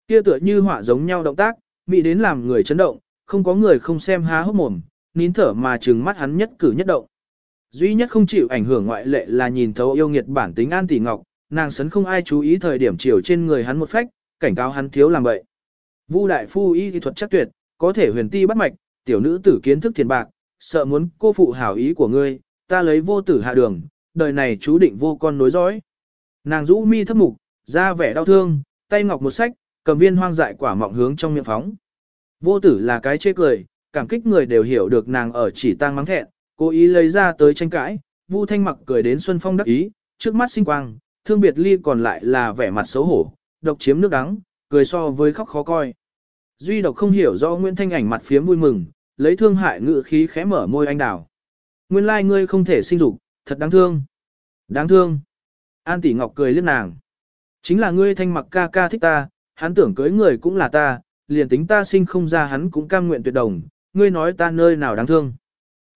Kia tựa như họa giống nhau động tác, mỹ đến làm người chấn động, không có người không xem há hốc mồm, nín thở mà trừng mắt hắn nhất cử nhất động. Duy nhất không chịu ảnh hưởng ngoại lệ là nhìn thấu yêu nghiệt bản tính An Tỷ Ngọc, nàng sấn không ai chú ý thời điểm chiều trên người hắn một phách, cảnh cáo hắn thiếu làm vậy. Vu đại phu y thuật chắc tuyệt, có thể huyền ti bắt mạch, tiểu nữ tử kiến thức thiền bạc, sợ muốn cô phụ hảo ý của ngươi, ta lấy vô tử hạ đường, đời này chú định vô con nối dõi. Nàng rũ mi thấp mục, ra vẻ đau thương, tay ngọc một sách, cầm viên hoang dại quả mọng hướng trong miệng phóng. Vô tử là cái chê cười, cảm kích người đều hiểu được nàng ở chỉ tang mắng thẹn, cố ý lấy ra tới tranh cãi, Vu Thanh mặc cười đến Xuân Phong đắc ý, trước mắt sinh quang, thương biệt ly còn lại là vẻ mặt xấu hổ, độc chiếm nước đắng, cười so với khóc khó coi. Duy độc không hiểu do Nguyễn Thanh ảnh mặt phía vui mừng, lấy thương hại ngự khí khẽ mở môi anh đào. Nguyên lai ngươi không thể sinh dục, thật đáng thương. Đáng thương. An tỷ ngọc cười liếc nàng. Chính là ngươi thanh mặc ca ca thích ta, hắn tưởng cưới người cũng là ta, liền tính ta sinh không ra hắn cũng cam nguyện tuyệt đồng, ngươi nói ta nơi nào đáng thương.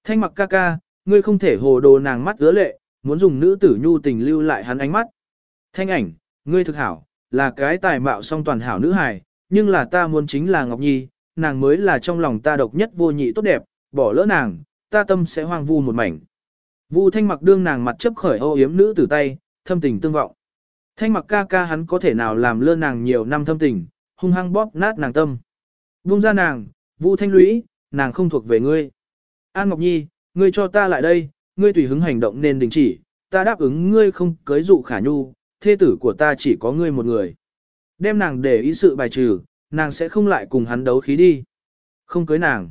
Thanh mặc ca ca, ngươi không thể hồ đồ nàng mắt ứa lệ, muốn dùng nữ tử nhu tình lưu lại hắn ánh mắt. Thanh ảnh, ngươi thực hảo, là cái tài mạo song toàn hảo nữ hài, nhưng là ta muốn chính là Ngọc Nhi, nàng mới là trong lòng ta độc nhất vô nhị tốt đẹp, bỏ lỡ nàng, ta tâm sẽ hoang vu một mảnh. Vu thanh mặc đương nàng mặt chấp khởi ô yếm nữ tử tay, thâm tình tương vọng. Thanh mặc ca ca hắn có thể nào làm lơ nàng nhiều năm thâm tình, hung hăng bóp nát nàng tâm. vung ra nàng, Vu thanh lũy, nàng không thuộc về ngươi. An Ngọc Nhi, ngươi cho ta lại đây, ngươi tùy hứng hành động nên đình chỉ, ta đáp ứng ngươi không cưới dụ khả nhu, thê tử của ta chỉ có ngươi một người. Đem nàng để ý sự bài trừ, nàng sẽ không lại cùng hắn đấu khí đi. Không cưới nàng.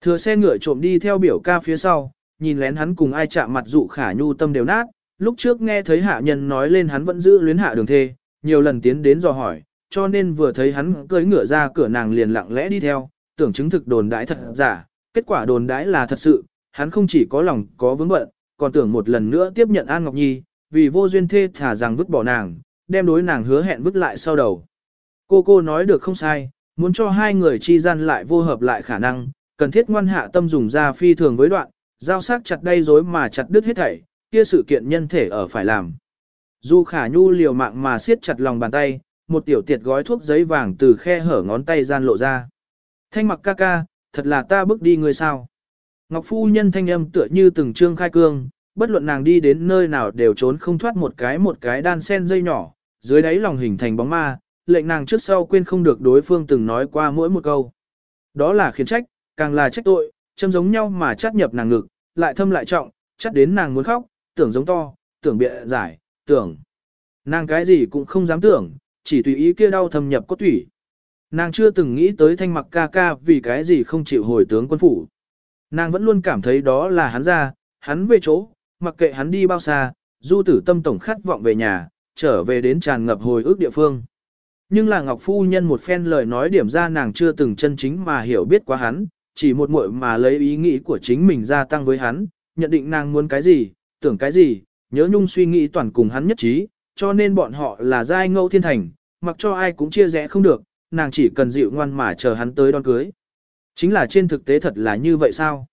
Thừa xe ngựa trộm đi theo biểu ca phía sau, nhìn lén hắn cùng ai chạm mặt dụ khả nhu tâm đều nát, lúc trước nghe thấy hạ nhân nói lên hắn vẫn giữ luyến hạ đường thê, nhiều lần tiến đến dò hỏi, cho nên vừa thấy hắn cưỡi ngựa ra cửa nàng liền lặng lẽ đi theo, tưởng chứng thực đồn đãi thật giả, kết quả đồn đãi là thật sự, hắn không chỉ có lòng có vướng bận, còn tưởng một lần nữa tiếp nhận An Ngọc Nhi, vì vô duyên thê thả rằng vứt bỏ nàng, đem đối nàng hứa hẹn vứt lại sau đầu. Cô cô nói được không sai, muốn cho hai người chi gian lại vô hợp lại khả năng, cần thiết ngoan hạ tâm dùng ra phi thường với đoạn, giao sắc chặt đây dối mà chặt đứt hết thảy, kia sự kiện nhân thể ở phải làm. Dù khả nhu liều mạng mà siết chặt lòng bàn tay, một tiểu tiệt gói thuốc giấy vàng từ khe hở ngón tay gian lộ ra. Thanh mặc ca ca, thật là ta bước đi người sao. Ngọc phu nhân thanh âm tựa như từng trương khai cương, bất luận nàng đi đến nơi nào đều trốn không thoát một cái một cái đan sen dây nhỏ, dưới đáy lòng hình thành bóng ma, lệnh nàng trước sau quên không được đối phương từng nói qua mỗi một câu. Đó là khiến trách, càng là trách tội, châm giống nhau mà chắt nhập nàng ngực, lại thâm lại trọng, chắt đến nàng muốn khóc, tưởng giống to, tưởng bịa giải, tưởng. Nàng cái gì cũng không dám tưởng, chỉ tùy ý kia đau thâm nhập cốt thủy. Nàng chưa từng nghĩ tới thanh mặc ca ca vì cái gì không chịu hồi tướng quân phủ. Nàng vẫn luôn cảm thấy đó là hắn ra, hắn về chỗ, mặc kệ hắn đi bao xa, du tử tâm tổng khát vọng về nhà, trở về đến tràn ngập hồi ức địa phương. Nhưng là Ngọc Phu Nhân một phen lời nói điểm ra nàng chưa từng chân chính mà hiểu biết quá hắn, chỉ một muội mà lấy ý nghĩ của chính mình gia tăng với hắn, nhận định nàng muốn cái gì, tưởng cái gì, nhớ nhung suy nghĩ toàn cùng hắn nhất trí, cho nên bọn họ là giai ngẫu thiên thành, mặc cho ai cũng chia rẽ không được, nàng chỉ cần dịu ngoan mà chờ hắn tới đón cưới. Chính là trên thực tế thật là như vậy sao?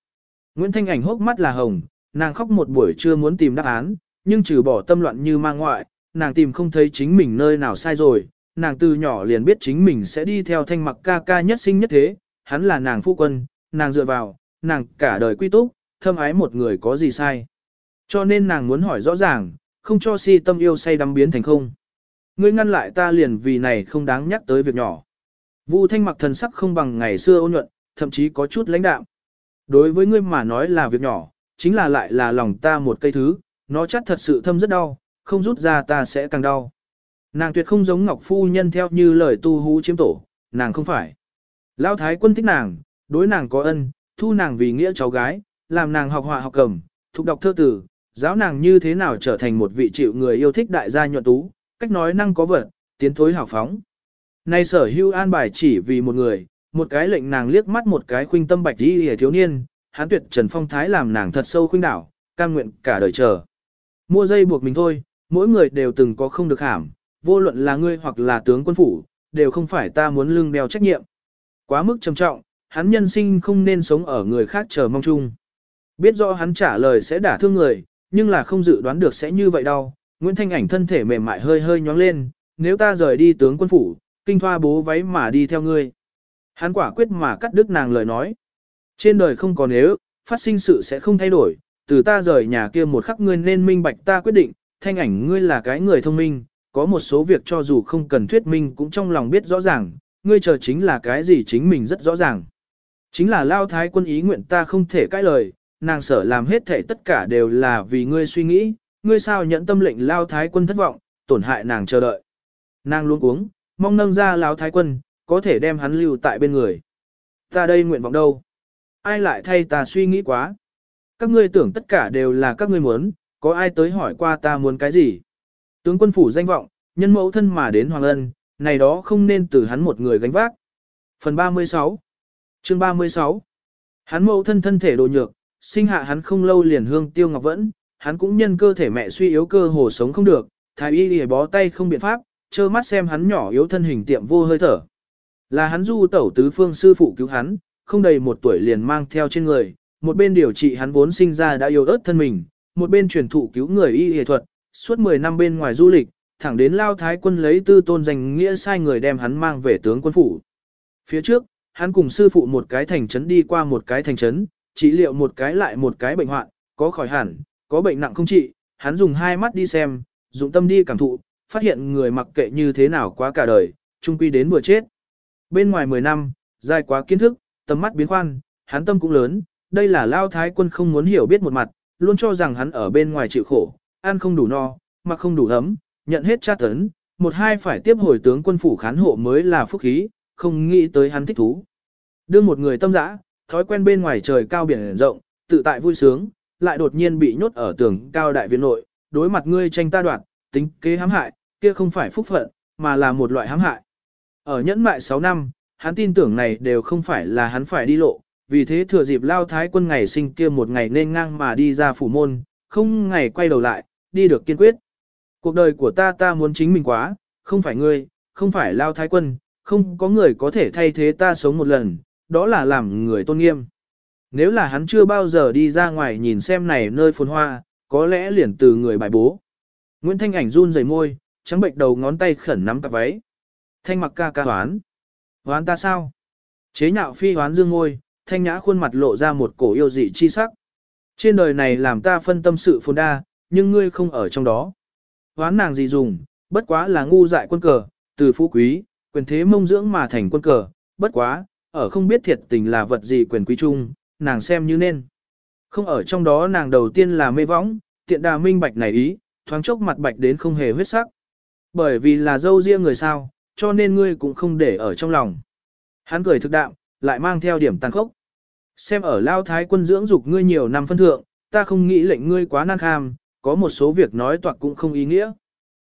Nguyễn Thanh Ảnh hốc mắt là hồng, nàng khóc một buổi trưa muốn tìm đáp án, nhưng trừ bỏ tâm loạn như mang ngoại, nàng tìm không thấy chính mình nơi nào sai rồi, nàng từ nhỏ liền biết chính mình sẽ đi theo thanh mặc ca ca nhất sinh nhất thế, hắn là nàng phu quân, nàng dựa vào, nàng cả đời quy túc, thâm ái một người có gì sai. Cho nên nàng muốn hỏi rõ ràng, không cho si tâm yêu say đắm biến thành không. Ngươi ngăn lại ta liền vì này không đáng nhắc tới việc nhỏ. Vu thanh mặc thần sắc không bằng ngày xưa ôn nhuận, thậm chí có chút lãnh đạm. Đối với ngươi mà nói là việc nhỏ, chính là lại là lòng ta một cây thứ, nó chắc thật sự thâm rất đau, không rút ra ta sẽ càng đau. Nàng tuyệt không giống Ngọc Phu Nhân theo như lời tu hú chiếm tổ, nàng không phải. Lão Thái quân thích nàng, đối nàng có ân, thu nàng vì nghĩa cháu gái, làm nàng học họa học cầm, thuộc đọc thơ tử, giáo nàng như thế nào trở thành một vị chịu người yêu thích đại gia nhuận tú, cách nói năng có vật, tiến thối hào phóng. Nay sở hưu an bài chỉ vì một người, một cái lệnh nàng liếc mắt một cái khuynh tâm bạch đi hề thiếu niên, hán tuyệt trần phong thái làm nàng thật sâu khuynh đảo, cam nguyện cả đời chờ. Mua dây buộc mình thôi, mỗi người đều từng có không được hàm, vô luận là ngươi hoặc là tướng quân phủ, đều không phải ta muốn lưng đeo trách nhiệm. Quá mức trầm trọng, hắn nhân sinh không nên sống ở người khác chờ mong chung. Biết rõ hắn trả lời sẽ đả thương người, nhưng là không dự đoán được sẽ như vậy đâu. Nguyễn Thanh Ảnh thân thể mềm mại hơi hơi nhóng lên, nếu ta rời đi tướng quân phủ, kinh thoa bố váy mà đi theo ngươi. Hắn quả quyết mà cắt đứt nàng lời nói. Trên đời không còn nếu, phát sinh sự sẽ không thay đổi, từ ta rời nhà kia một khắc ngươi nên minh bạch ta quyết định, thanh ảnh ngươi là cái người thông minh, có một số việc cho dù không cần thuyết minh cũng trong lòng biết rõ ràng, ngươi chờ chính là cái gì chính mình rất rõ ràng. Chính là lao thái quân ý nguyện ta không thể cãi lời, nàng sở làm hết thể tất cả đều là vì ngươi suy nghĩ, ngươi sao nhận tâm lệnh lao thái quân thất vọng, tổn hại nàng chờ đợi. Nàng luôn uống, mong nâng ra lao thái quân, có thể đem hắn lưu tại bên người. Ta đây nguyện vọng đâu? Ai lại thay ta suy nghĩ quá? Các ngươi tưởng tất cả đều là các ngươi muốn, có ai tới hỏi qua ta muốn cái gì? Tướng quân phủ danh vọng, nhân mẫu thân mà đến Hoàng Ân, này đó không nên từ hắn một người gánh vác. Phần 36 Chương 36 Hắn mẫu thân thân thể đồ nhược, sinh hạ hắn không lâu liền hương tiêu ngọc vẫn, hắn cũng nhân cơ thể mẹ suy yếu cơ hồ sống không được, thái y lìa bó tay không biện pháp, trơ mắt xem hắn nhỏ yếu thân hình tiệm vô hơi thở. Là hắn du tẩu tứ phương sư phụ cứu hắn, không đầy một tuổi liền mang theo trên người, một bên điều trị hắn vốn sinh ra đã yếu ớt thân mình, một bên truyền thụ cứu người y y thuật, suốt 10 năm bên ngoài du lịch, thẳng đến lao thái quân lấy tư tôn danh nghĩa sai người đem hắn mang về tướng quân phủ. Phía trước, hắn cùng sư phụ một cái thành trấn đi qua một cái thành trấn, trị liệu một cái lại một cái bệnh hoạn, có khỏi hẳn, có bệnh nặng không trị, hắn dùng hai mắt đi xem, dụng tâm đi cảm thụ, phát hiện người mặc kệ như thế nào quá cả đời, chung quy đến vừa chết. Bên ngoài 10 năm, dài quá kiến thức, tầm mắt biến khoan, hắn tâm cũng lớn, đây là lao thái quân không muốn hiểu biết một mặt, luôn cho rằng hắn ở bên ngoài chịu khổ, ăn không đủ no, mặc không đủ ấm, nhận hết tra tấn, một hai phải tiếp hồi tướng quân phủ khán hộ mới là phúc khí, không nghĩ tới hắn thích thú. Đưa một người tâm dã, thói quen bên ngoài trời cao biển rộng, tự tại vui sướng, lại đột nhiên bị nhốt ở tường cao đại viện nội, đối mặt ngươi tranh ta đoạt, tính kế hãm hại, kia không phải phúc phận, mà là một loại hãm hại. Ở nhẫn mại 6 năm, hắn tin tưởng này đều không phải là hắn phải đi lộ, vì thế thừa dịp lao thái quân ngày sinh kia một ngày nên ngang mà đi ra phủ môn, không ngày quay đầu lại, đi được kiên quyết. Cuộc đời của ta ta muốn chính mình quá, không phải ngươi, không phải lao thái quân, không có người có thể thay thế ta sống một lần, đó là làm người tôn nghiêm. Nếu là hắn chưa bao giờ đi ra ngoài nhìn xem này nơi phồn hoa, có lẽ liền từ người bài bố. Nguyễn Thanh ảnh run rẩy môi, trắng bệnh đầu ngón tay khẩn nắm cặp váy. Thanh mặc ca ca hoán. Hoán ta sao? Chế nhạo phi hoán dương ngôi, thanh nhã khuôn mặt lộ ra một cổ yêu dị chi sắc. Trên đời này làm ta phân tâm sự phồn đa, nhưng ngươi không ở trong đó. Hoán nàng gì dùng, bất quá là ngu dại quân cờ, từ phú quý, quyền thế mông dưỡng mà thành quân cờ, bất quá, ở không biết thiệt tình là vật gì quyền quý chung, nàng xem như nên. Không ở trong đó nàng đầu tiên là mê võng, tiện đà minh bạch này ý, thoáng chốc mặt bạch đến không hề huyết sắc. Bởi vì là dâu riêng người sao, cho nên ngươi cũng không để ở trong lòng. Hắn cười thực đạm lại mang theo điểm tàn khốc. Xem ở lao thái quân dưỡng dục ngươi nhiều năm phân thượng, ta không nghĩ lệnh ngươi quá năng kham, có một số việc nói toạc cũng không ý nghĩa.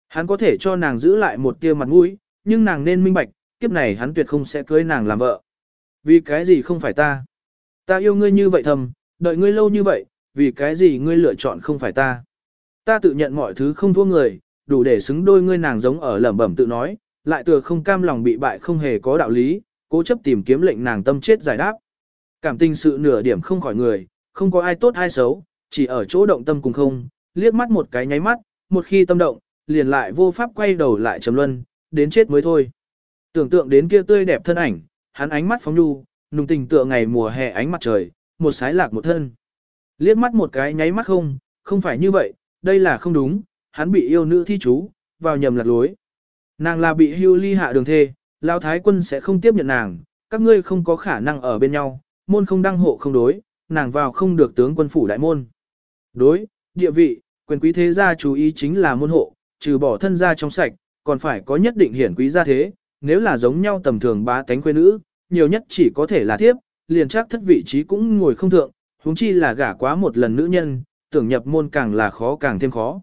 Hắn có thể cho nàng giữ lại một tia mặt mũi, nhưng nàng nên minh bạch, kiếp này hắn tuyệt không sẽ cưới nàng làm vợ. Vì cái gì không phải ta? Ta yêu ngươi như vậy thầm, đợi ngươi lâu như vậy, vì cái gì ngươi lựa chọn không phải ta? Ta tự nhận mọi thứ không thua người, đủ để xứng đôi ngươi nàng giống ở lẩm bẩm tự nói, lại tựa không cam lòng bị bại không hề có đạo lý, cố chấp tìm kiếm lệnh nàng tâm chết giải đáp. Cảm tình sự nửa điểm không khỏi người, không có ai tốt ai xấu, chỉ ở chỗ động tâm cùng không, liếc mắt một cái nháy mắt, một khi tâm động, liền lại vô pháp quay đầu lại trầm luân, đến chết mới thôi. Tưởng tượng đến kia tươi đẹp thân ảnh, hắn ánh mắt phóng nhu, nùng tình tựa ngày mùa hè ánh mặt trời, một sái lạc một thân. Liếc mắt một cái nháy mắt không, không phải như vậy, đây là không đúng, hắn bị yêu nữ thi chú, vào nhầm lạc lối. Nàng là bị hưu ly hạ đường thê, lao thái quân sẽ không tiếp nhận nàng, các ngươi không có khả năng ở bên nhau, môn không đăng hộ không đối, nàng vào không được tướng quân phủ đại môn. Đối, địa vị, quyền quý thế gia chú ý chính là môn hộ, trừ bỏ thân gia trong sạch, còn phải có nhất định hiển quý gia thế, nếu là giống nhau tầm thường bá tánh quê nữ, nhiều nhất chỉ có thể là thiếp, liền chắc thất vị trí cũng ngồi không thượng, huống chi là gả quá một lần nữ nhân, tưởng nhập môn càng là khó càng thêm khó.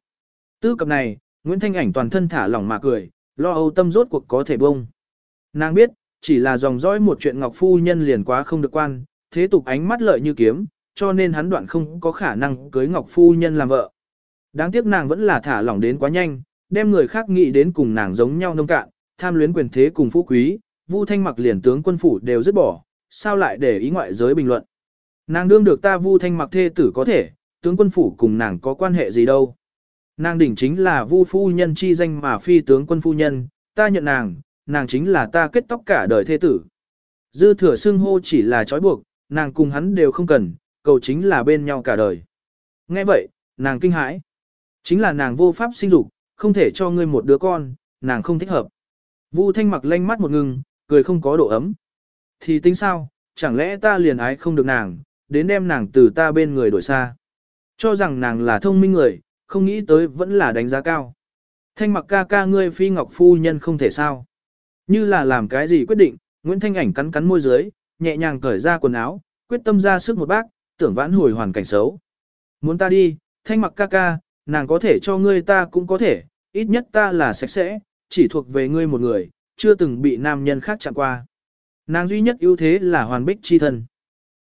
Tư cập này, Nguyễn Thanh Ảnh toàn thân thả lỏng mà cười, lo âu tâm rốt cuộc có thể bông. Nàng biết, chỉ là dòng dõi một chuyện Ngọc Phu Nhân liền quá không được quan, thế tục ánh mắt lợi như kiếm, cho nên hắn đoạn không có khả năng cưới Ngọc Phu Nhân làm vợ. Đáng tiếc nàng vẫn là thả lỏng đến quá nhanh, đem người khác nghĩ đến cùng nàng giống nhau nông cạn, tham luyến quyền thế cùng phú quý, Vu Thanh mặc liền tướng quân phủ đều dứt bỏ, sao lại để ý ngoại giới bình luận. Nàng đương được ta Vu Thanh mặc thê tử có thể, tướng quân phủ cùng nàng có quan hệ gì đâu. Nàng đỉnh chính là Vu phu nhân chi danh mà phi tướng quân phu nhân, ta nhận nàng, nàng chính là ta kết tóc cả đời thê tử. Dư thừa xưng hô chỉ là trói buộc, nàng cùng hắn đều không cần, cầu chính là bên nhau cả đời. Nghe vậy, nàng kinh hãi. Chính là nàng vô pháp sinh dục, không thể cho ngươi một đứa con, nàng không thích hợp. Vu Thanh mặc lanh mắt một ngừng, cười không có độ ấm. Thì tính sao, chẳng lẽ ta liền ái không được nàng, đến đem nàng từ ta bên người đổi xa. Cho rằng nàng là thông minh người, không nghĩ tới vẫn là đánh giá cao. Thanh mặc ca ca ngươi phi ngọc phu nhân không thể sao. Như là làm cái gì quyết định, Nguyễn Thanh ảnh cắn cắn môi dưới, nhẹ nhàng cởi ra quần áo, quyết tâm ra sức một bác, tưởng vãn hồi hoàn cảnh xấu. Muốn ta đi, thanh mặc ca ca, nàng có thể cho ngươi ta cũng có thể, ít nhất ta là sạch sẽ, chỉ thuộc về ngươi một người, chưa từng bị nam nhân khác chạm qua. Nàng duy nhất ưu thế là hoàn bích chi thân.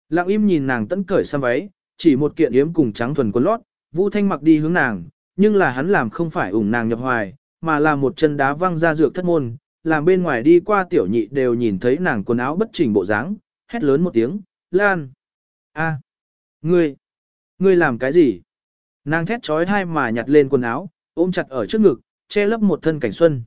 Lặng im nhìn nàng tẫn cởi xăm váy, chỉ một kiện yếm cùng trắng thuần quần lót, Vu Thanh mặc đi hướng nàng, nhưng là hắn làm không phải ủng nàng nhập hoài, mà là một chân đá văng ra dược thất môn, làm bên ngoài đi qua tiểu nhị đều nhìn thấy nàng quần áo bất chỉnh bộ dáng, hét lớn một tiếng, Lan! a, Ngươi! Ngươi làm cái gì? Nàng thét trói hai mà nhặt lên quần áo, ôm chặt ở trước ngực, che lấp một thân cảnh xuân.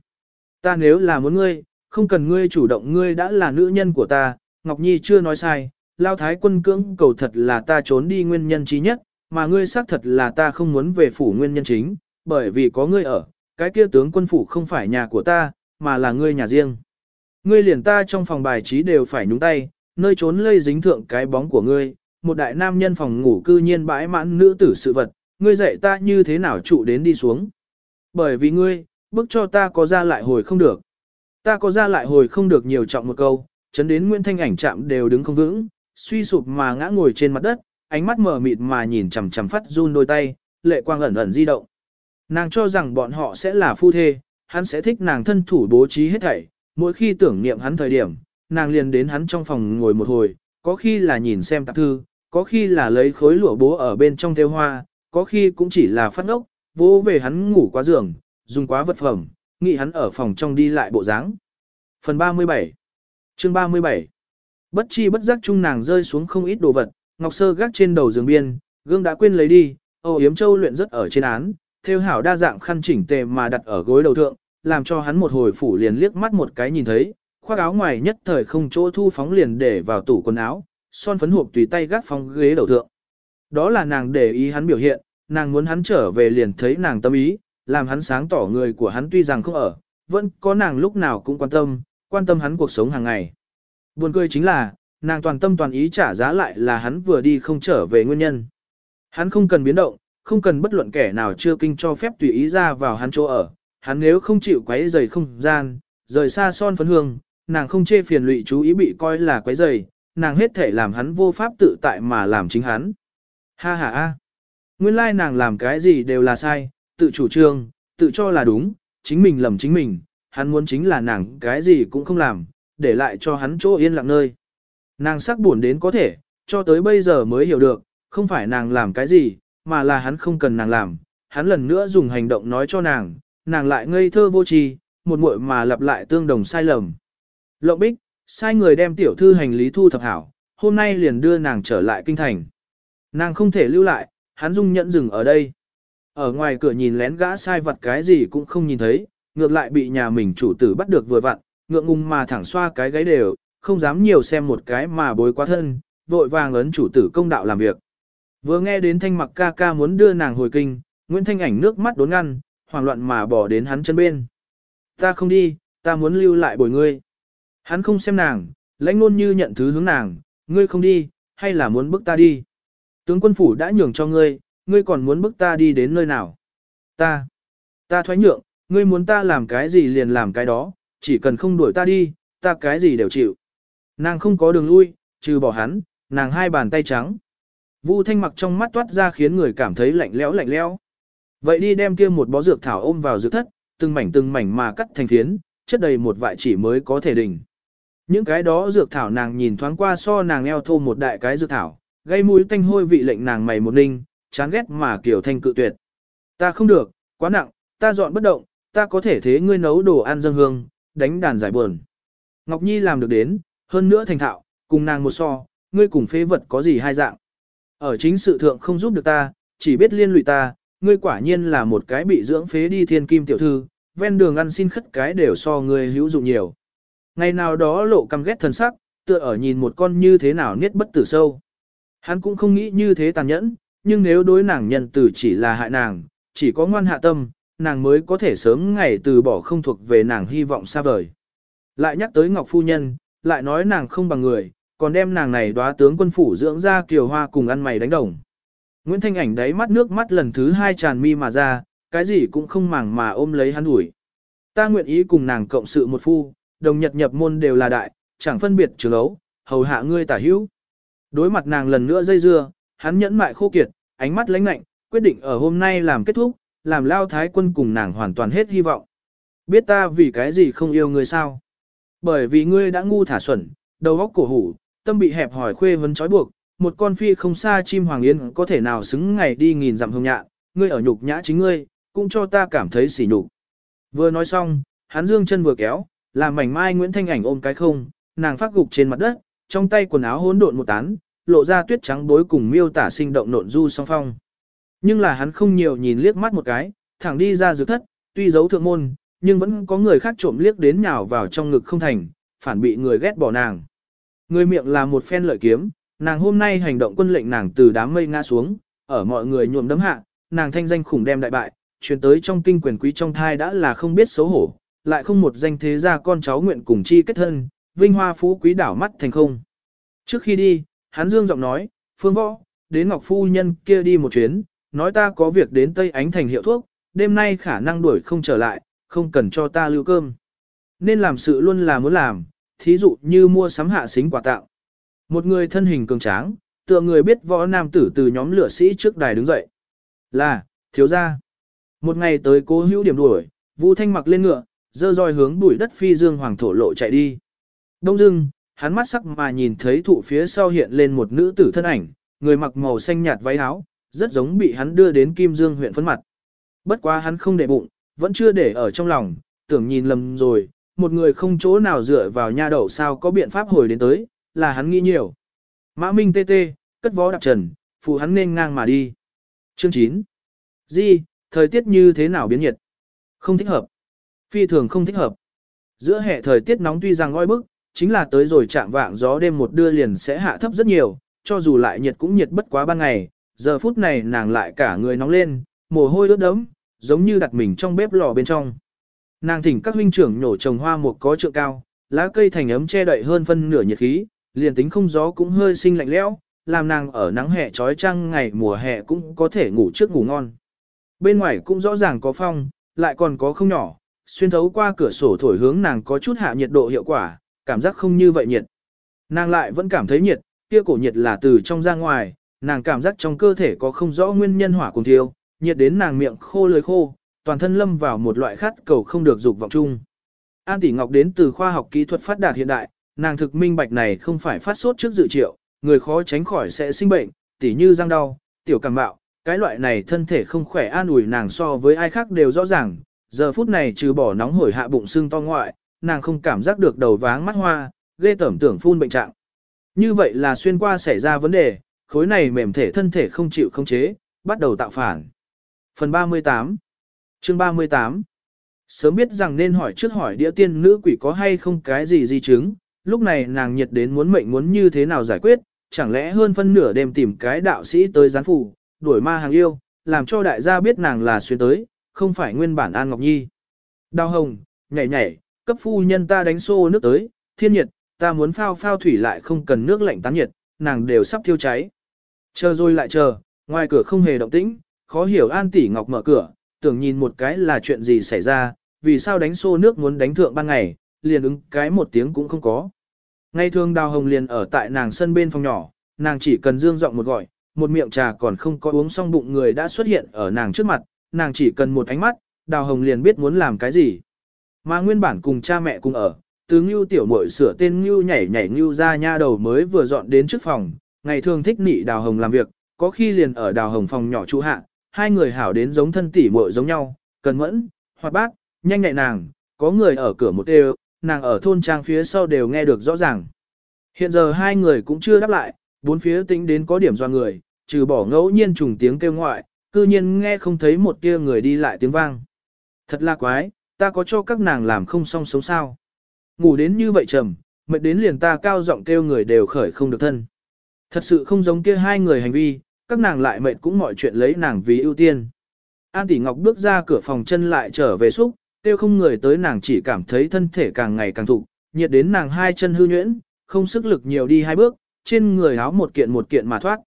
Ta nếu là muốn ngươi, không cần ngươi chủ động ngươi đã là nữ nhân của ta, Ngọc Nhi chưa nói sai, lao thái quân cưỡng cầu thật là ta trốn đi nguyên nhân trí nhất, mà ngươi xác thật là ta không muốn về phủ nguyên nhân chính, bởi vì có ngươi ở, cái kia tướng quân phủ không phải nhà của ta, mà là ngươi nhà riêng. Ngươi liền ta trong phòng bài trí đều phải nhúng tay, nơi trốn lây dính thượng cái bóng của ngươi, một đại nam nhân phòng ngủ cư nhiên bãi mãn nữ tử sự vật, ngươi dạy ta như thế nào trụ đến đi xuống. Bởi vì ngươi, bức cho ta có ra lại hồi không được. Ta có ra lại hồi không được nhiều trọng một câu, chấn đến Nguyễn Thanh ảnh chạm đều đứng không vững, suy sụp mà ngã ngồi trên mặt đất, ánh mắt mở mịt mà nhìn chằm chằm phát run đôi tay, lệ quang ẩn ẩn di động. Nàng cho rằng bọn họ sẽ là phu thê, hắn sẽ thích nàng thân thủ bố trí hết thảy, mỗi khi tưởng niệm hắn thời điểm, nàng liền đến hắn trong phòng ngồi một hồi, có khi là nhìn xem tạp thư, có khi là lấy khối lụa bố ở bên trong theo hoa, có khi cũng chỉ là phát ngốc, vỗ về hắn ngủ qua giường, dùng quá vật phẩm, nghĩ hắn ở phòng trong đi lại bộ dáng. Phần 37 Chương 37 Bất chi bất giác chung nàng rơi xuống không ít đồ vật, ngọc sơ gác trên đầu giường biên, gương đã quên lấy đi, Âu Yếm Châu luyện rất ở trên án, theo hảo đa dạng khăn chỉnh tề mà đặt ở gối đầu thượng, làm cho hắn một hồi phủ liền liếc mắt một cái nhìn thấy, khoác áo ngoài nhất thời không chỗ thu phóng liền để vào tủ quần áo, son phấn hộp tùy tay gác phóng ghế đầu thượng. Đó là nàng để ý hắn biểu hiện, nàng muốn hắn trở về liền thấy nàng tâm ý, làm hắn sáng tỏ người của hắn tuy rằng không ở, vẫn có nàng lúc nào cũng quan tâm, quan tâm hắn cuộc sống hàng ngày. Buồn cười chính là, nàng toàn tâm toàn ý trả giá lại là hắn vừa đi không trở về nguyên nhân. Hắn không cần biến động, không cần bất luận kẻ nào chưa kinh cho phép tùy ý ra vào hắn chỗ ở, hắn nếu không chịu quấy rầy không gian, rời xa son phấn hương, nàng không chê phiền lụy chú ý bị coi là quấy rầy, nàng hết thể làm hắn vô pháp tự tại mà làm chính hắn. Ha ha ha. Nguyên lai nàng làm cái gì đều là sai, tự chủ trương, tự cho là đúng, chính mình lầm chính mình, hắn muốn chính là nàng cái gì cũng không làm, để lại cho hắn chỗ yên lặng nơi. Nàng sắc buồn đến có thể, cho tới bây giờ mới hiểu được, không phải nàng làm cái gì, mà là hắn không cần nàng làm, hắn lần nữa dùng hành động nói cho nàng, nàng lại ngây thơ vô tri, một muội mà lặp lại tương đồng sai lầm. Lộng bích, sai người đem tiểu thư hành lý thu thập hảo, hôm nay liền đưa nàng trở lại kinh thành. Nàng không thể lưu lại, hắn dung nhẫn dừng ở đây. Ở ngoài cửa nhìn lén gã sai vật cái gì cũng không nhìn thấy, ngược lại bị nhà mình chủ tử bắt được vừa vặn, ngượng ngùng mà thẳng xoa cái gáy đều, không dám nhiều xem một cái mà bối quá thân, vội vàng ấn chủ tử công đạo làm việc. Vừa nghe đến thanh mặc ca ca muốn đưa nàng hồi kinh, Nguyễn Thanh ảnh nước mắt đốn ngăn, hoảng loạn mà bỏ đến hắn chân bên. Ta không đi, ta muốn lưu lại bồi ngươi. Hắn không xem nàng, lãnh nôn như nhận thứ hướng nàng, ngươi không đi, hay là muốn bức ta đi. Tướng quân phủ đã nhường cho ngươi, ngươi còn muốn bức ta đi đến nơi nào. Ta, ta thoái nhượng, ngươi muốn ta làm cái gì liền làm cái đó, chỉ cần không đuổi ta đi, ta cái gì đều chịu. Nàng không có đường lui, trừ bỏ hắn, nàng hai bàn tay trắng. Vu thanh mặc trong mắt toát ra khiến người cảm thấy lạnh lẽo lạnh lẽo. Vậy đi đem kia một bó dược thảo ôm vào dược thất, từng mảnh từng mảnh mà cắt thành phiến, chất đầy một vại chỉ mới có thể đỉnh. Những cái đó dược thảo nàng nhìn thoáng qua so nàng eo thô một đại cái dược thảo, gây mũi tanh hôi vị lệnh nàng mày một ninh, chán ghét mà kiểu thanh cự tuyệt. Ta không được, quá nặng, ta dọn bất động, ta có thể thế ngươi nấu đồ ăn dân hương, đánh đàn giải buồn. Ngọc Nhi làm được đến, hơn nữa thành thạo, cùng nàng một so, ngươi cùng phế vật có gì hai dạng. Ở chính sự thượng không giúp được ta, chỉ biết liên lụy ta, ngươi quả nhiên là một cái bị dưỡng phế đi thiên kim tiểu thư, ven đường ăn xin khất cái đều so ngươi hữu dụng nhiều. Ngày nào đó lộ căm ghét thần sắc, tựa ở nhìn một con như thế nào niết bất tử sâu. Hắn cũng không nghĩ như thế tàn nhẫn, nhưng nếu đối nàng nhân từ chỉ là hại nàng, chỉ có ngoan hạ tâm, nàng mới có thể sớm ngày từ bỏ không thuộc về nàng hy vọng xa vời. Lại nhắc tới Ngọc Phu Nhân, lại nói nàng không bằng người, còn đem nàng này đóa tướng quân phủ dưỡng ra kiều hoa cùng ăn mày đánh đồng. Nguyễn Thanh Ảnh đáy mắt nước mắt lần thứ hai tràn mi mà ra, cái gì cũng không màng mà ôm lấy hắn ủi. Ta nguyện ý cùng nàng cộng sự một phu, đồng nhật nhập môn đều là đại, chẳng phân biệt trường ấu, hầu hạ ngươi tả hữu. Đối mặt nàng lần nữa dây dưa, hắn nhẫn mại khô kiệt, ánh mắt lãnh lạnh, quyết định ở hôm nay làm kết thúc, làm lao thái quân cùng nàng hoàn toàn hết hy vọng. Biết ta vì cái gì không yêu ngươi sao? Bởi vì ngươi đã ngu thả xuẩn, đầu óc cổ hủ, tâm bị hẹp hỏi khuê vấn trói buộc, một con phi không xa chim hoàng yến có thể nào xứng ngày đi nghìn dặm hồng nhạn, ngươi ở nhục nhã chính ngươi, cũng cho ta cảm thấy sỉ nhục. Vừa nói xong, hắn dương chân vừa kéo, làm mảnh mai Nguyễn Thanh Ảnh ôm cái không, nàng phát gục trên mặt đất, trong tay quần áo hỗn độn một tán, lộ ra tuyết trắng bối cùng miêu tả sinh động nộn du song phong. Nhưng là hắn không nhiều nhìn liếc mắt một cái, thẳng đi ra dược thất, tuy giấu thượng môn, nhưng vẫn có người khác trộm liếc đến nhào vào trong ngực không thành, phản bị người ghét bỏ nàng. Người miệng là một phen lợi kiếm, nàng hôm nay hành động quân lệnh nàng từ đám mây ngã xuống, ở mọi người nhuộm đấm hạ, nàng thanh danh khủng đem đại bại, truyền tới trong kinh quyền quý trong thai đã là không biết xấu hổ, lại không một danh thế gia con cháu nguyện cùng chi kết thân, vinh hoa phú quý đảo mắt thành không. Trước khi đi, hắn dương giọng nói, phương võ, đến ngọc phu nhân kia đi một chuyến, nói ta có việc đến Tây Ánh Thành hiệu thuốc, đêm nay khả năng đuổi không trở lại, không cần cho ta lưu cơm. Nên làm sự luôn là muốn làm, thí dụ như mua sắm hạ xính quà tặng. Một người thân hình cường tráng, tựa người biết võ nam tử từ nhóm lửa sĩ trước đài đứng dậy. Là, thiếu gia. Một ngày tới cố hữu điểm đuổi, Vu Thanh mặc lên ngựa, dơ roi hướng bụi đất phi dương hoàng thổ lộ chạy đi. Đông dưng, hắn mắt sắc mà nhìn thấy thụ phía sau hiện lên một nữ tử thân ảnh, người mặc màu xanh nhạt váy áo, rất giống bị hắn đưa đến Kim Dương huyện phấn mặt. Bất quá hắn không để bụng, vẫn chưa để ở trong lòng, tưởng nhìn lầm rồi, một người không chỗ nào dựa vào nha đậu sao có biện pháp hồi đến tới, là hắn nghĩ nhiều. Mã Minh tê tê, cất vó đạp trần, phụ hắn nên ngang mà đi. Chương 9. Di, thời tiết như thế nào biến nhiệt? Không thích hợp. Phi thường không thích hợp. Giữa hệ thời tiết nóng tuy rằng oi bức, chính là tới rồi chạm vạng gió đêm một đưa liền sẽ hạ thấp rất nhiều, cho dù lại nhiệt cũng nhiệt bất quá ban ngày, giờ phút này nàng lại cả người nóng lên, mồ hôi ướt đẫm, giống như đặt mình trong bếp lò bên trong. Nàng thỉnh các huynh trưởng nhổ trồng hoa một có trượng cao, lá cây thành ấm che đậy hơn phân nửa nhiệt khí, liền tính không gió cũng hơi sinh lạnh lẽo, làm nàng ở nắng hè trói trăng ngày mùa hè cũng có thể ngủ trước ngủ ngon. Bên ngoài cũng rõ ràng có phong, lại còn có không nhỏ, xuyên thấu qua cửa sổ thổi hướng nàng có chút hạ nhiệt độ hiệu quả, cảm giác không như vậy nhiệt. Nàng lại vẫn cảm thấy nhiệt, kia cổ nhiệt là từ trong ra ngoài, nàng cảm giác trong cơ thể có không rõ nguyên nhân hỏa cùng thiêu, nhiệt đến nàng miệng khô lưỡi khô, toàn thân lâm vào một loại khát cầu không được dục vọng chung. An Tỷ Ngọc đến từ khoa học kỹ thuật phát đạt hiện đại, nàng thực minh bạch này không phải phát sốt trước dự triệu, người khó tránh khỏi sẽ sinh bệnh, tỉ như răng đau, tiểu cảm bạo, cái loại này thân thể không khỏe an ủi nàng so với ai khác đều rõ ràng, giờ phút này trừ bỏ nóng hổi hạ bụng xương to ngoại, nàng không cảm giác được đầu váng mắt hoa, ghê tởm tưởng phun bệnh trạng. Như vậy là xuyên qua xảy ra vấn đề, khối này mềm thể thân thể không chịu không chế, bắt đầu tạo phản. Phần 38 Chương 38 Sớm biết rằng nên hỏi trước hỏi đĩa tiên nữ quỷ có hay không cái gì di chứng, lúc này nàng nhiệt đến muốn mệnh muốn như thế nào giải quyết, chẳng lẽ hơn phân nửa đêm tìm cái đạo sĩ tới gián phủ, đuổi ma hàng yêu, làm cho đại gia biết nàng là xuyên tới, không phải nguyên bản An Ngọc Nhi. Đào hồng, nhảy nhảy, cấp phu nhân ta đánh xô nước tới, thiên nhiệt, ta muốn phao phao thủy lại không cần nước lạnh tán nhiệt, nàng đều sắp thiêu cháy. Chờ rồi lại chờ, ngoài cửa không hề động tĩnh, khó hiểu An Tỷ Ngọc mở cửa, tưởng nhìn một cái là chuyện gì xảy ra, vì sao đánh xô nước muốn đánh thượng ban ngày, liền ứng cái một tiếng cũng không có. Ngày thường Đào Hồng liền ở tại nàng sân bên phòng nhỏ, nàng chỉ cần dương giọng một gọi, một miệng trà còn không có uống xong bụng người đã xuất hiện ở nàng trước mặt, nàng chỉ cần một ánh mắt, Đào Hồng liền biết muốn làm cái gì. Mà nguyên bản cùng cha mẹ cùng ở, từ Ngưu tiểu muội sửa tên Ngưu nhảy nhảy Ngưu ra nha đầu mới vừa dọn đến trước phòng, ngày thường thích nị Đào Hồng làm việc, có khi liền ở Đào Hồng phòng nhỏ trụ hạ, hai người hảo đến giống thân tỷ muội giống nhau, cần mẫn, hoạt bát, nhanh nhạy nàng, có người ở cửa một đều, nàng ở thôn trang phía sau đều nghe được rõ ràng. Hiện giờ hai người cũng chưa đáp lại, bốn phía tính đến có điểm do người, trừ bỏ ngẫu nhiên trùng tiếng kêu ngoại, cư nhiên nghe không thấy một tia người đi lại tiếng vang. Thật là quái, ta có cho các nàng làm không xong sống sao. Ngủ đến như vậy trầm, mệt đến liền ta cao giọng kêu người đều khởi không được thân. Thật sự không giống kia hai người hành vi, các nàng lại mệt cũng mọi chuyện lấy nàng vì ưu tiên. An Tỷ Ngọc bước ra cửa phòng chân lại trở về xúc, tiêu không người tới nàng chỉ cảm thấy thân thể càng ngày càng thụ, nhiệt đến nàng hai chân hư nhuyễn, không sức lực nhiều đi hai bước, trên người áo một kiện một kiện mà thoát.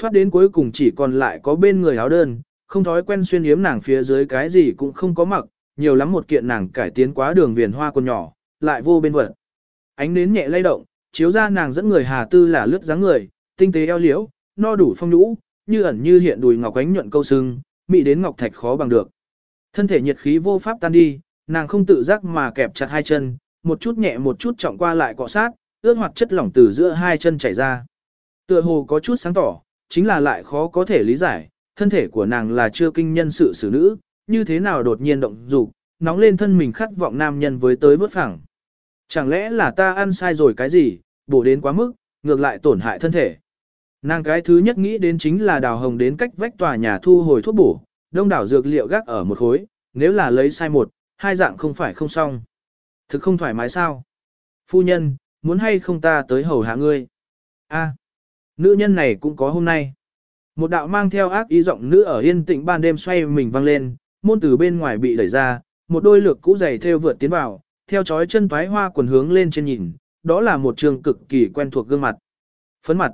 Thoát đến cuối cùng chỉ còn lại có bên người áo đơn, không thói quen xuyên yếm nàng phía dưới cái gì cũng không có mặc, nhiều lắm một kiện nàng cải tiến quá đường viền hoa quần nhỏ, lại vô bên vật. Ánh nến nhẹ lay động, chiếu ra nàng dẫn người hà tư là lướt dáng người, tinh tế eo liễu, no đủ phong nhũ, như ẩn như hiện đùi ngọc ánh nhuận câu sưng, mị đến ngọc thạch khó bằng được. Thân thể nhiệt khí vô pháp tan đi, nàng không tự giác mà kẹp chặt hai chân, một chút nhẹ một chút trọng qua lại cọ sát, ướt hoạt chất lỏng từ giữa hai chân chảy ra. Tựa hồ có chút sáng tỏ, chính là lại khó có thể lý giải, thân thể của nàng là chưa kinh nhân sự xử nữ, như thế nào đột nhiên động dục, nóng lên thân mình khát vọng nam nhân với tới vớt phẳng. Chẳng lẽ là ta ăn sai rồi cái gì, bổ đến quá mức, ngược lại tổn hại thân thể. Nàng cái thứ nhất nghĩ đến chính là đào hồng đến cách vách tòa nhà thu hồi thuốc bổ, đông đảo dược liệu gác ở một khối, nếu là lấy sai một, hai dạng không phải không xong. Thực không thoải mái sao? Phu nhân, muốn hay không ta tới hầu hạ ngươi? A, nữ nhân này cũng có hôm nay. Một đạo mang theo ác ý giọng nữ ở yên tĩnh ban đêm xoay mình vang lên, môn từ bên ngoài bị đẩy ra, một đôi lược cũ giày theo vượt tiến vào, theo chói chân toái hoa quần hướng lên trên nhìn, đó là một trường cực kỳ quen thuộc gương mặt. Phấn mặt.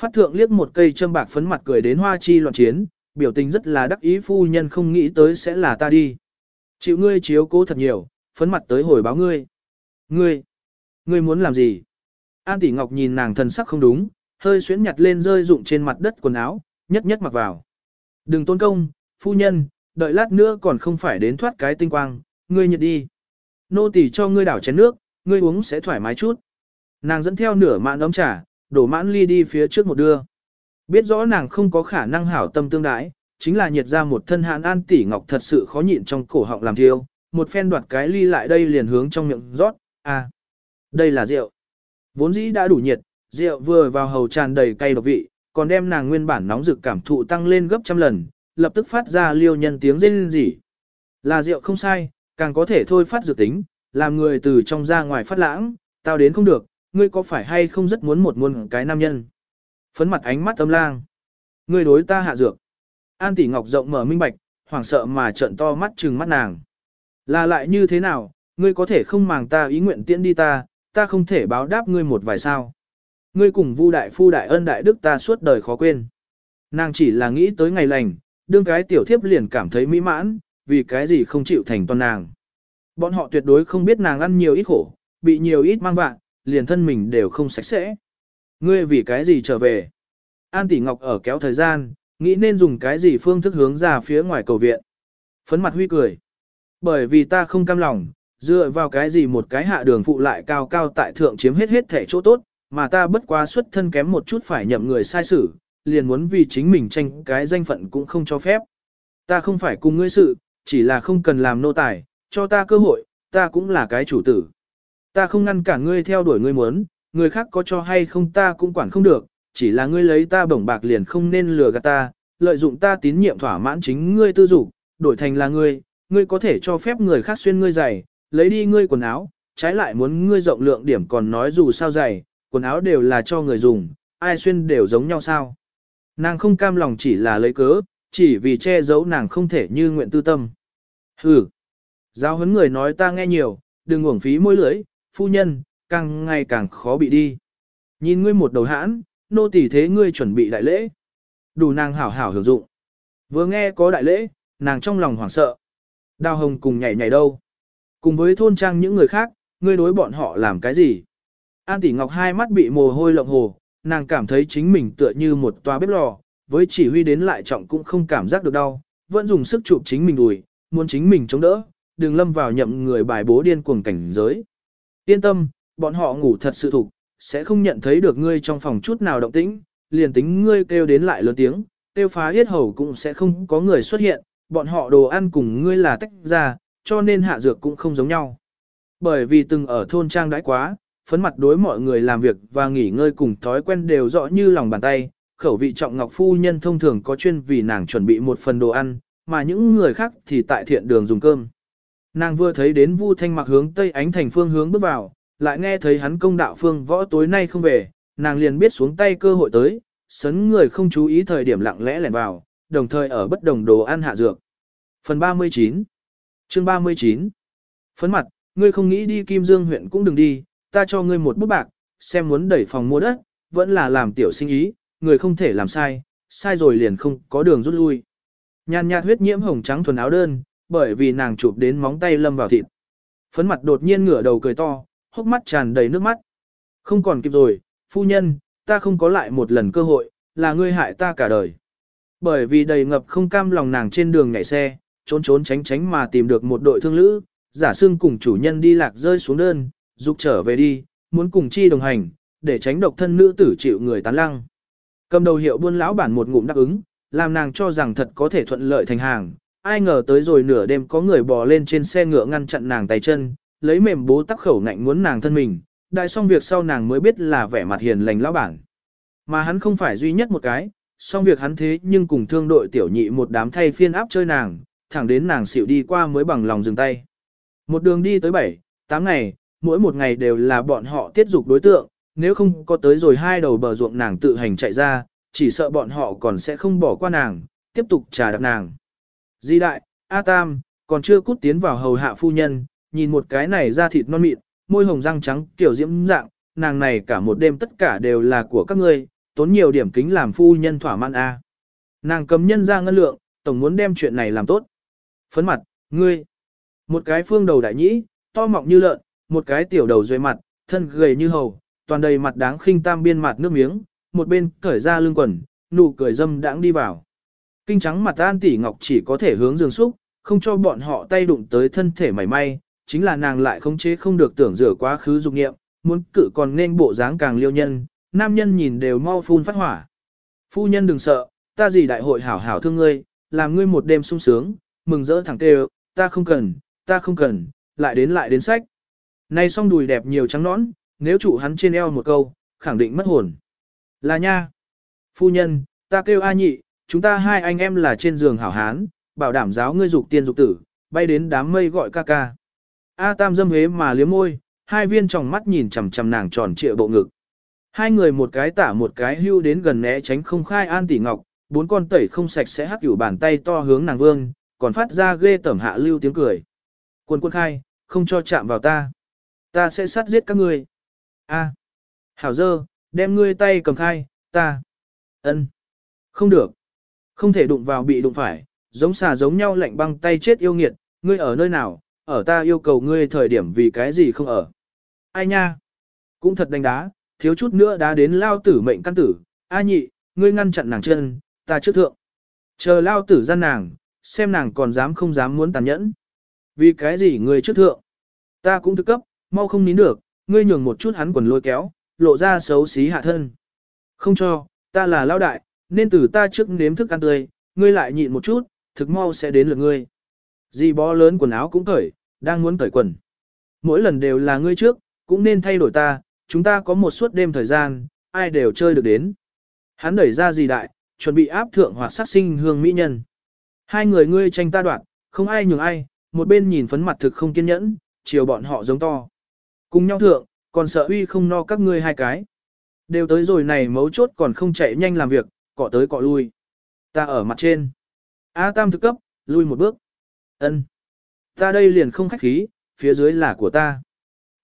Phát thượng liếc một cây châm bạc phấn mặt cười đến hoa chi loạn chiến, biểu tình rất là đắc ý phu nhân không nghĩ tới sẽ là ta đi. Chịu ngươi chiếu cố thật nhiều, phấn mặt tới hồi báo ngươi. Ngươi, ngươi muốn làm gì? An tỷ ngọc nhìn nàng thần sắc không đúng, hơi xuyến nhặt lên rơi rụng trên mặt đất quần áo, nhất nhất mặc vào. Đừng tôn công, phu nhân, đợi lát nữa còn không phải đến thoát cái tinh quang, ngươi nhiệt đi. Nô tỳ cho ngươi đảo chén nước, ngươi uống sẽ thoải mái chút. Nàng dẫn theo nửa mạn ấm trà, đổ mãn ly đi phía trước một đưa. Biết rõ nàng không có khả năng hảo tâm tương đái, chính là nhiệt ra một thân hãn an tỷ ngọc thật sự khó nhịn trong cổ họng làm thiêu, một phen đoạt cái ly lại đây liền hướng trong miệng rót, à, đây là rượu. Vốn dĩ đã đủ nhiệt, rượu vừa vào hầu tràn đầy cay độc vị, còn đem nàng nguyên bản nóng rực cảm thụ tăng lên gấp trăm lần, lập tức phát ra liêu nhân tiếng rên rỉ. Là rượu không sai, càng có thể thôi phát dược tính, làm người từ trong ra ngoài phát lãng, tao đến không được, ngươi có phải hay không rất muốn một muôn cái nam nhân. Phấn mặt ánh mắt âm lang. Ngươi đối ta hạ dược. An tỷ ngọc rộng mở minh bạch, hoảng sợ mà trợn to mắt trừng mắt nàng. Là lại như thế nào, ngươi có thể không màng ta ý nguyện tiễn đi ta, ta không thể báo đáp ngươi một vài sao. Ngươi cùng vu đại phu đại ân đại đức ta suốt đời khó quên. Nàng chỉ là nghĩ tới ngày lành, đương cái tiểu thiếp liền cảm thấy mỹ mãn, vì cái gì không chịu thành toàn nàng. Bọn họ tuyệt đối không biết nàng ăn nhiều ít khổ, bị nhiều ít mang vạn, liền thân mình đều không sạch sẽ. Ngươi vì cái gì trở về? An Tỷ Ngọc ở kéo thời gian, nghĩ nên dùng cái gì phương thức hướng ra phía ngoài cầu viện. Phấn mặt huy cười. Bởi vì ta không cam lòng, dựa vào cái gì một cái hạ đường phụ lại cao cao tại thượng chiếm hết hết thể chỗ tốt, mà ta bất quá xuất thân kém một chút phải nhậm người sai xử, liền muốn vì chính mình tranh cái danh phận cũng không cho phép. Ta không phải cùng ngươi sự, chỉ là không cần làm nô tài, cho ta cơ hội, ta cũng là cái chủ tử. Ta không ngăn cả ngươi theo đuổi ngươi muốn, người khác có cho hay không ta cũng quản không được, chỉ là ngươi lấy ta bổng bạc liền không nên lừa gạt ta, lợi dụng ta tín nhiệm thỏa mãn chính ngươi tư dục, đổi thành là ngươi, ngươi có thể cho phép người khác xuyên ngươi giày, lấy đi ngươi quần áo, trái lại muốn ngươi rộng lượng điểm còn nói dù sao giày, quần áo đều là cho người dùng, ai xuyên đều giống nhau sao. Nàng không cam lòng chỉ là lấy cớ, chỉ vì che giấu nàng không thể như nguyện tư tâm. Hừ, giáo huấn người nói ta nghe nhiều, đừng uổng phí môi lưỡi, phu nhân, càng ngày càng khó bị đi. Nhìn ngươi một đầu hãn, nô tỳ thế ngươi chuẩn bị đại lễ. Đủ nàng hảo hảo hưởng dụng. Vừa nghe có đại lễ, nàng trong lòng hoảng sợ. Đào hồng cùng nhảy nhảy đâu. Cùng với thôn trang những người khác, ngươi đối bọn họ làm cái gì? An tỷ ngọc hai mắt bị mồ hôi lộng hồ, nàng cảm thấy chính mình tựa như một toa bếp lò, với chỉ huy đến lại trọng cũng không cảm giác được đau, vẫn dùng sức chụp chính mình đùi, muốn chính mình chống đỡ, đừng lâm vào nhậm người bài bố điên cuồng cảnh giới. Yên tâm, bọn họ ngủ thật sự thục, sẽ không nhận thấy được ngươi trong phòng chút nào động tĩnh, liền tính ngươi kêu đến lại lớn tiếng, kêu phá yết hầu cũng sẽ không có người xuất hiện, bọn họ đồ ăn cùng ngươi là tách ra, cho nên hạ dược cũng không giống nhau. Bởi vì từng ở thôn trang đãi quá, phấn mặt đối mọi người làm việc và nghỉ ngơi cùng thói quen đều rõ như lòng bàn tay, khẩu vị trọng ngọc phu nhân thông thường có chuyên vì nàng chuẩn bị một phần đồ ăn, mà những người khác thì tại thiện đường dùng cơm. Nàng vừa thấy đến Vu Thanh mặc hướng Tây Ánh Thành phương hướng bước vào, lại nghe thấy hắn công đạo phương võ tối nay không về, nàng liền biết xuống tay cơ hội tới, sấn người không chú ý thời điểm lặng lẽ lẻn vào, đồng thời ở bất đồng đồ ăn hạ dược. Phần 39 Chương 39 Phấn mặt, ngươi không nghĩ đi Kim Dương huyện cũng đừng đi, ta cho ngươi một bút bạc, xem muốn đẩy phòng mua đất, vẫn là làm tiểu sinh ý, người không thể làm sai, sai rồi liền không có đường rút lui. Nhàn nhạt huyết nhiễm hồng trắng thuần áo đơn, bởi vì nàng chụp đến móng tay lâm vào thịt. Phấn mặt đột nhiên ngửa đầu cười to, hốc mắt tràn đầy nước mắt. Không còn kịp rồi, phu nhân, ta không có lại một lần cơ hội, là ngươi hại ta cả đời. Bởi vì đầy ngập không cam lòng nàng trên đường nhảy xe, trốn trốn tránh tránh mà tìm được một đội thương lữ, giả xương cùng chủ nhân đi lạc rơi xuống đơn, dục trở về đi, muốn cùng chi đồng hành, để tránh độc thân nữ tử chịu người tán lăng. Cầm đầu hiệu buôn lão bản một ngụm đáp ứng, làm nàng cho rằng thật có thể thuận lợi thành hàng. Ai ngờ tới rồi nửa đêm có người bò lên trên xe ngựa ngăn chặn nàng tay chân, lấy mềm bố tắc khẩu ngạnh muốn nàng thân mình. Đại xong việc sau nàng mới biết là vẻ mặt hiền lành lão bản. Mà hắn không phải duy nhất một cái, xong việc hắn thế nhưng cùng thương đội tiểu nhị một đám thay phiên áp chơi nàng, thẳng đến nàng xỉu đi qua mới bằng lòng dừng tay. Một đường đi tới 7, 8 ngày, mỗi một ngày đều là bọn họ tiết dục đối tượng, nếu không có tới rồi hai đầu bờ ruộng nàng tự hành chạy ra, chỉ sợ bọn họ còn sẽ không bỏ qua nàng, tiếp tục trà đạp nàng. Di đại, A Tam, còn chưa cút tiến vào hầu hạ phu nhân, nhìn một cái này da thịt non mịn, môi hồng răng trắng, kiểu diễm dạng, nàng này cả một đêm tất cả đều là của các ngươi, tốn nhiều điểm kính làm phu nhân thỏa mãn A. Nàng cầm nhân ra ngân lượng, tổng muốn đem chuyện này làm tốt. Phấn mặt, ngươi, một cái phương đầu đại nhĩ, to mọng như lợn, một cái tiểu đầu dưới mặt, thân gầy như hầu, toàn đầy mặt đáng khinh tam biên mặt nước miếng, một bên cởi ra lưng quần, nụ cười dâm đãng đi vào. Kinh trắng mặt An tỷ ngọc chỉ có thể hướng giường xúc, không cho bọn họ tay đụng tới thân thể mảy may, chính là nàng lại không chế không được tưởng rửa quá khứ dục nghiệm, muốn cự còn nên bộ dáng càng liêu nhân, nam nhân nhìn đều mau phun phát hỏa. Phu nhân đừng sợ, ta gì đại hội hảo hảo thương ngươi, làm ngươi một đêm sung sướng, mừng rỡ thẳng tê ta không cần, ta không cần, lại đến lại đến sách. Này song đùi đẹp nhiều trắng nõn, nếu chủ hắn trên eo một câu, khẳng định mất hồn. Là nha. Phu nhân, ta kêu A nhị, chúng ta hai anh em là trên giường hảo hán, bảo đảm giáo ngươi dục tiên dục tử, bay đến đám mây gọi ca ca. A tam dâm hế mà liếm môi, hai viên tròng mắt nhìn chằm chằm nàng tròn trịa bộ ngực. Hai người một cái tả một cái hưu đến gần né tránh không khai an tỷ ngọc, bốn con tẩy không sạch sẽ hắc cửu bàn tay to hướng nàng vương, còn phát ra ghê tẩm hạ lưu tiếng cười. Quân quân khai, không cho chạm vào ta. Ta sẽ sát giết các ngươi. A. Hảo dơ, đem ngươi tay cầm khai, ta. ân, Không được. Không thể đụng vào bị đụng phải, giống xà giống nhau lạnh băng tay chết yêu nghiệt, ngươi ở nơi nào, ở ta yêu cầu ngươi thời điểm vì cái gì không ở. Ai nha? Cũng thật đánh đá, thiếu chút nữa đã đến lao tử mệnh căn tử, a nhị, ngươi ngăn chặn nàng chân, ta trước thượng. Chờ lao tử gian nàng, xem nàng còn dám không dám muốn tàn nhẫn. Vì cái gì ngươi trước thượng? Ta cũng thức cấp, mau không nín được, ngươi nhường một chút hắn quần lôi kéo, lộ ra xấu xí hạ thân. Không cho, ta là lao đại, nên từ ta trước nếm thức ăn tươi, ngươi lại nhịn một chút, thực mau sẽ đến lượt ngươi. Dì bó lớn quần áo cũng cởi, đang muốn cởi quần. Mỗi lần đều là ngươi trước, cũng nên thay đổi ta, chúng ta có một suốt đêm thời gian, ai đều chơi được đến. Hắn đẩy ra dì đại, chuẩn bị áp thượng hoặc sát sinh hương mỹ nhân. Hai người ngươi tranh ta đoạn, không ai nhường ai, một bên nhìn phấn mặt thực không kiên nhẫn, chiều bọn họ giống to. Cùng nhau thượng, còn sợ uy không no các ngươi hai cái. Đều tới rồi này mấu chốt còn không chạy nhanh làm việc, cọ tới cọ lui. Ta ở mặt trên. A tam thực cấp, lui một bước. ân Ta đây liền không khách khí, phía dưới là của ta.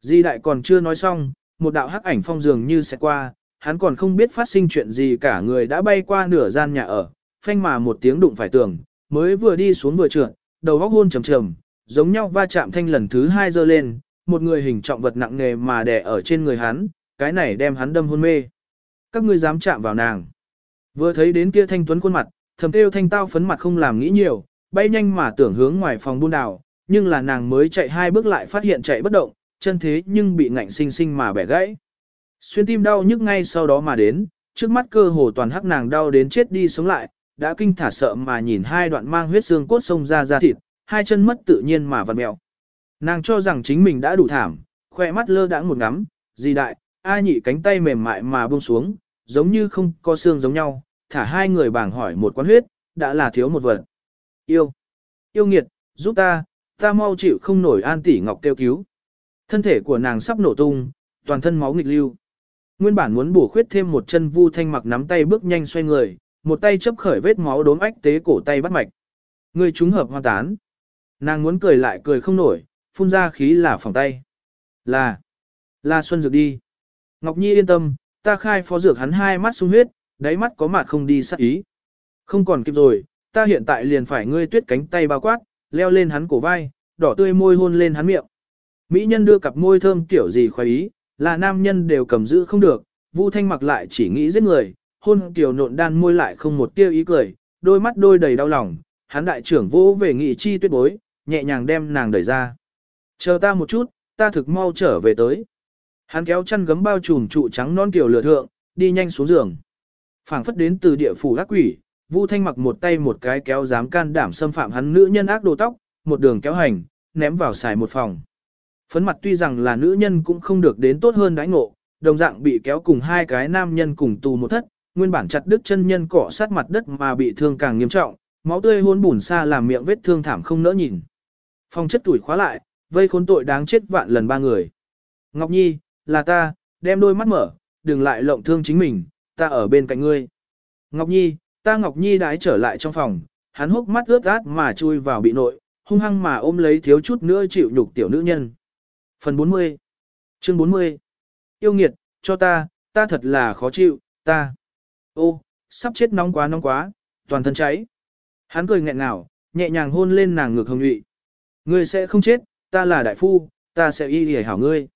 Di đại còn chưa nói xong, một đạo hắc ảnh phong dường như sẽ qua, hắn còn không biết phát sinh chuyện gì cả người đã bay qua nửa gian nhà ở, phanh mà một tiếng đụng phải tường, mới vừa đi xuống vừa trượt, đầu góc hôn trầm trầm, giống nhau va chạm thanh lần thứ hai dơ lên, một người hình trọng vật nặng nề mà đè ở trên người hắn, cái này đem hắn đâm hôn mê. Các ngươi dám chạm vào nàng. Vừa thấy đến kia thanh tuấn khuôn mặt, thầm kêu thanh tao phấn mặt không làm nghĩ nhiều, bay nhanh mà tưởng hướng ngoài phòng buôn đảo, nhưng là nàng mới chạy hai bước lại phát hiện chạy bất động, chân thế nhưng bị ngạnh sinh sinh mà bẻ gãy. Xuyên tim đau nhức ngay sau đó mà đến, trước mắt cơ hồ toàn hắc nàng đau đến chết đi sống lại, đã kinh thả sợ mà nhìn hai đoạn mang huyết xương cốt sông ra ra thịt, hai chân mất tự nhiên mà vặn mèo. Nàng cho rằng chính mình đã đủ thảm, khoe mắt lơ đãng một ngắm, gì đại, A nhị cánh tay mềm mại mà buông xuống, giống như không có xương giống nhau, thả hai người bảng hỏi một quán huyết, đã là thiếu một vật. Yêu, yêu nghiệt, giúp ta, ta mau chịu không nổi an tỷ ngọc kêu cứu. Thân thể của nàng sắp nổ tung, toàn thân máu nghịch lưu. Nguyên bản muốn bổ khuyết thêm một chân vu thanh mặc nắm tay bước nhanh xoay người, một tay chấp khởi vết máu đốm ách tế cổ tay bắt mạch. Người chúng hợp hoa tán. Nàng muốn cười lại cười không nổi, phun ra khí là phòng tay. Là, là Xuân Dược đi. Ngọc Nhi yên tâm, ta khai phó dược hắn hai mắt sung huyết, đáy mắt có mặt không đi sát ý. Không còn kịp rồi, ta hiện tại liền phải ngươi tuyết cánh tay bao quát, leo lên hắn cổ vai, đỏ tươi môi hôn lên hắn miệng. Mỹ nhân đưa cặp môi thơm kiểu gì khoái ý, là nam nhân đều cầm giữ không được, Vu Thanh mặc lại chỉ nghĩ giết người, hôn tiểu nộn đan môi lại không một tia ý cười, đôi mắt đôi đầy đau lòng, hắn đại trưởng vô về nghị chi tuyết bối, nhẹ nhàng đem nàng đẩy ra. Chờ ta một chút, ta thực mau trở về tới. Hắn kéo chăn gấm bao trùm trụ trắng non kiểu lửa thượng, đi nhanh xuống giường. phảng phất đến từ địa phủ ác quỷ, Vu Thanh mặc một tay một cái kéo dám can đảm xâm phạm hắn nữ nhân ác đồ tóc, một đường kéo hành, ném vào xài một phòng. Phấn mặt tuy rằng là nữ nhân cũng không được đến tốt hơn đãi ngộ, đồng dạng bị kéo cùng hai cái nam nhân cùng tù một thất, nguyên bản chặt đứt chân nhân cọ sát mặt đất mà bị thương càng nghiêm trọng, máu tươi hôn bùn xa làm miệng vết thương thảm không nỡ nhìn. Phòng chất tuổi khóa lại, vây khốn tội đáng chết vạn lần ba người. Ngọc Nhi, là ta, đem đôi mắt mở, đừng lại lộng thương chính mình, ta ở bên cạnh ngươi. Ngọc Nhi, ta Ngọc Nhi đãi trở lại trong phòng, hắn hốc mắt ướt át mà chui vào bị nội, hung hăng mà ôm lấy thiếu chút nữa chịu nhục tiểu nữ nhân. Phần 40 Chương 40 Yêu nghiệt, cho ta, ta thật là khó chịu, ta. Ô, sắp chết nóng quá nóng quá, toàn thân cháy. Hắn cười nghẹn ngào, nhẹ nhàng hôn lên nàng ngược hồng nhụy. Ngươi sẽ không chết, ta là đại phu, ta sẽ y hề hảo ngươi.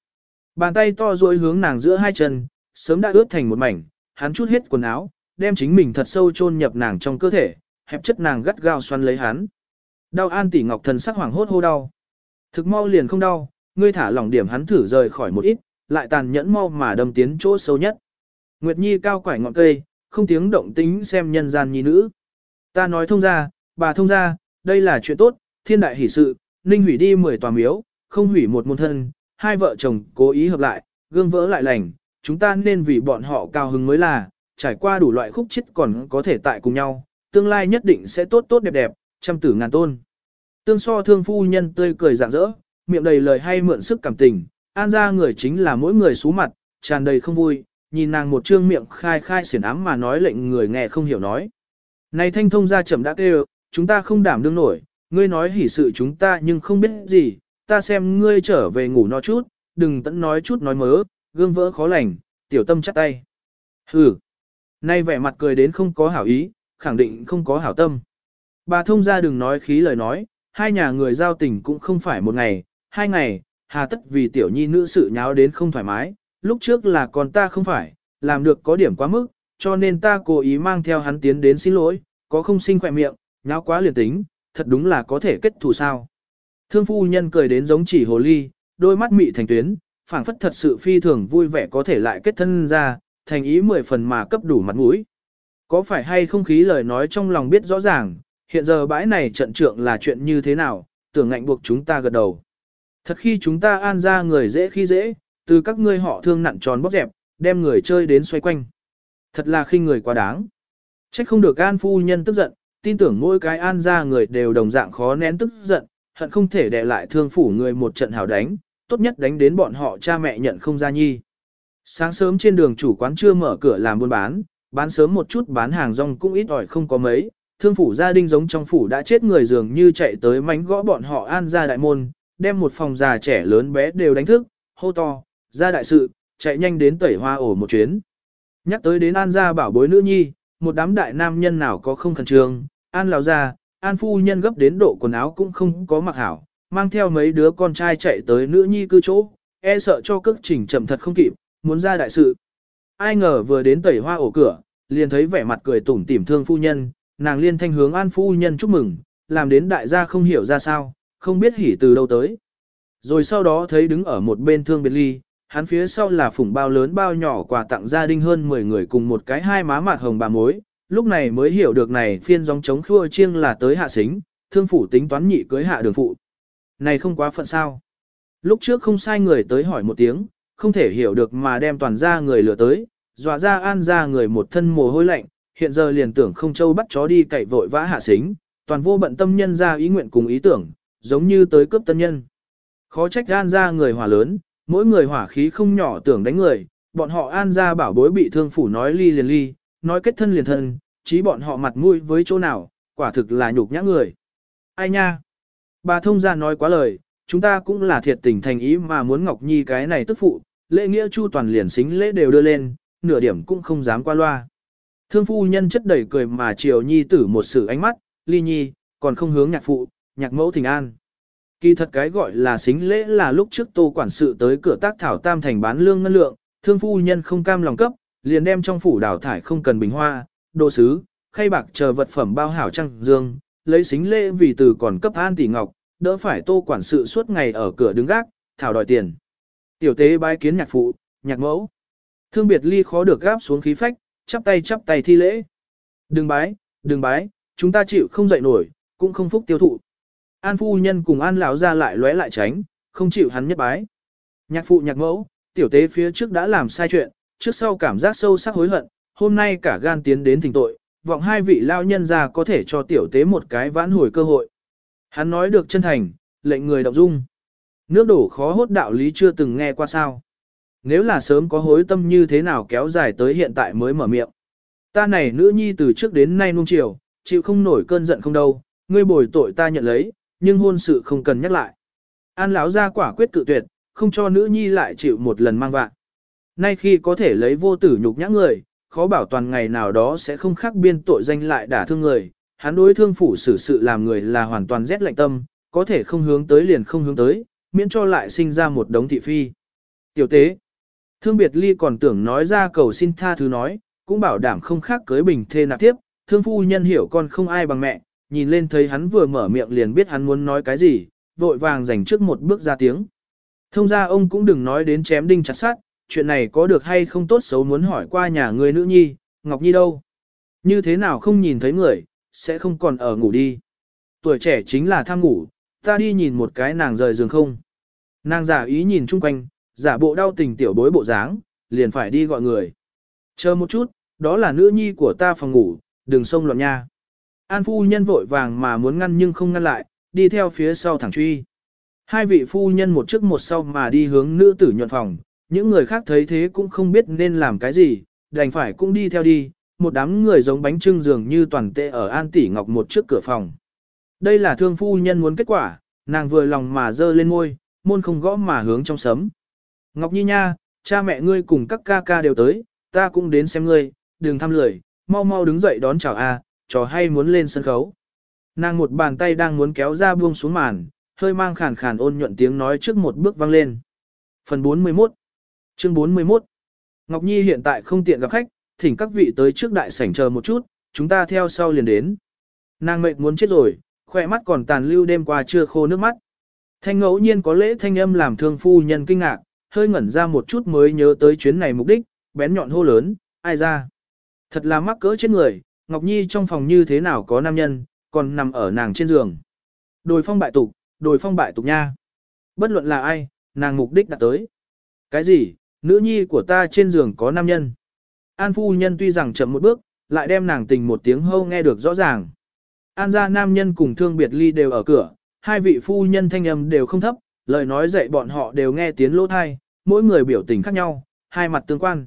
Bàn tay to duỗi hướng nàng giữa hai chân, sớm đã ướt thành một mảnh, hắn chút hết quần áo, đem chính mình thật sâu chôn nhập nàng trong cơ thể, hẹp chất nàng gắt gao xoắn lấy hắn. Đau an tỷ ngọc thần sắc hoảng hốt hô đau. Thực mau liền không đau, ngươi thả lỏng điểm hắn thử rời khỏi một ít, lại tàn nhẫn mau mà đâm tiến chỗ sâu nhất. Nguyệt Nhi cao quải ngọn cây, không tiếng động tính xem nhân gian nhi nữ. Ta nói thông ra, bà thông ra, đây là chuyện tốt, thiên đại hỷ sự, ninh hủy đi 10 tòa miếu, không hủy một môn thân, hai vợ chồng cố ý hợp lại, gương vỡ lại lành, chúng ta nên vì bọn họ cao hứng mới là, trải qua đủ loại khúc chết còn có thể tại cùng nhau, tương lai nhất định sẽ tốt tốt đẹp đẹp, trăm tử ngàn tôn. Tương so thương phu nhân tươi cười rạng rỡ, miệng đầy lời hay mượn sức cảm tình, an ra người chính là mỗi người xú mặt, tràn đầy không vui, nhìn nàng một trương miệng khai khai xiển ám mà nói lệnh người nghe không hiểu nói. Này thanh thông ra chậm đã kêu, chúng ta không đảm đương nổi, ngươi nói hỉ sự chúng ta nhưng không biết gì, ta xem ngươi trở về ngủ no chút, đừng tẫn nói chút nói mớ, gương vỡ khó lành, tiểu tâm chắt tay. Hừ, nay vẻ mặt cười đến không có hảo ý, khẳng định không có hảo tâm. Bà thông ra đừng nói khí lời nói, hai nhà người giao tình cũng không phải một ngày, hai ngày, hà tất vì tiểu nhi nữ sự nháo đến không thoải mái, lúc trước là con ta không phải, làm được có điểm quá mức, cho nên ta cố ý mang theo hắn tiến đến xin lỗi, có không sinh khỏe miệng, nháo quá liền tính, thật đúng là có thể kết thù sao. Thương phu nhân cười đến giống chỉ hồ ly, đôi mắt mị thành tuyến, phảng phất thật sự phi thường vui vẻ có thể lại kết thân ra, thành ý mười phần mà cấp đủ mặt mũi. Có phải hay không khí lời nói trong lòng biết rõ ràng, hiện giờ bãi này trận trượng là chuyện như thế nào, tưởng ngạnh buộc chúng ta gật đầu. Thật khi chúng ta an ra người dễ khi dễ, từ các ngươi họ thương nặn tròn bóp dẹp, đem người chơi đến xoay quanh. Thật là khi người quá đáng. Trách không được an phu nhân tức giận, tin tưởng mỗi cái an ra người đều đồng dạng khó nén tức giận, hận không thể để lại thương phủ người một trận hào đánh, tốt nhất đánh đến bọn họ cha mẹ nhận không ra nhi. Sáng sớm trên đường chủ quán chưa mở cửa làm buôn bán, bán sớm một chút bán hàng rong cũng ít ỏi không có mấy, thương phủ gia đình giống trong phủ đã chết người dường như chạy tới mánh gõ bọn họ an ra đại môn, đem một phòng già trẻ lớn bé đều đánh thức, hô to, ra đại sự, chạy nhanh đến tẩy hoa ổ một chuyến. Nhắc tới đến an gia bảo bối nữ nhi, một đám đại nam nhân nào có không khẩn trương, an lão gia, an phu nhân gấp đến độ quần áo cũng không có mặc hảo, mang theo mấy đứa con trai chạy tới nữ nhi cư chỗ, e sợ cho cước trình chậm thật không kịp, muốn ra đại sự. Ai ngờ vừa đến tẩy hoa ổ cửa, liền thấy vẻ mặt cười tủm tỉm thương phu nhân, nàng liên thanh hướng an phu nhân chúc mừng, làm đến đại gia không hiểu ra sao, không biết hỉ từ đâu tới. Rồi sau đó thấy đứng ở một bên thương biệt ly, hắn phía sau là phủng bao lớn bao nhỏ quà tặng gia đình hơn 10 người cùng một cái hai má mặt hồng bà mối, lúc này mới hiểu được này phiên gióng chống khua chiêng là tới hạ xính, thương phủ tính toán nhị cưới hạ đường phụ. Này không quá phận sao. Lúc trước không sai người tới hỏi một tiếng, không thể hiểu được mà đem toàn ra người lừa tới, dọa ra an ra người một thân mồ hôi lạnh, hiện giờ liền tưởng không châu bắt chó đi cậy vội vã hạ xính, toàn vô bận tâm nhân ra ý nguyện cùng ý tưởng, giống như tới cướp tân nhân. Khó trách an ra người hỏa lớn, mỗi người hỏa khí không nhỏ tưởng đánh người, bọn họ an ra bảo bối bị thương phủ nói ly liền ly, nói kết thân liền thân, chí bọn họ mặt mũi với chỗ nào, quả thực là nhục nhã người. Ai nha? Bà thông gia nói quá lời, chúng ta cũng là thiệt tình thành ý mà muốn Ngọc Nhi cái này tức phụ, lễ nghĩa chu toàn liền xính lễ đều đưa lên, nửa điểm cũng không dám qua loa. Thương phu nhân chất đầy cười mà chiều nhi tử một sự ánh mắt, ly nhi, còn không hướng nhạc phụ, nhạc mẫu thỉnh an. Kỳ thật cái gọi là xính lễ là lúc trước tô quản sự tới cửa tác thảo tam thành bán lương ngân lượng, thương phu nhân không cam lòng cấp, liền đem trong phủ đào thải không cần bình hoa, đồ sứ, khay bạc chờ vật phẩm bao hảo trăng dương, lấy xính lễ vì từ còn cấp an tỷ ngọc, đỡ phải tô quản sự suốt ngày ở cửa đứng gác, thảo đòi tiền. Tiểu tế bái kiến nhạc phụ, nhạc mẫu. Thương biệt ly khó được gáp xuống khí phách, chắp tay chắp tay thi lễ. Đừng bái, đừng bái, chúng ta chịu không dậy nổi, cũng không phúc tiêu thụ. An phu nhân cùng an lão ra lại lóe lại tránh, không chịu hắn nhất bái. Nhạc phụ nhạc mẫu, tiểu tế phía trước đã làm sai chuyện, trước sau cảm giác sâu sắc hối hận, hôm nay cả gan tiến đến thỉnh tội, vọng hai vị lao nhân ra có thể cho tiểu tế một cái vãn hồi cơ hội. Hắn nói được chân thành, lệnh người động dung. Nước đổ khó hốt đạo lý chưa từng nghe qua sao. Nếu là sớm có hối tâm như thế nào kéo dài tới hiện tại mới mở miệng. Ta này nữ nhi từ trước đến nay nung chiều, chịu không nổi cơn giận không đâu, ngươi bồi tội ta nhận lấy, nhưng hôn sự không cần nhắc lại. An lão ra quả quyết cự tuyệt, không cho nữ nhi lại chịu một lần mang vạn. Nay khi có thể lấy vô tử nhục nhã người, khó bảo toàn ngày nào đó sẽ không khác biên tội danh lại đả thương người, hắn đối thương phủ xử sự làm người là hoàn toàn rét lạnh tâm, có thể không hướng tới liền không hướng tới, miễn cho lại sinh ra một đống thị phi. Tiểu tế, thương biệt ly còn tưởng nói ra cầu xin tha thứ nói, cũng bảo đảm không khác cưới bình thê nạp tiếp, thương phu nhân hiểu con không ai bằng mẹ, nhìn lên thấy hắn vừa mở miệng liền biết hắn muốn nói cái gì, vội vàng dành trước một bước ra tiếng. Thông ra ông cũng đừng nói đến chém đinh chặt sát, chuyện này có được hay không tốt xấu muốn hỏi qua nhà người nữ nhi, Ngọc Nhi đâu? Như thế nào không nhìn thấy người, sẽ không còn ở ngủ đi. Tuổi trẻ chính là tham ngủ, ta đi nhìn một cái nàng rời giường không. Nàng giả ý nhìn chung quanh, giả bộ đau tình tiểu bối bộ dáng, liền phải đi gọi người. Chờ một chút, đó là nữ nhi của ta phòng ngủ, đừng xông loạn nha. An phu nhân vội vàng mà muốn ngăn nhưng không ngăn lại, đi theo phía sau thẳng truy. Hai vị phu nhân một trước một sau mà đi hướng nữ tử nhuận phòng, những người khác thấy thế cũng không biết nên làm cái gì, đành phải cũng đi theo đi, một đám người giống bánh trưng dường như toàn tệ ở An Tỷ Ngọc một trước cửa phòng. Đây là thương phu nhân muốn kết quả, nàng vừa lòng mà dơ lên môi, môn không gõ mà hướng trong sấm. Ngọc Nhi nha, cha mẹ ngươi cùng các ca ca đều tới, ta cũng đến xem ngươi, đừng tham lười, mau mau đứng dậy đón chào a, trò hay muốn lên sân khấu. Nàng một bàn tay đang muốn kéo ra buông xuống màn, hơi mang khàn khàn ôn nhuận tiếng nói trước một bước vang lên. Phần 41 Chương 41 Ngọc Nhi hiện tại không tiện gặp khách, thỉnh các vị tới trước đại sảnh chờ một chút, chúng ta theo sau liền đến. Nàng mệt muốn chết rồi, khỏe mắt còn tàn lưu đêm qua chưa khô nước mắt. Thanh ngẫu nhiên có lễ thanh âm làm thương phu nhân kinh ngạc, hơi ngẩn ra một chút mới nhớ tới chuyến này mục đích, bén nhọn hô lớn, ai ra. Thật là mắc cỡ trên người, Ngọc Nhi trong phòng như thế nào có nam nhân, còn nằm ở nàng trên giường. Đồi phong bại tục, đồi phong bại tục nha. Bất luận là ai, nàng mục đích đã tới. Cái gì, nữ nhi của ta trên giường có nam nhân. An phu nhân tuy rằng chậm một bước, lại đem nàng tình một tiếng hâu nghe được rõ ràng. An gia nam nhân cùng thương biệt ly đều ở cửa, hai vị phu nhân thanh âm đều không thấp, lời nói dạy bọn họ đều nghe tiếng lỗ thai, mỗi người biểu tình khác nhau, hai mặt tương quan.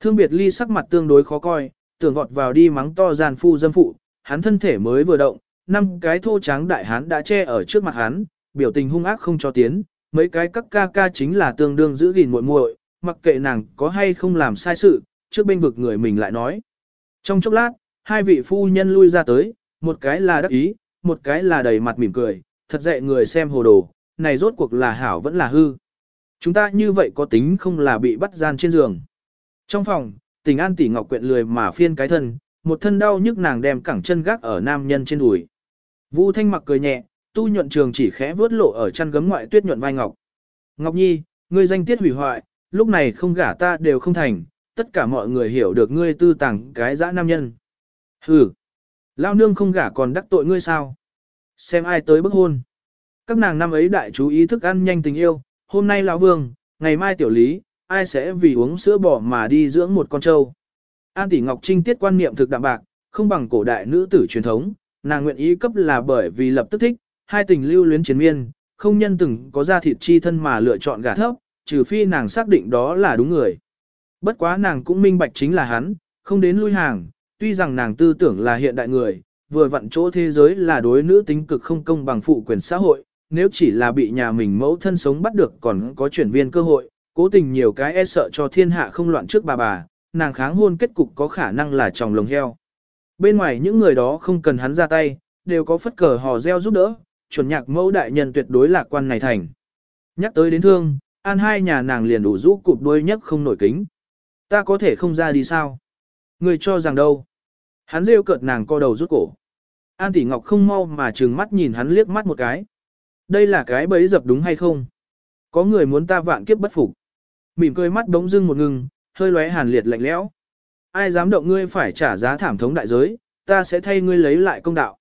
Thương biệt ly sắc mặt tương đối khó coi, tưởng vọt vào đi mắng to gian phu dâm phụ, hắn thân thể mới vừa động, năm cái thô tráng đại hán đã che ở trước mặt hắn, biểu tình hung ác không cho tiến, mấy cái các ca ca chính là tương đương giữ gìn muội muội, mặc kệ nàng có hay không làm sai sự, trước bên vực người mình lại nói. Trong chốc lát, hai vị phu nhân lui ra tới, một cái là đắc ý, một cái là đầy mặt mỉm cười, thật dạy người xem hồ đồ, này rốt cuộc là hảo vẫn là hư. Chúng ta như vậy có tính không là bị bắt gian trên giường. Trong phòng, tình an tỷ ngọc quyện lười mà phiên cái thân, một thân đau nhức nàng đem cẳng chân gác ở nam nhân trên đùi. Vu thanh mặc cười nhẹ, tu nhuận trường chỉ khẽ vớt lộ ở chăn gấm ngoại tuyết nhuận vai ngọc. Ngọc nhi, ngươi danh tiết hủy hoại, lúc này không gả ta đều không thành, tất cả mọi người hiểu được ngươi tư tàng cái dã nam nhân. Hừ, lao nương không gả còn đắc tội ngươi sao? Xem ai tới bức hôn. Các nàng năm ấy đại chú ý thức ăn nhanh tình yêu, hôm nay lão vương, ngày mai tiểu lý, ai sẽ vì uống sữa bò mà đi dưỡng một con trâu. An tỷ Ngọc Trinh tiết quan niệm thực đạm bạc, không bằng cổ đại nữ tử truyền thống, nàng nguyện ý cấp là bởi vì lập tức thích, hai tình lưu luyến chiến miên, không nhân từng có ra thịt chi thân mà lựa chọn gả thấp, trừ phi nàng xác định đó là đúng người. Bất quá nàng cũng minh bạch chính là hắn, không đến lui hàng, tuy rằng nàng tư tưởng là hiện đại người, vừa vặn chỗ thế giới là đối nữ tính cực không công bằng phụ quyền xã hội, nếu chỉ là bị nhà mình mẫu thân sống bắt được còn có chuyển viên cơ hội, cố tình nhiều cái e sợ cho thiên hạ không loạn trước bà bà, nàng kháng hôn kết cục có khả năng là tròng lồng heo. Bên ngoài những người đó không cần hắn ra tay, đều có phất cờ hò reo giúp đỡ, chuẩn nhạc mẫu đại nhân tuyệt đối lạc quan này thành. Nhắc tới đến thương, an hai nhà nàng liền đủ rũ cụp đuôi nhấc không nổi kính. Ta có thể không ra đi sao? Người cho rằng đâu? Hắn rêu cợt nàng co đầu rút cổ. An tỷ ngọc không mau mà trừng mắt nhìn hắn liếc mắt một cái. Đây là cái bẫy dập đúng hay không? Có người muốn ta vạn kiếp bất phục. Mỉm cười mắt bỗng dưng một ngừng, hơi lóe hàn liệt lạnh lẽo. Ai dám động ngươi phải trả giá thảm thống đại giới, ta sẽ thay ngươi lấy lại công đạo.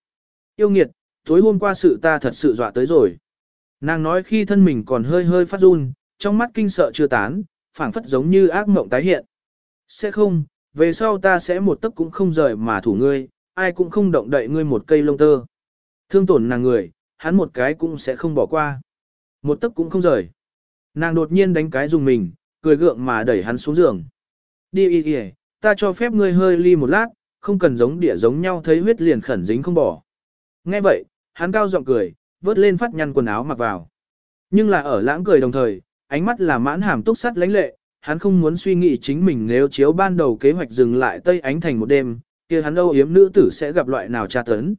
Yêu nghiệt, tối hôm qua sự ta thật sự dọa tới rồi. Nàng nói khi thân mình còn hơi hơi phát run, trong mắt kinh sợ chưa tán, phảng phất giống như ác mộng tái hiện. Sẽ không, về sau ta sẽ một tấc cũng không rời mà thủ ngươi, ai cũng không động đậy ngươi một cây lông tơ. Thương tổn nàng người, hắn một cái cũng sẽ không bỏ qua. Một tấc cũng không rời. Nàng đột nhiên đánh cái dùng mình, cười gượng mà đẩy hắn xuống giường. Đi y y, ta cho phép ngươi hơi ly một lát, không cần giống địa giống nhau thấy huyết liền khẩn dính không bỏ. Nghe vậy, hắn cao giọng cười, vớt lên phát nhăn quần áo mặc vào. Nhưng là ở lãng cười đồng thời, ánh mắt là mãn hàm túc sắt lãnh lệ, hắn không muốn suy nghĩ chính mình nếu chiếu ban đầu kế hoạch dừng lại Tây Ánh Thành một đêm, kia hắn âu yếm nữ tử sẽ gặp loại nào tra tấn.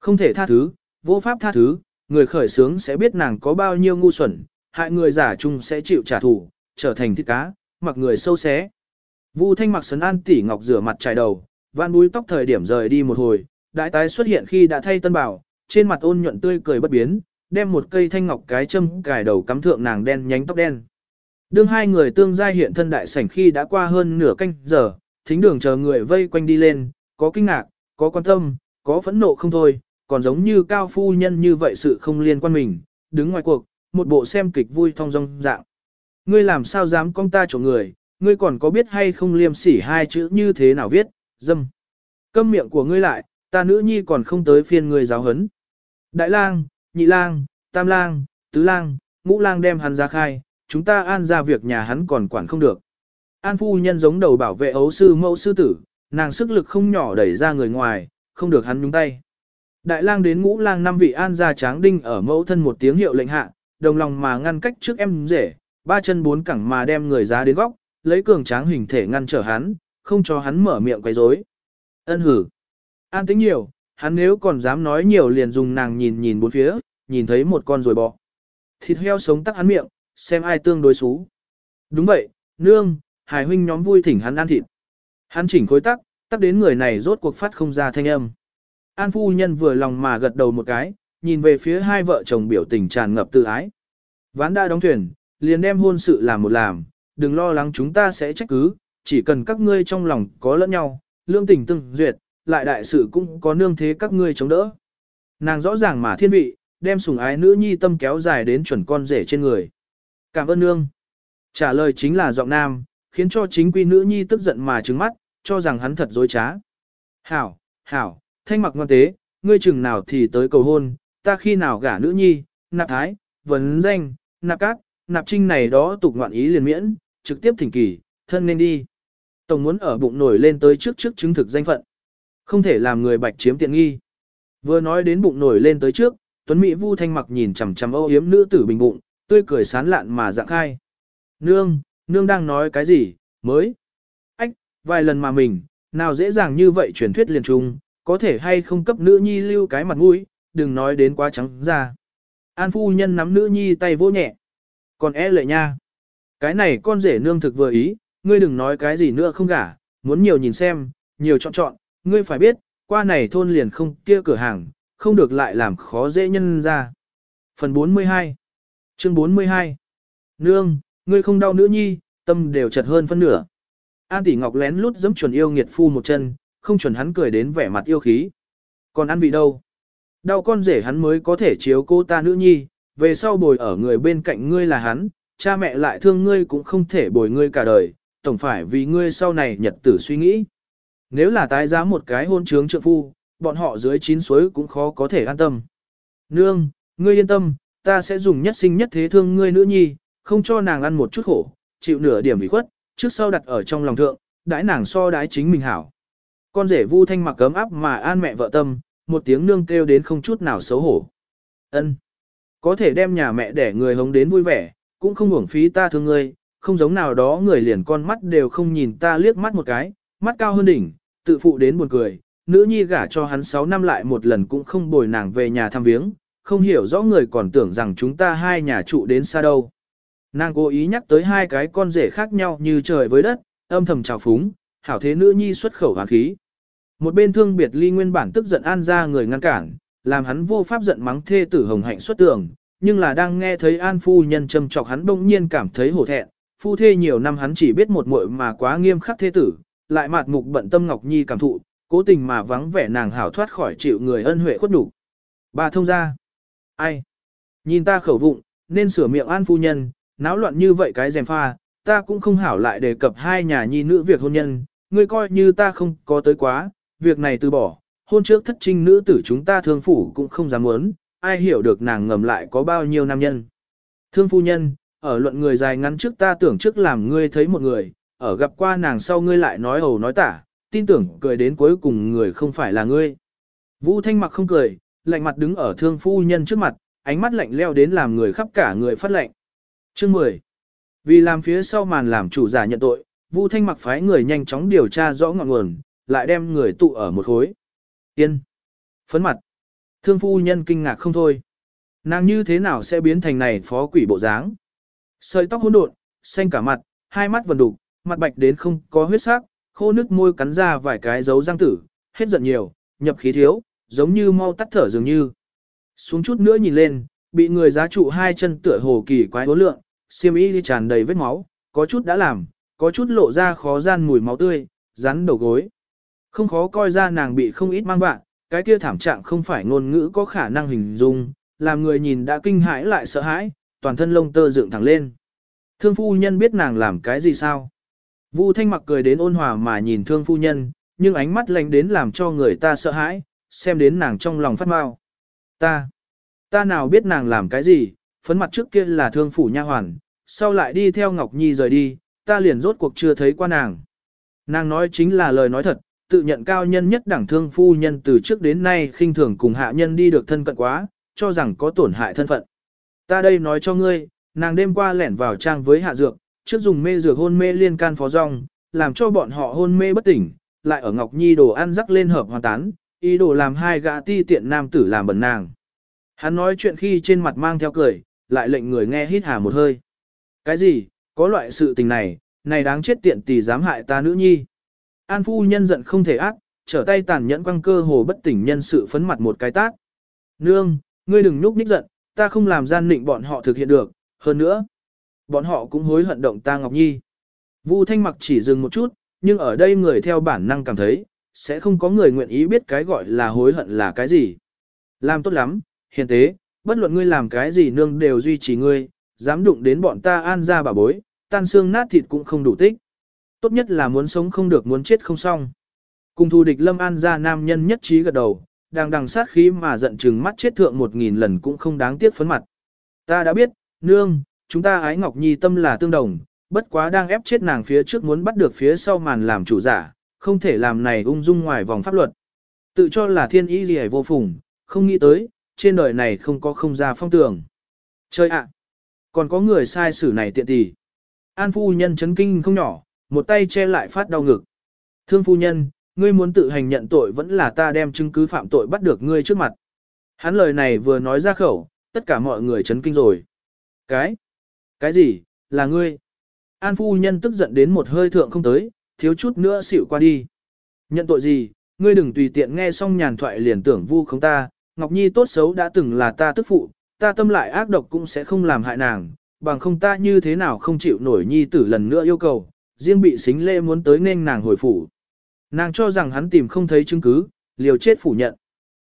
Không thể tha thứ, vô pháp tha thứ, người khởi sướng sẽ biết nàng có bao nhiêu ngu xuẩn, hại người giả chung sẽ chịu trả thù, trở thành thịt cá, mặc người sâu xé. Vu Thanh mặc sấn an tỷ ngọc rửa mặt trải đầu, van búi tóc thời điểm rời đi một hồi, đại tái xuất hiện khi đã thay tân bảo, trên mặt ôn nhuận tươi cười bất biến, đem một cây thanh ngọc cái châm cài đầu cắm thượng nàng đen nhánh tóc đen. Đương hai người tương giai hiện thân đại sảnh khi đã qua hơn nửa canh giờ, thính đường chờ người vây quanh đi lên, có kinh ngạc, có quan tâm, có phẫn nộ không thôi, còn giống như cao phu nhân như vậy sự không liên quan mình, đứng ngoài cuộc, một bộ xem kịch vui thong dong dạng. Ngươi làm sao dám con ta chỗ người, ngươi còn có biết hay không liêm sỉ hai chữ như thế nào viết, dâm. Câm miệng của ngươi lại, ta nữ nhi còn không tới phiên ngươi giáo hấn. Đại lang, nhị lang, tam lang, tứ lang, ngũ lang đem hắn ra khai, chúng ta an ra việc nhà hắn còn quản không được. An phu nhân giống đầu bảo vệ ấu sư mẫu sư tử, nàng sức lực không nhỏ đẩy ra người ngoài, không được hắn nhúng tay. Đại lang đến ngũ lang năm vị an gia tráng đinh ở mẫu thân một tiếng hiệu lệnh hạ, đồng lòng mà ngăn cách trước em rể, ba chân bốn cẳng mà đem người ra đến góc, lấy cường tráng hình thể ngăn trở hắn, không cho hắn mở miệng quấy rối. Ân hử. An tính nhiều, hắn nếu còn dám nói nhiều liền dùng nàng nhìn nhìn bốn phía, nhìn thấy một con rồi bò, Thịt heo sống tắc hắn miệng, xem ai tương đối xú. Đúng vậy, nương, hải huynh nhóm vui thỉnh hắn ăn thịt. Hắn chỉnh khối tắc, tắc đến người này rốt cuộc phát không ra thanh âm. An phu nhân vừa lòng mà gật đầu một cái, nhìn về phía hai vợ chồng biểu tình tràn ngập tự ái. Ván đã đóng thuyền, liền đem hôn sự làm một làm, đừng lo lắng chúng ta sẽ trách cứ, chỉ cần các ngươi trong lòng có lẫn nhau, lương tình từng duyệt, lại đại sự cũng có nương thế các ngươi chống đỡ. Nàng rõ ràng mà thiên vị, đem sủng ái nữ nhi tâm kéo dài đến chuẩn con rể trên người. Cảm ơn nương. Trả lời chính là giọng nam, khiến cho chính quy nữ nhi tức giận mà trừng mắt, cho rằng hắn thật dối trá. Hảo, hảo, thanh mặc ngoan tế, ngươi chừng nào thì tới cầu hôn, ta khi nào gả nữ nhi, nạp thái, vấn danh, nạp cát, nạp trinh này đó tục ngoạn ý liền miễn, trực tiếp thỉnh kỳ, thân nên đi. Tổng muốn ở bụng nổi lên tới trước trước chứng thực danh phận. Không thể làm người bạch chiếm tiện nghi. Vừa nói đến bụng nổi lên tới trước, Tuấn Mỹ Vu Thanh mặc nhìn chằm chằm âu yếm nữ tử bình bụng, tươi cười sán lạn mà dạng khai. Nương, nương đang nói cái gì, mới. Ách, vài lần mà mình, nào dễ dàng như vậy truyền thuyết liền trung, có thể hay không cấp nữ nhi lưu cái mặt mũi, đừng nói đến quá trắng ra. An phu nhân nắm nữ nhi tay vô nhẹ. Còn e lệ nha. Cái này con rể nương thực vừa ý, ngươi đừng nói cái gì nữa không gả, muốn nhiều nhìn xem, nhiều chọn chọn, ngươi phải biết, qua này thôn liền không kia cửa hàng, không được lại làm khó dễ nhân ra. Phần 42 Chương 42 Nương, ngươi không đau nữ nhi, tâm đều chật hơn phân nửa. An tỷ ngọc lén lút giẫm chuẩn yêu nghiệt phu một chân, không chuẩn hắn cười đến vẻ mặt yêu khí. Còn ăn vị đâu? Đau con rể hắn mới có thể chiếu cô ta nữ nhi, về sau bồi ở người bên cạnh ngươi là hắn, cha mẹ lại thương ngươi cũng không thể bồi ngươi cả đời, tổng phải vì ngươi sau này nhật tử suy nghĩ. Nếu là tái giá một cái hôn trướng trượng phu, bọn họ dưới chín suối cũng khó có thể an tâm. Nương, ngươi yên tâm, ta sẽ dùng nhất sinh nhất thế thương ngươi nữ nhi, không cho nàng ăn một chút khổ, chịu nửa điểm bị khuất, trước sau đặt ở trong lòng thượng, đãi nàng so đái chính mình hảo. Con rể vu thanh mặc cấm áp mà an mẹ vợ tâm, một tiếng nương kêu đến không chút nào xấu hổ. Ân, Có thể đem nhà mẹ để người hống đến vui vẻ, cũng không uổng phí ta thương ngươi, không giống nào đó người liền con mắt đều không nhìn ta liếc mắt một cái, mắt cao hơn đỉnh, tự phụ đến buồn cười, nữ nhi gả cho hắn 6 năm lại một lần cũng không bồi nàng về nhà thăm viếng, không hiểu rõ người còn tưởng rằng chúng ta hai nhà trụ đến xa đâu. Nàng cố ý nhắc tới hai cái con rể khác nhau như trời với đất, âm thầm trào phúng, hảo thế nữ nhi xuất khẩu hoàn khí. Một bên thương biệt ly nguyên bản tức giận an ra người ngăn cản, làm hắn vô pháp giận mắng thê tử hồng hạnh xuất tường, nhưng là đang nghe thấy an phu nhân châm chọc hắn bỗng nhiên cảm thấy hổ thẹn, phu thê nhiều năm hắn chỉ biết một muội mà quá nghiêm khắc thê tử, lại mạt mục bận tâm Ngọc Nhi cảm thụ, cố tình mà vắng vẻ nàng hảo thoát khỏi chịu người ân huệ khuất đủ. Bà thông ra. Ai? Nhìn ta khẩu vụng, nên sửa miệng an phu nhân, náo loạn như vậy cái dèm pha, ta cũng không hảo lại đề cập hai nhà nhi nữ việc hôn nhân, ngươi coi như ta không có tới quá, việc này từ bỏ, hôn trước thất trinh nữ tử chúng ta thương phủ cũng không dám muốn, ai hiểu được nàng ngầm lại có bao nhiêu nam nhân. Thương phu nhân, ở luận người dài ngắn trước ta tưởng trước làm ngươi thấy một người, ở gặp qua nàng sau ngươi lại nói hầu nói tả, tin tưởng cười đến cuối cùng người không phải là ngươi. Vũ Thanh mặc không cười, lạnh mặt đứng ở thương phu nhân trước mặt, ánh mắt lạnh leo đến làm người khắp cả người phát lạnh. Chương 10. Vì làm phía sau màn làm chủ giả nhận tội, Vu Thanh mặc phái người nhanh chóng điều tra rõ ngọn nguồn, lại đem người tụ ở một khối. Yên. Phấn mặt. Thương phu nhân kinh ngạc không thôi. Nàng như thế nào sẽ biến thành này phó quỷ bộ dáng? Sợi tóc hỗn độn, xanh cả mặt, hai mắt vần đục, mặt bạch đến không có huyết sắc, khô nước môi cắn ra vài cái dấu răng tử, hết giận nhiều, nhập khí thiếu, giống như mau tắt thở dường như. Xuống chút nữa nhìn lên, bị người giá trụ hai chân tựa hồ kỳ quái hố lượng, xiêm y tràn đầy vết máu, có chút đã làm, có chút lộ ra khó gian mùi máu tươi, rắn đầu gối. Không khó coi ra nàng bị không ít mang vạn, cái kia thảm trạng không phải ngôn ngữ có khả năng hình dung, làm người nhìn đã kinh hãi lại sợ hãi, toàn thân lông tơ dựng thẳng lên. Thương phu nhân biết nàng làm cái gì sao? Vu Thanh mặc cười đến ôn hòa mà nhìn thương phu nhân, nhưng ánh mắt lạnh đến làm cho người ta sợ hãi, xem đến nàng trong lòng phát mau. Ta, ta nào biết nàng làm cái gì, phấn mặt trước kia là thương phủ nha hoàn, sau lại đi theo Ngọc Nhi rời đi, ta liền rốt cuộc chưa thấy qua nàng. Nàng nói chính là lời nói thật, tự nhận cao nhân nhất đẳng thương phu nhân từ trước đến nay khinh thường cùng hạ nhân đi được thân cận quá, cho rằng có tổn hại thân phận. Ta đây nói cho ngươi, nàng đêm qua lẻn vào trang với hạ dược, trước dùng mê dược hôn mê liên can phó rong, làm cho bọn họ hôn mê bất tỉnh, lại ở Ngọc Nhi đồ ăn rắc lên hợp hoàn tán, ý đồ làm hai gã ti tiện nam tử làm bẩn nàng. Hắn nói chuyện khi trên mặt mang theo cười, lại lệnh người nghe hít hà một hơi. Cái gì, có loại sự tình này, này đáng chết tiện tỷ dám hại ta nữ nhi. An phu nhân giận không thể ác, trở tay tàn nhẫn quăng cơ hồ bất tỉnh nhân sự phấn mặt một cái tác. Nương, ngươi đừng núp ních giận, ta không làm gian định bọn họ thực hiện được, hơn nữa. Bọn họ cũng hối hận động ta Ngọc Nhi. Vu Thanh mặc chỉ dừng một chút, nhưng ở đây người theo bản năng cảm thấy, sẽ không có người nguyện ý biết cái gọi là hối hận là cái gì. Làm tốt lắm, hiền tế, bất luận ngươi làm cái gì nương đều duy trì ngươi, dám đụng đến bọn ta an ra bà bối, tan xương nát thịt cũng không đủ tích. Tốt nhất là muốn sống không được muốn chết không xong. Cùng thù địch lâm an ra nam nhân nhất trí gật đầu, đang đằng sát khí mà giận chừng mắt chết thượng một nghìn lần cũng không đáng tiếc phấn mặt. Ta đã biết, nương, chúng ta ái Ngọc Nhi tâm là tương đồng, bất quá đang ép chết nàng phía trước muốn bắt được phía sau màn làm chủ giả, không thể làm này ung dung ngoài vòng pháp luật. Tự cho là thiên ý gì vô phùng, không nghĩ tới, trên đời này không có không ra phong tường. Chơi ạ! còn có người sai xử này tiện tỷ. An phu nhân chấn kinh không nhỏ, một tay che lại phát đau ngực. Thương phu nhân, ngươi muốn tự hành nhận tội vẫn là ta đem chứng cứ phạm tội bắt được ngươi trước mặt. Hắn lời này vừa nói ra khẩu, tất cả mọi người chấn kinh rồi. Cái? Cái gì? Là ngươi? An phu nhân tức giận đến một hơi thượng không tới, thiếu chút nữa xỉu qua đi. Nhận tội gì? Ngươi đừng tùy tiện nghe xong nhàn thoại liền tưởng vu không ta, Ngọc Nhi tốt xấu đã từng là ta tức phụ, ta tâm lại ác độc cũng sẽ không làm hại nàng, bằng không ta như thế nào không chịu nổi Nhi tử lần nữa yêu cầu, riêng bị xính lễ muốn tới nên nàng hồi phủ. Nàng cho rằng hắn tìm không thấy chứng cứ, liều chết phủ nhận.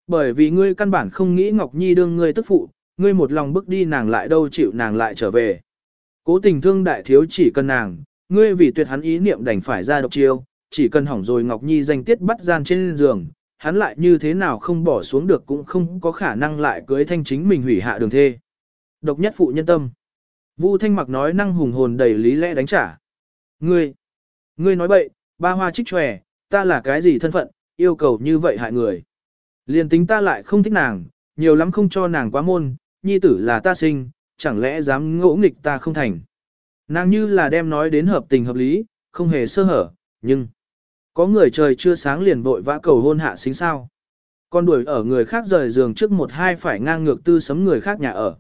Bởi vì ngươi căn bản không nghĩ Ngọc Nhi đương ngươi tức phụ, ngươi một lòng bước đi nàng lại đâu chịu nàng lại trở về. Cố tình thương đại thiếu chỉ cần nàng, ngươi vì tuyệt hắn ý niệm đành phải ra độc chiêu, chỉ cần hỏng rồi Ngọc Nhi danh tiết bắt gian trên giường, hắn lại như thế nào không bỏ xuống được cũng không có khả năng lại cưới thanh chính mình hủy hạ đường thê. Độc nhất phụ nhân tâm. Vu Thanh Mặc nói năng hùng hồn đầy lý lẽ đánh trả. Ngươi, ngươi nói bậy, ba hoa trích tròe, ta là cái gì thân phận, yêu cầu như vậy hại người. Liền tính ta lại không thích nàng, nhiều lắm không cho nàng quá môn, nhi tử là ta sinh, chẳng lẽ dám ngỗ nghịch ta không thành. Nàng như là đem nói đến hợp tình hợp lý, không hề sơ hở, nhưng có người trời chưa sáng liền vội vã cầu hôn hạ xính sao. Con đuổi ở người khác rời giường trước một hai phải ngang ngược tư sấm người khác nhà ở.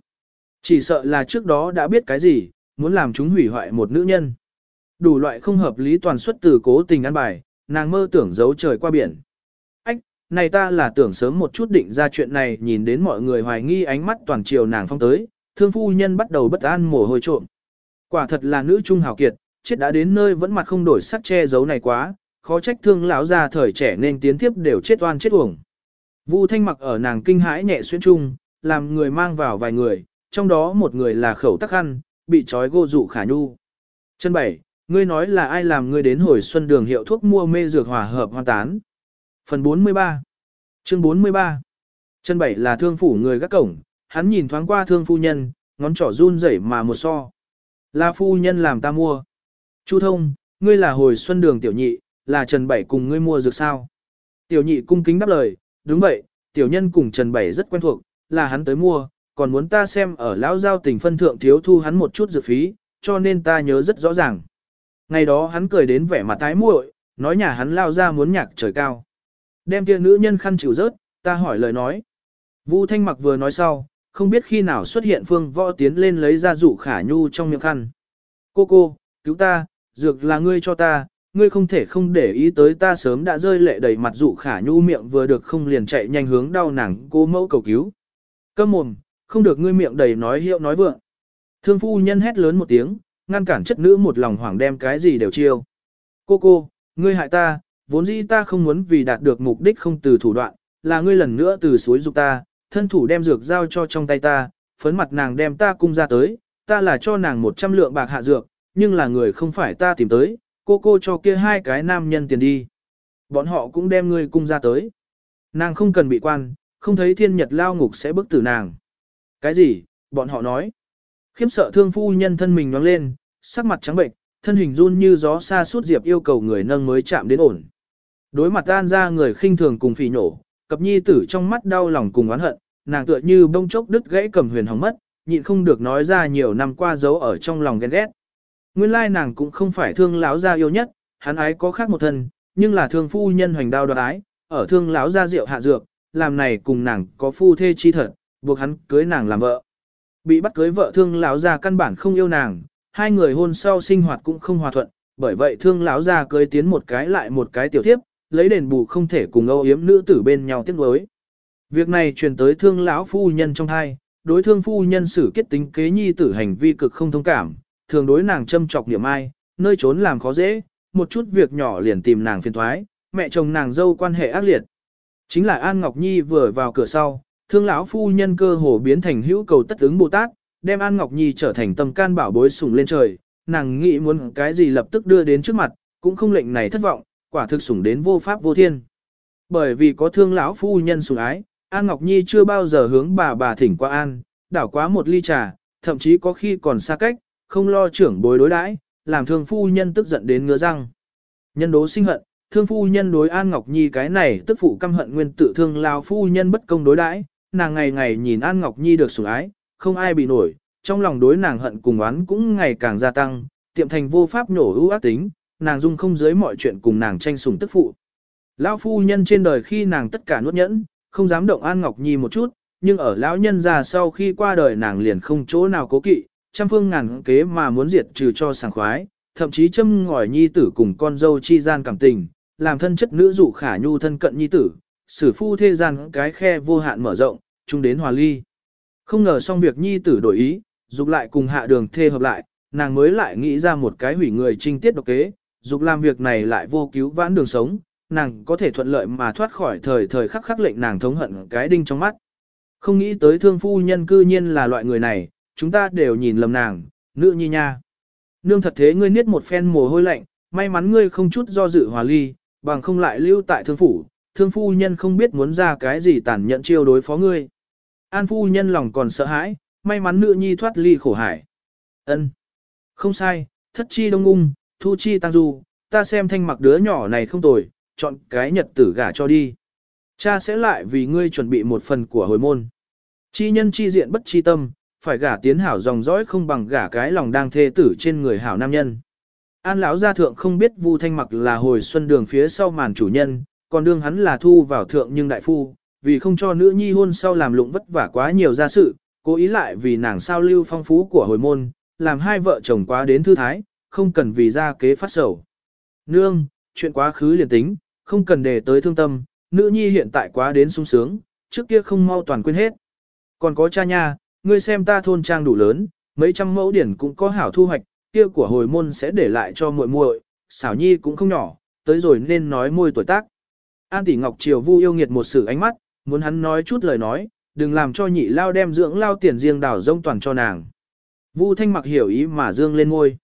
Chỉ sợ là trước đó đã biết cái gì, muốn làm chúng hủy hoại một nữ nhân. Đủ loại không hợp lý toàn xuất từ cố tình ăn bài, nàng mơ tưởng giấu trời qua biển. Ách, này ta là tưởng sớm một chút định ra chuyện này nhìn đến mọi người hoài nghi ánh mắt toàn chiều nàng phong tới, thương phu nhân bắt đầu bất an mồ hôi trộm. Quả thật là nữ trung hào kiệt, chết đã đến nơi vẫn mặt không đổi sắc che giấu này quá, khó trách thương lão già thời trẻ nên tiến tiếp đều chết oan chết uổng. Vu Thanh mặc ở nàng kinh hãi nhẹ xuyên trung, làm người mang vào vài người, trong đó một người là khẩu tắc ăn bị trói gô dụ khả nhu. Chân bảy, ngươi nói là ai làm ngươi đến hồi xuân đường hiệu thuốc mua mê dược hòa hợp hoa tán. Phần 43 Chương 43 Chân bảy là thương phủ người gác cổng, hắn nhìn thoáng qua thương phu nhân, ngón trỏ run rẩy mà một so. Là phu nhân làm ta mua. Chu thông, ngươi là hồi xuân đường tiểu nhị, là Trần Bảy cùng ngươi mua dược sao. Tiểu nhị cung kính đáp lời, đúng vậy, tiểu nhân cùng Trần Bảy rất quen thuộc, là hắn tới mua, còn muốn ta xem ở lão giao tình phân thượng thiếu thu hắn một chút dược phí, cho nên ta nhớ rất rõ ràng. Ngày đó hắn cười đến vẻ mặt tái muội, nói nhà hắn lao ra muốn nhạc trời cao. Đem kia nữ nhân khăn chịu rớt, ta hỏi lời nói. Vu Thanh Mặc vừa nói sau, không biết khi nào xuất hiện phương võ tiến lên lấy ra dụ khả nhu trong miệng khăn. Cô cô, cứu ta, dược là ngươi cho ta, ngươi không thể không để ý tới ta sớm đã rơi lệ đầy mặt dụ khả nhu miệng vừa được không liền chạy nhanh hướng đau nàng cô mẫu cầu cứu. Câm mồm, không được ngươi miệng đầy nói hiệu nói vượng. Thương phu nhân hét lớn một tiếng, ngăn cản chất nữ một lòng hoảng đem cái gì đều chiêu. Cô cô, ngươi hại ta, vốn dĩ ta không muốn vì đạt được mục đích không từ thủ đoạn, là ngươi lần nữa từ suối dục ta, thân thủ đem dược giao cho trong tay ta, phấn mặt nàng đem ta cung ra tới, ta là cho nàng 100 lượng bạc hạ dược, nhưng là người không phải ta tìm tới, cô cô cho kia hai cái nam nhân tiền đi. Bọn họ cũng đem ngươi cung ra tới. Nàng không cần bị quan, không thấy thiên nhật lao ngục sẽ bức tử nàng. Cái gì, bọn họ nói. Khiếm sợ thương phu nhân thân mình nhoáng lên, sắc mặt trắng bệnh, thân hình run như gió xa suốt diệp yêu cầu người nâng mới chạm đến ổn. Đối mặt tan ra người khinh thường cùng phỉ nổ, cập nhi tử trong mắt đau lòng cùng oán hận, nàng tựa như bông chốc đứt gãy cầm huyền hóng mất, nhịn không được nói ra nhiều năm qua giấu ở trong lòng ghen ghét. Nguyên lai nàng cũng không phải thương lão gia yêu nhất, hắn ái có khác một thân, nhưng là thương phu nhân hoành đao đoạt ái, ở thương lão gia rượu hạ dược, làm này cùng nàng có phu thê chi thật, buộc hắn cưới nàng làm vợ. Bị bắt cưới vợ thương lão gia căn bản không yêu nàng, hai người hôn sau sinh hoạt cũng không hòa thuận, bởi vậy thương lão gia cưới tiến một cái lại một cái tiểu tiếp, lấy đền bù không thể cùng âu yếm nữ tử bên nhau tiếc nuối. Việc này truyền tới thương lão phu nhân trong hai, đối thương phu nhân xử kết tính kế nhi tử hành vi cực không thông cảm, thường đối nàng châm chọc niệm ai, nơi trốn làm khó dễ, một chút việc nhỏ liền tìm nàng phiền thoái, mẹ chồng nàng dâu quan hệ ác liệt. Chính là An Ngọc Nhi vừa vào cửa sau, thương lão phu nhân cơ hồ biến thành hữu cầu tất ứng Bồ Tát, đem An Ngọc Nhi trở thành tâm can bảo bối sủng lên trời, nàng nghĩ muốn cái gì lập tức đưa đến trước mặt, cũng không lệnh này thất vọng, quả thực sủng đến vô pháp vô thiên. Bởi vì có thương lão phu nhân sủng ái, An Ngọc Nhi chưa bao giờ hướng bà bà thỉnh qua An, đảo quá một ly trà, thậm chí có khi còn xa cách, không lo trưởng bối đối đãi, làm thương phu nhân tức giận đến ngứa răng. Nhân đố sinh hận, thương phu nhân đối An Ngọc Nhi cái này tức phụ căm hận nguyên tự thương lao phu nhân bất công đối đãi, nàng ngày ngày nhìn An Ngọc Nhi được sủng ái, không ai bị nổi, trong lòng đối nàng hận cùng oán cũng ngày càng gia tăng, tiệm thành vô pháp nổ ưu ác tính, nàng dung không dưới mọi chuyện cùng nàng tranh sủng tức phụ. Lão phu nhân trên đời khi nàng tất cả nuốt nhẫn, không dám động An Ngọc Nhi một chút, nhưng ở lão nhân già sau khi qua đời nàng liền không chỗ nào cố kỵ, trăm phương ngàn kế mà muốn diệt trừ cho sảng khoái, thậm chí châm ngòi nhi tử cùng con dâu chi gian cảm tình, làm thân chất nữ dụ khả nhu thân cận nhi tử, sử phu thế gian cái khe vô hạn mở rộng, chung đến hòa ly. Không ngờ xong việc nhi tử đổi ý, dục lại cùng hạ đường thê hợp lại, nàng mới lại nghĩ ra một cái hủy người trinh tiết độc kế, dục làm việc này lại vô cứu vãn đường sống, nàng có thể thuận lợi mà thoát khỏi thời thời khắc khắc lệnh nàng thống hận cái đinh trong mắt. Không nghĩ tới thương phu nhân cư nhiên là loại người này, chúng ta đều nhìn lầm nàng, nữ nhi nha. Nương thật thế ngươi niết một phen mồ hôi lạnh, may mắn ngươi không chút do dự hòa ly, bằng không lại lưu tại thương phủ, thương phu nhân không biết muốn ra cái gì tàn nhẫn chiêu đối phó ngươi. An phu nhân lòng còn sợ hãi, may mắn nữ nhi thoát ly khổ hải. Ân, Không sai, thất chi đông ung, thu chi tăng du, ta xem thanh mặc đứa nhỏ này không tồi, chọn cái nhật tử gả cho đi. Cha sẽ lại vì ngươi chuẩn bị một phần của hồi môn. Chi nhân chi diện bất chi tâm, phải gả tiến hảo dòng dõi không bằng gả cái lòng đang thê tử trên người hảo nam nhân. An lão gia thượng không biết Vu Thanh Mặc là hồi xuân đường phía sau màn chủ nhân, còn đương hắn là thu vào thượng nhưng đại phu, vì không cho nữ nhi hôn sau làm lụng vất vả quá nhiều gia sự, cố ý lại vì nàng sao lưu phong phú của hồi môn, làm hai vợ chồng quá đến thư thái, không cần vì gia kế phát sầu. Nương, chuyện quá khứ liền tính, không cần để tới thương tâm, nữ nhi hiện tại quá đến sung sướng, trước kia không mau toàn quên hết. Còn có cha nha, ngươi xem ta thôn trang đủ lớn, mấy trăm mẫu điển cũng có hảo thu hoạch, kia của hồi môn sẽ để lại cho muội muội, xảo nhi cũng không nhỏ, tới rồi nên nói môi tuổi tác. An tỷ Ngọc Triều Vu yêu nghiệt một sự ánh mắt, muốn hắn nói chút lời nói, đừng làm cho nhị lao đem dưỡng lao tiền riêng đảo rông toàn cho nàng. Vu Thanh mặc hiểu ý mà dương lên ngôi.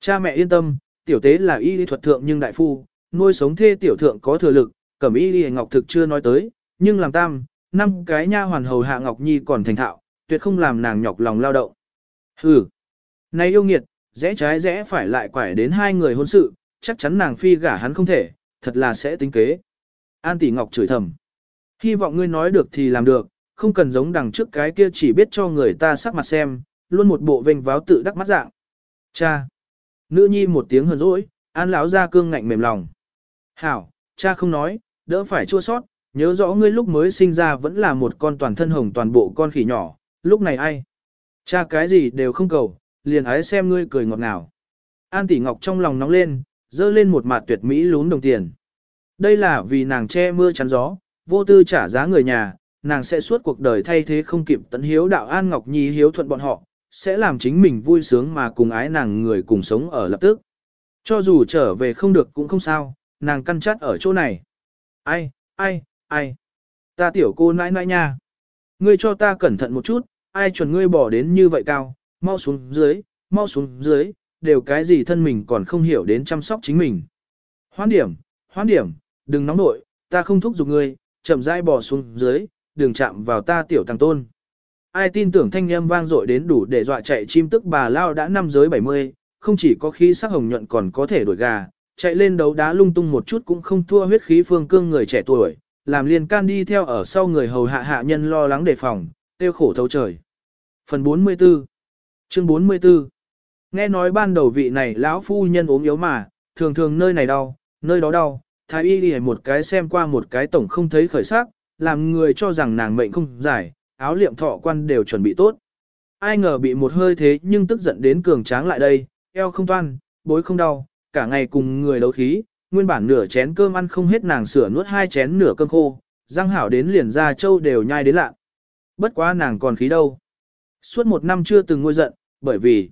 Cha mẹ yên tâm, tiểu tế là y lý thuật thượng nhưng đại phu, nuôi sống thê tiểu thượng có thừa lực, cẩm y lý ngọc thực chưa nói tới, nhưng làm tam, năm cái nha hoàn hầu hạ ngọc nhi còn thành thạo, tuyệt không làm nàng nhọc lòng lao động. Hừ, này yêu nghiệt, rẽ trái rẽ phải lại quải đến hai người hôn sự, chắc chắn nàng phi gả hắn không thể, thật là sẽ tính kế. An tỷ ngọc chửi thầm. Hy vọng ngươi nói được thì làm được, không cần giống đằng trước cái kia chỉ biết cho người ta sắc mặt xem, luôn một bộ vênh váo tự đắc mắt dạng. Cha. Nữ nhi một tiếng hờn dỗi, an lão ra cương ngạnh mềm lòng. Hảo, cha không nói, đỡ phải chua sót, nhớ rõ ngươi lúc mới sinh ra vẫn là một con toàn thân hồng toàn bộ con khỉ nhỏ, lúc này ai? Cha cái gì đều không cầu, liền ái xem ngươi cười ngọt ngào. An tỷ ngọc trong lòng nóng lên, dơ lên một mặt tuyệt mỹ lún đồng tiền. Đây là vì nàng che mưa chắn gió, vô tư trả giá người nhà, nàng sẽ suốt cuộc đời thay thế không kịp tận hiếu đạo An Ngọc Nhi hiếu thuận bọn họ, sẽ làm chính mình vui sướng mà cùng ái nàng người cùng sống ở lập tức. Cho dù trở về không được cũng không sao, nàng căn chắt ở chỗ này. Ai, ai, ai, ta tiểu cô nãi nãi nha. Ngươi cho ta cẩn thận một chút, ai chuẩn ngươi bỏ đến như vậy cao, mau xuống dưới, mau xuống dưới, đều cái gì thân mình còn không hiểu đến chăm sóc chính mình. Hoán điểm, hoán điểm, đừng nóng nội, ta không thúc giục ngươi, chậm rãi bỏ xuống dưới, đừng chạm vào ta tiểu thằng tôn. Ai tin tưởng thanh âm vang dội đến đủ để dọa chạy chim tức bà lao đã năm giới 70, không chỉ có khí sắc hồng nhuận còn có thể đổi gà, chạy lên đấu đá lung tung một chút cũng không thua huyết khí phương cương người trẻ tuổi, làm liền can đi theo ở sau người hầu hạ hạ nhân lo lắng đề phòng, tiêu khổ thấu trời. Phần 44 Chương 44 Nghe nói ban đầu vị này lão phu nhân ốm yếu mà, thường thường nơi này đau, nơi đó đau, thái y đi một cái xem qua một cái tổng không thấy khởi sắc, làm người cho rằng nàng mệnh không giải áo liệm thọ quan đều chuẩn bị tốt. Ai ngờ bị một hơi thế nhưng tức giận đến cường tráng lại đây, eo không toan, bối không đau, cả ngày cùng người đấu khí, nguyên bản nửa chén cơm ăn không hết nàng sửa nuốt hai chén nửa cơm khô, răng hảo đến liền ra châu đều nhai đến lạ. Bất quá nàng còn khí đâu. Suốt một năm chưa từng ngôi giận, bởi vì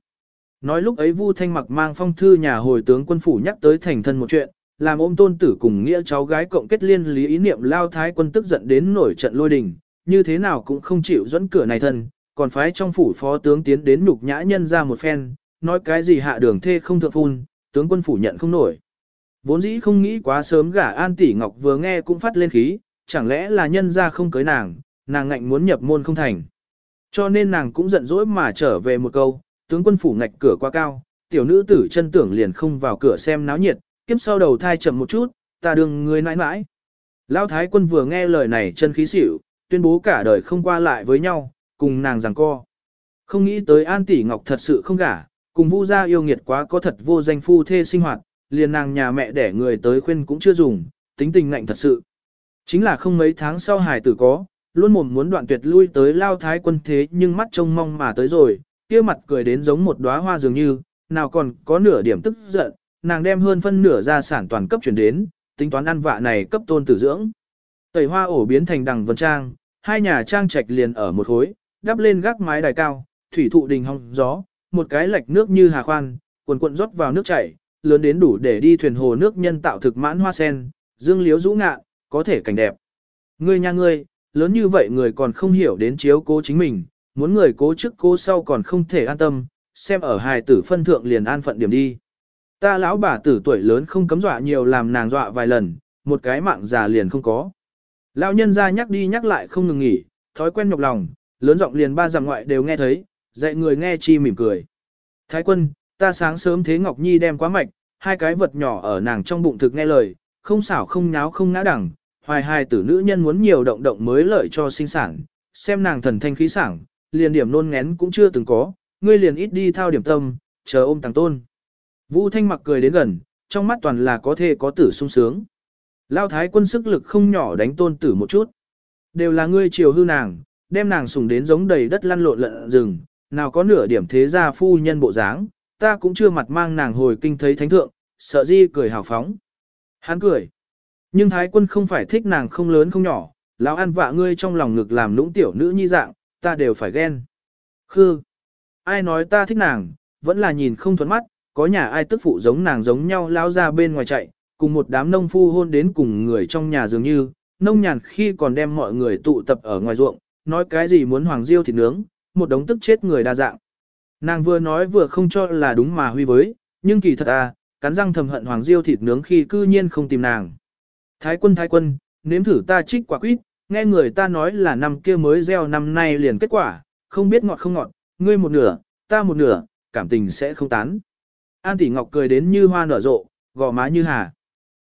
nói lúc ấy Vu Thanh Mặc mang phong thư nhà hồi tướng quân phủ nhắc tới thành thân một chuyện, làm ôm tôn tử cùng nghĩa cháu gái cộng kết liên lý ý niệm lao thái quân tức giận đến nổi trận lôi đình, như thế nào cũng không chịu dẫn cửa này thân, còn phái trong phủ phó tướng tiến đến nhục nhã nhân ra một phen, nói cái gì hạ đường thê không thượng phun, tướng quân phủ nhận không nổi. Vốn dĩ không nghĩ quá sớm gả An Tỷ Ngọc vừa nghe cũng phát lên khí, chẳng lẽ là nhân ra không cưới nàng, nàng ngạnh muốn nhập môn không thành. Cho nên nàng cũng giận dỗi mà trở về một câu, tướng quân phủ ngạch cửa quá cao, tiểu nữ tử chân tưởng liền không vào cửa xem náo nhiệt, kiếp sau đầu thai chậm một chút, ta đừng người nãi nãi. Lão thái quân vừa nghe lời này chân khí xỉu, tuyên bố cả đời không qua lại với nhau, cùng nàng rằng co. Không nghĩ tới An Tỷ Ngọc thật sự không gả, cùng Vu gia yêu nghiệt quá có thật vô danh phu thê sinh hoạt, liền nàng nhà mẹ đẻ người tới khuyên cũng chưa dùng, tính tình ngạnh thật sự. Chính là không mấy tháng sau hài tử có, luôn mồm muốn đoạn tuyệt lui tới lao thái quân thế nhưng mắt trông mong mà tới rồi, kia mặt cười đến giống một đóa hoa dường như, nào còn có nửa điểm tức giận, nàng đem hơn phân nửa gia sản toàn cấp chuyển đến, tính toán ăn vạ này cấp tôn tử dưỡng. Tẩy hoa ổ biến thành đằng vân trang, hai nhà trang trạch liền ở một khối, đắp lên gác mái đài cao, thủy thụ đình hong gió, một cái lạch nước như hà khoan, cuồn cuộn rót vào nước chảy, lớn đến đủ để đi thuyền hồ nước nhân tạo thực mãn hoa sen, dương liếu rũ ngạ, có thể cảnh đẹp. Ngươi nha ngươi, lớn như vậy người còn không hiểu đến chiếu cố chính mình, muốn người cố trước cố sau còn không thể an tâm, xem ở hài tử phân thượng liền an phận điểm đi. Ta lão bà tử tuổi lớn không cấm dọa nhiều làm nàng dọa vài lần, một cái mạng già liền không có. Lão nhân ra nhắc đi nhắc lại không ngừng nghỉ, thói quen nhọc lòng, lớn giọng liền ba dặm ngoại đều nghe thấy, dạy người nghe chi mỉm cười. Thái quân, ta sáng sớm thế Ngọc Nhi đem quá mạch, hai cái vật nhỏ ở nàng trong bụng thực nghe lời, không xảo không nháo không ngã đẳng, hoài hai tử nữ nhân muốn nhiều động động mới lợi cho sinh sản, xem nàng thần thanh khí sảng, liền điểm nôn ngén cũng chưa từng có, ngươi liền ít đi thao điểm tâm, chờ ôm tàng tôn. vũ Thanh mặc cười đến gần, trong mắt toàn là có thể có tử sung sướng. Lao thái quân sức lực không nhỏ đánh tôn tử một chút. Đều là ngươi chiều hư nàng, đem nàng sùng đến giống đầy đất lăn lộn lợn rừng, nào có nửa điểm thế gia phu nhân bộ dáng, ta cũng chưa mặt mang nàng hồi kinh thấy thánh thượng, sợ di cười hào phóng. Hắn cười. Nhưng thái quân không phải thích nàng không lớn không nhỏ, lão ăn vạ ngươi trong lòng ngực làm lũng tiểu nữ nhi dạng, ta đều phải ghen. Khư. Ai nói ta thích nàng, vẫn là nhìn không thuận mắt, có nhà ai tức phụ giống nàng giống nhau lao ra bên ngoài chạy, cùng một đám nông phu hôn đến cùng người trong nhà dường như, nông nhàn khi còn đem mọi người tụ tập ở ngoài ruộng, nói cái gì muốn hoàng diêu thịt nướng, một đống tức chết người đa dạng. Nàng vừa nói vừa không cho là đúng mà huy với, nhưng kỳ thật à, cắn răng thầm hận hoàng diêu thịt nướng khi cư nhiên không tìm nàng. Thái quân thái quân, nếm thử ta trích quả quýt, nghe người ta nói là năm kia mới gieo năm nay liền kết quả, không biết ngọt không ngọt, ngươi một nửa, ta một nửa, cảm tình sẽ không tán. An tỷ ngọc cười đến như hoa nở rộ, gò má như hà.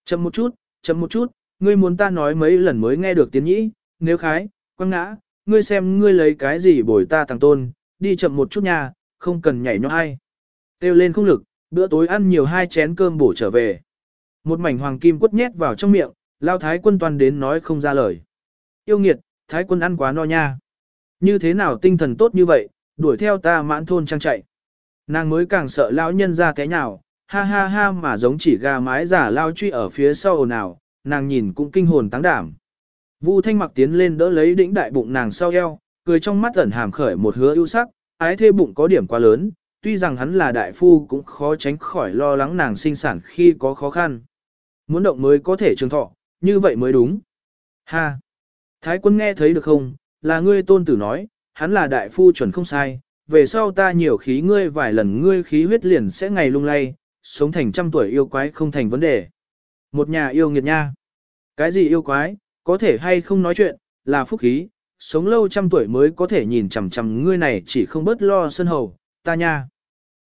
Chậm một chút, chậm một chút, ngươi muốn ta nói mấy lần mới nghe được tiếng nhĩ, nếu khái, quăng ngã, ngươi xem ngươi lấy cái gì bồi ta thằng tôn, đi chậm một chút nha, không cần nhảy nhót hay. Têu lên không lực, bữa tối ăn nhiều hai chén cơm bổ trở về. Một mảnh hoàng kim quất nhét vào trong miệng, lao thái quân toàn đến nói không ra lời. Yêu nghiệt, thái quân ăn quá no nha. Như thế nào tinh thần tốt như vậy, đuổi theo ta mãn thôn trang chạy. Nàng mới càng sợ lão nhân ra cái nào, ha ha ha mà giống chỉ gà mái giả lao truy ở phía sau nào, nàng nhìn cũng kinh hồn táng đảm. Vu Thanh mặc tiến lên đỡ lấy đĩnh đại bụng nàng sau eo, cười trong mắt ẩn hàm khởi một hứa ưu sắc, ái thê bụng có điểm quá lớn, tuy rằng hắn là đại phu cũng khó tránh khỏi lo lắng nàng sinh sản khi có khó khăn. Muốn động mới có thể trường thọ, như vậy mới đúng. Ha! Thái quân nghe thấy được không, là ngươi tôn tử nói, hắn là đại phu chuẩn không sai, về sau ta nhiều khí ngươi vài lần ngươi khí huyết liền sẽ ngày lung lay, sống thành trăm tuổi yêu quái không thành vấn đề. Một nhà yêu nghiệt nha. Cái gì yêu quái, có thể hay không nói chuyện, là phúc khí, sống lâu trăm tuổi mới có thể nhìn chằm chằm ngươi này chỉ không bớt lo sân hầu, ta nha.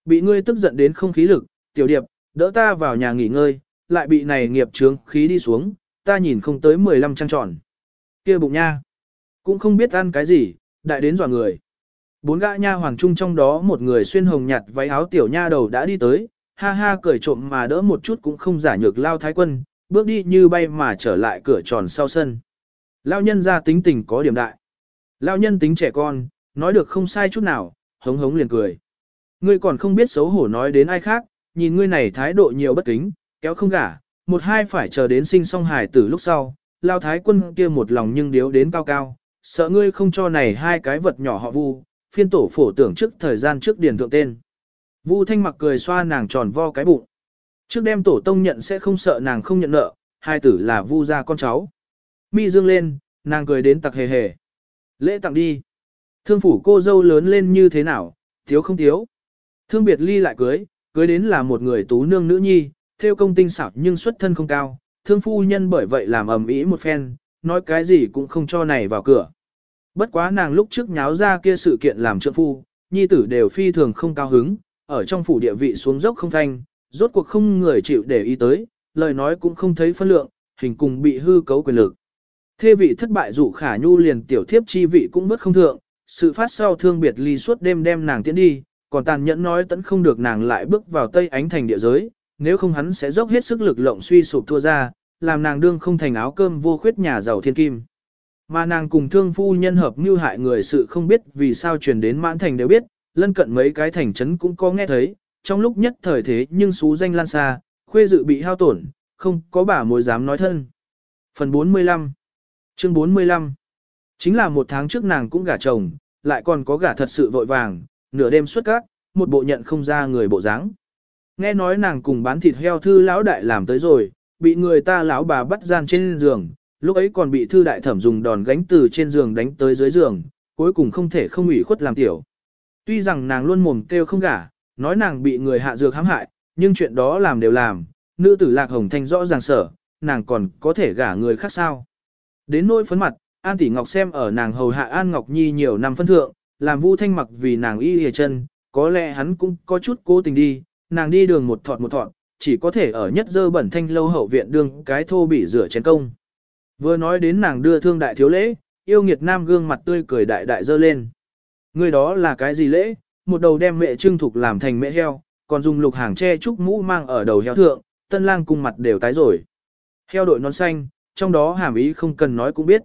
Bị ngươi tức giận đến không khí lực, tiểu điệp, đỡ ta vào nhà nghỉ ngơi, lại bị này nghiệp trướng khí đi xuống, ta nhìn không tới 15 trăng tròn. kia bụng nha. Cũng không biết ăn cái gì, đại đến dọa người. Bốn gã nha hoàng trung trong đó một người xuyên hồng nhạt váy áo tiểu nha đầu đã đi tới, ha ha cười trộm mà đỡ một chút cũng không giả nhược lao thái quân, bước đi như bay mà trở lại cửa tròn sau sân. Lao nhân ra tính tình có điểm đại. Lao nhân tính trẻ con, nói được không sai chút nào, hống hống liền cười. Ngươi còn không biết xấu hổ nói đến ai khác, nhìn ngươi này thái độ nhiều bất kính, kéo không gả, một hai phải chờ đến sinh song hài tử lúc sau, lao thái quân kia một lòng nhưng điếu đến cao cao, sợ ngươi không cho này hai cái vật nhỏ họ vu, phiên tổ phổ tưởng trước thời gian trước điền thượng tên. Vu thanh mặc cười xoa nàng tròn vo cái bụng. Trước đem tổ tông nhận sẽ không sợ nàng không nhận nợ, hai tử là vu gia con cháu. Mi dương lên, nàng cười đến tặc hề hề. Lễ tặng đi. Thương phủ cô dâu lớn lên như thế nào, thiếu không thiếu. Thương biệt ly lại cưới, cưới đến là một người tú nương nữ nhi, theo công tinh xảo nhưng xuất thân không cao. Thương phu nhân bởi vậy làm ầm ĩ một phen, nói cái gì cũng không cho này vào cửa. Bất quá nàng lúc trước nháo ra kia sự kiện làm trợ phu, nhi tử đều phi thường không cao hứng, ở trong phủ địa vị xuống dốc không thanh, rốt cuộc không người chịu để ý tới, lời nói cũng không thấy phân lượng, hình cùng bị hư cấu quyền lực. Thê vị thất bại dụ khả nhu liền tiểu thiếp chi vị cũng mất không thượng, sự phát sau thương biệt ly suốt đêm đem nàng tiến đi, còn tàn nhẫn nói tẫn không được nàng lại bước vào tây ánh thành địa giới, nếu không hắn sẽ dốc hết sức lực lộng suy sụp thua ra, làm nàng đương không thành áo cơm vô khuyết nhà giàu thiên kim. Mà nàng cùng thương phu nhân hợp mưu hại người sự không biết vì sao truyền đến mãn thành đều biết, lân cận mấy cái thành trấn cũng có nghe thấy, trong lúc nhất thời thế nhưng xú danh lan xa, khuê dự bị hao tổn, không có bà mối dám nói thân. Phần 45 Chương 45 Chính là một tháng trước nàng cũng gả chồng, lại còn có gả thật sự vội vàng, nửa đêm xuất cát, một bộ nhận không ra người bộ dáng. Nghe nói nàng cùng bán thịt heo thư lão đại làm tới rồi, bị người ta lão bà bắt gian trên giường, lúc ấy còn bị thư đại thẩm dùng đòn gánh từ trên giường đánh tới dưới giường, cuối cùng không thể không ủy khuất làm tiểu. Tuy rằng nàng luôn mồm kêu không gả, nói nàng bị người hạ dược hãm hại, nhưng chuyện đó làm đều làm, nữ tử lạc hồng thanh rõ ràng sở, nàng còn có thể gả người khác sao. Đến nỗi phấn mặt, An Tỷ Ngọc xem ở nàng hầu hạ An Ngọc Nhi nhiều năm phân thượng, làm Vu Thanh mặc vì nàng y hề chân, có lẽ hắn cũng có chút cố tình đi, nàng đi đường một thọt một thọt, chỉ có thể ở nhất dơ bẩn thanh lâu hậu viện đương cái thô bị rửa chén công. Vừa nói đến nàng đưa thương đại thiếu lễ, yêu nghiệt nam gương mặt tươi cười đại đại dơ lên. Người đó là cái gì lễ? Một đầu đem mẹ trưng thục làm thành mẹ heo, còn dùng lục hàng che trúc mũ mang ở đầu heo thượng, tân lang cung mặt đều tái rồi. Heo đội nón xanh, trong đó hàm ý không cần nói cũng biết.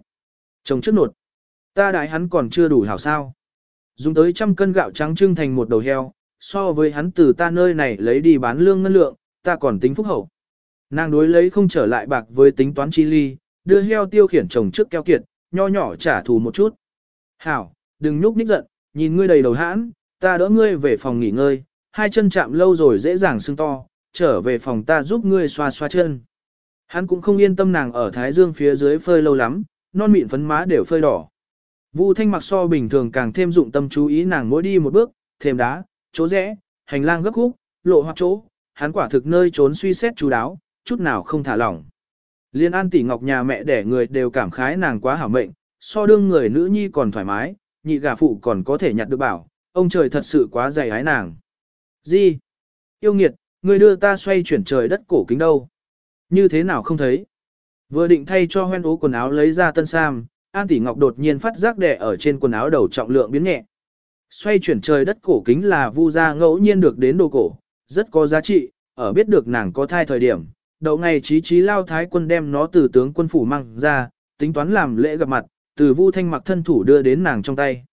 Trồng trước nột. Ta đại hắn còn chưa đủ hảo sao. Dùng tới trăm cân gạo trắng trưng thành một đầu heo, so với hắn từ ta nơi này lấy đi bán lương ngân lượng, ta còn tính phúc hậu. Nàng đối lấy không trở lại bạc với tính toán chi ly, đưa heo tiêu khiển chồng trước keo kiệt, nho nhỏ trả thù một chút. Hảo, đừng nhúc ních giận, nhìn ngươi đầy đầu hãn, ta đỡ ngươi về phòng nghỉ ngơi, hai chân chạm lâu rồi dễ dàng sưng to, trở về phòng ta giúp ngươi xoa xoa chân. Hắn cũng không yên tâm nàng ở Thái Dương phía dưới phơi lâu lắm, non mịn phấn má đều phơi đỏ. Vu Thanh mặc so bình thường càng thêm dụng tâm chú ý nàng mỗi đi một bước, thêm đá, chỗ rẽ, hành lang gấp khúc, lộ hoặc chỗ, hắn quả thực nơi trốn suy xét chú đáo, chút nào không thả lỏng. Liên An tỷ ngọc nhà mẹ đẻ người đều cảm khái nàng quá hảo mệnh, so đương người nữ nhi còn thoải mái, nhị gà phụ còn có thể nhặt được bảo, ông trời thật sự quá dày hái nàng. Gì? Yêu nghiệt, người đưa ta xoay chuyển trời đất cổ kính đâu? Như thế nào không thấy? Vừa định thay cho hoen ố quần áo lấy ra tân sam, An tỷ ngọc đột nhiên phát giác đẻ ở trên quần áo đầu trọng lượng biến nhẹ. Xoay chuyển trời đất cổ kính là vu gia ngẫu nhiên được đến đồ cổ, rất có giá trị, ở biết được nàng có thai thời điểm, đầu ngày trí trí lao thái quân đem nó từ tướng quân phủ mang ra, tính toán làm lễ gặp mặt, từ vu thanh mặc thân thủ đưa đến nàng trong tay.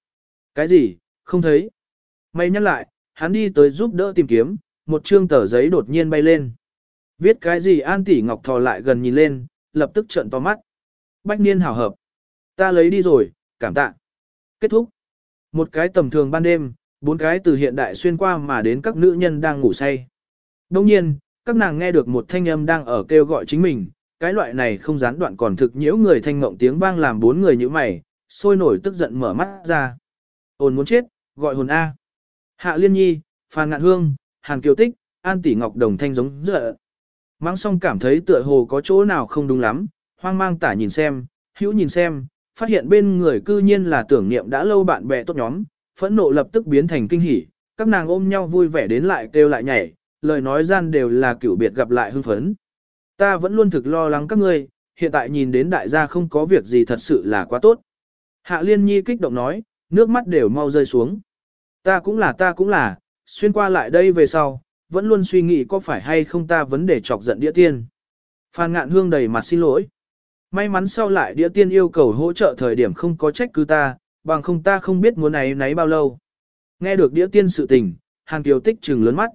Cái gì, không thấy. mày nhắc lại, hắn đi tới giúp đỡ tìm kiếm, một chương tờ giấy đột nhiên bay lên. Viết cái gì an tỷ ngọc thò lại gần nhìn lên, lập tức trợn to mắt. Bách niên hảo hợp. Ta lấy đi rồi, cảm tạ. Kết thúc. Một cái tầm thường ban đêm, bốn cái từ hiện đại xuyên qua mà đến các nữ nhân đang ngủ say. Đồng nhiên, các nàng nghe được một thanh âm đang ở kêu gọi chính mình, cái loại này không gián đoạn còn thực nhiễu người thanh ngộng tiếng vang làm bốn người như mày, sôi nổi tức giận mở mắt ra. Ôn muốn chết, gọi hồn A. Hạ Liên Nhi, Phan Ngạn Hương, Hàn Kiều Tích, An Tỷ Ngọc đồng thanh giống dựa. Mang xong cảm thấy tựa hồ có chỗ nào không đúng lắm, hoang mang tả nhìn xem, hữu nhìn xem, phát hiện bên người cư nhiên là tưởng niệm đã lâu bạn bè tốt nhóm, phẫn nộ lập tức biến thành kinh hỉ, các nàng ôm nhau vui vẻ đến lại kêu lại nhảy, lời nói gian đều là kiểu biệt gặp lại hưng phấn. Ta vẫn luôn thực lo lắng các ngươi, hiện tại nhìn đến đại gia không có việc gì thật sự là quá tốt. Hạ Liên Nhi kích động nói, nước mắt đều mau rơi xuống. Ta cũng là ta cũng là, xuyên qua lại đây về sau, vẫn luôn suy nghĩ có phải hay không ta vấn đề chọc giận đĩa tiên. Phan ngạn hương đầy mặt xin lỗi. May mắn sau lại đĩa tiên yêu cầu hỗ trợ thời điểm không có trách cứ ta, bằng không ta không biết muốn này nấy bao lâu. Nghe được đĩa tiên sự tình, hàng kiều tích trừng lớn mắt.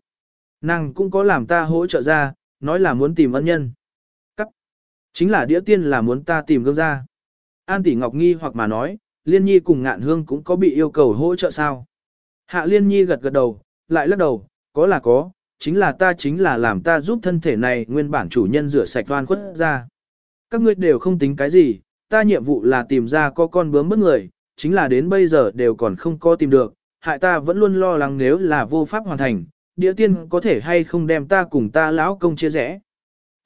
Nàng cũng có làm ta hỗ trợ ra, nói là muốn tìm ân nhân. Cắt. Chính là đĩa tiên là muốn ta tìm gương ra. An tỷ ngọc nghi hoặc mà nói, liên nhi cùng ngạn hương cũng có bị yêu cầu hỗ trợ sao. Hạ liên nhi gật gật đầu, lại lắc đầu, có là có, chính là ta chính là làm ta giúp thân thể này nguyên bản chủ nhân rửa sạch toan khuất ra. Các ngươi đều không tính cái gì, ta nhiệm vụ là tìm ra có con bướm bất người, chính là đến bây giờ đều còn không có tìm được, hại ta vẫn luôn lo lắng nếu là vô pháp hoàn thành, địa tiên có thể hay không đem ta cùng ta lão công chia rẽ.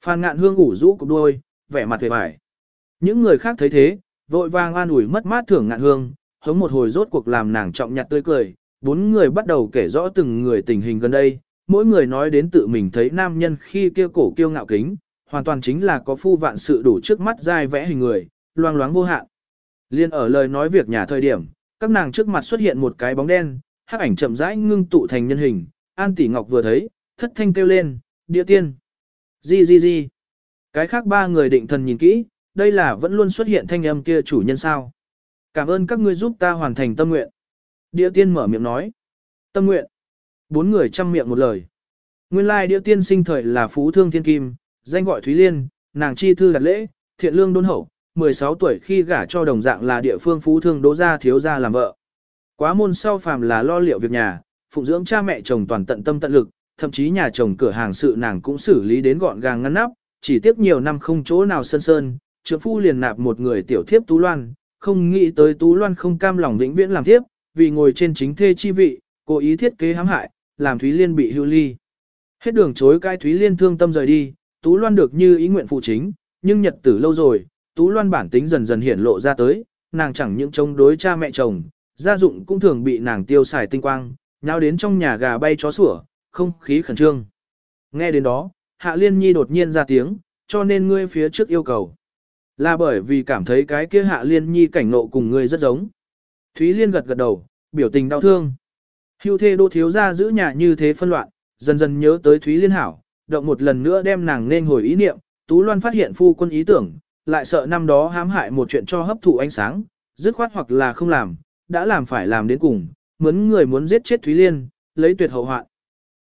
Phan ngạn hương ủ rũ cục đôi, vẻ mặt vẻ vải. Những người khác thấy thế, vội vàng an ủi mất mát thưởng ngạn hương, hống một hồi rốt cuộc làm nàng trọng nhặt tươi cười, bốn người bắt đầu kể rõ từng người tình hình gần đây, mỗi người nói đến tự mình thấy nam nhân khi kia cổ kiêu ngạo kính, hoàn toàn chính là có phu vạn sự đủ trước mắt dai vẽ hình người, loang loáng vô hạn. Liên ở lời nói việc nhà thời điểm, các nàng trước mặt xuất hiện một cái bóng đen, hắc ảnh chậm rãi ngưng tụ thành nhân hình, An Tỷ Ngọc vừa thấy, thất thanh kêu lên, địa tiên. Di di di. Cái khác ba người định thần nhìn kỹ, đây là vẫn luôn xuất hiện thanh âm kia chủ nhân sao. Cảm ơn các ngươi giúp ta hoàn thành tâm nguyện. Địa tiên mở miệng nói. Tâm nguyện. Bốn người chăm miệng một lời. Nguyên lai địa tiên sinh thời là phú thương thiên kim, danh gọi Thúy Liên, nàng chi thư đặt lễ, thiện lương đôn hậu, 16 tuổi khi gả cho đồng dạng là địa phương phú thương đỗ gia thiếu gia làm vợ. Quá môn sau phàm là lo liệu việc nhà, phụng dưỡng cha mẹ chồng toàn tận tâm tận lực, thậm chí nhà chồng cửa hàng sự nàng cũng xử lý đến gọn gàng ngăn nắp, chỉ tiếc nhiều năm không chỗ nào sơn sơn, trưởng phu liền nạp một người tiểu thiếp Tú Loan, không nghĩ tới Tú Loan không cam lòng vĩnh viễn làm thiếp, vì ngồi trên chính thê chi vị, cố ý thiết kế hãm hại, làm Thúy Liên bị hưu ly. Hết đường chối cai Thúy Liên thương tâm rời đi, Tú Loan được như ý nguyện phụ chính, nhưng nhật tử lâu rồi, Tú Loan bản tính dần dần hiển lộ ra tới, nàng chẳng những chống đối cha mẹ chồng, gia dụng cũng thường bị nàng tiêu xài tinh quang, nào đến trong nhà gà bay chó sủa, không khí khẩn trương. Nghe đến đó, Hạ Liên Nhi đột nhiên ra tiếng, cho nên ngươi phía trước yêu cầu. Là bởi vì cảm thấy cái kia hạ liên nhi cảnh nộ cùng ngươi rất giống. Thúy Liên gật gật đầu, biểu tình đau thương. Hưu thê đô thiếu ra giữ nhà như thế phân loạn, dần dần nhớ tới Thúy Liên hảo, động một lần nữa đem nàng nên hồi ý niệm, Tú Loan phát hiện phu quân ý tưởng, lại sợ năm đó hãm hại một chuyện cho hấp thụ ánh sáng, dứt khoát hoặc là không làm, đã làm phải làm đến cùng, muốn người muốn giết chết Thúy Liên, lấy tuyệt hậu hoạn.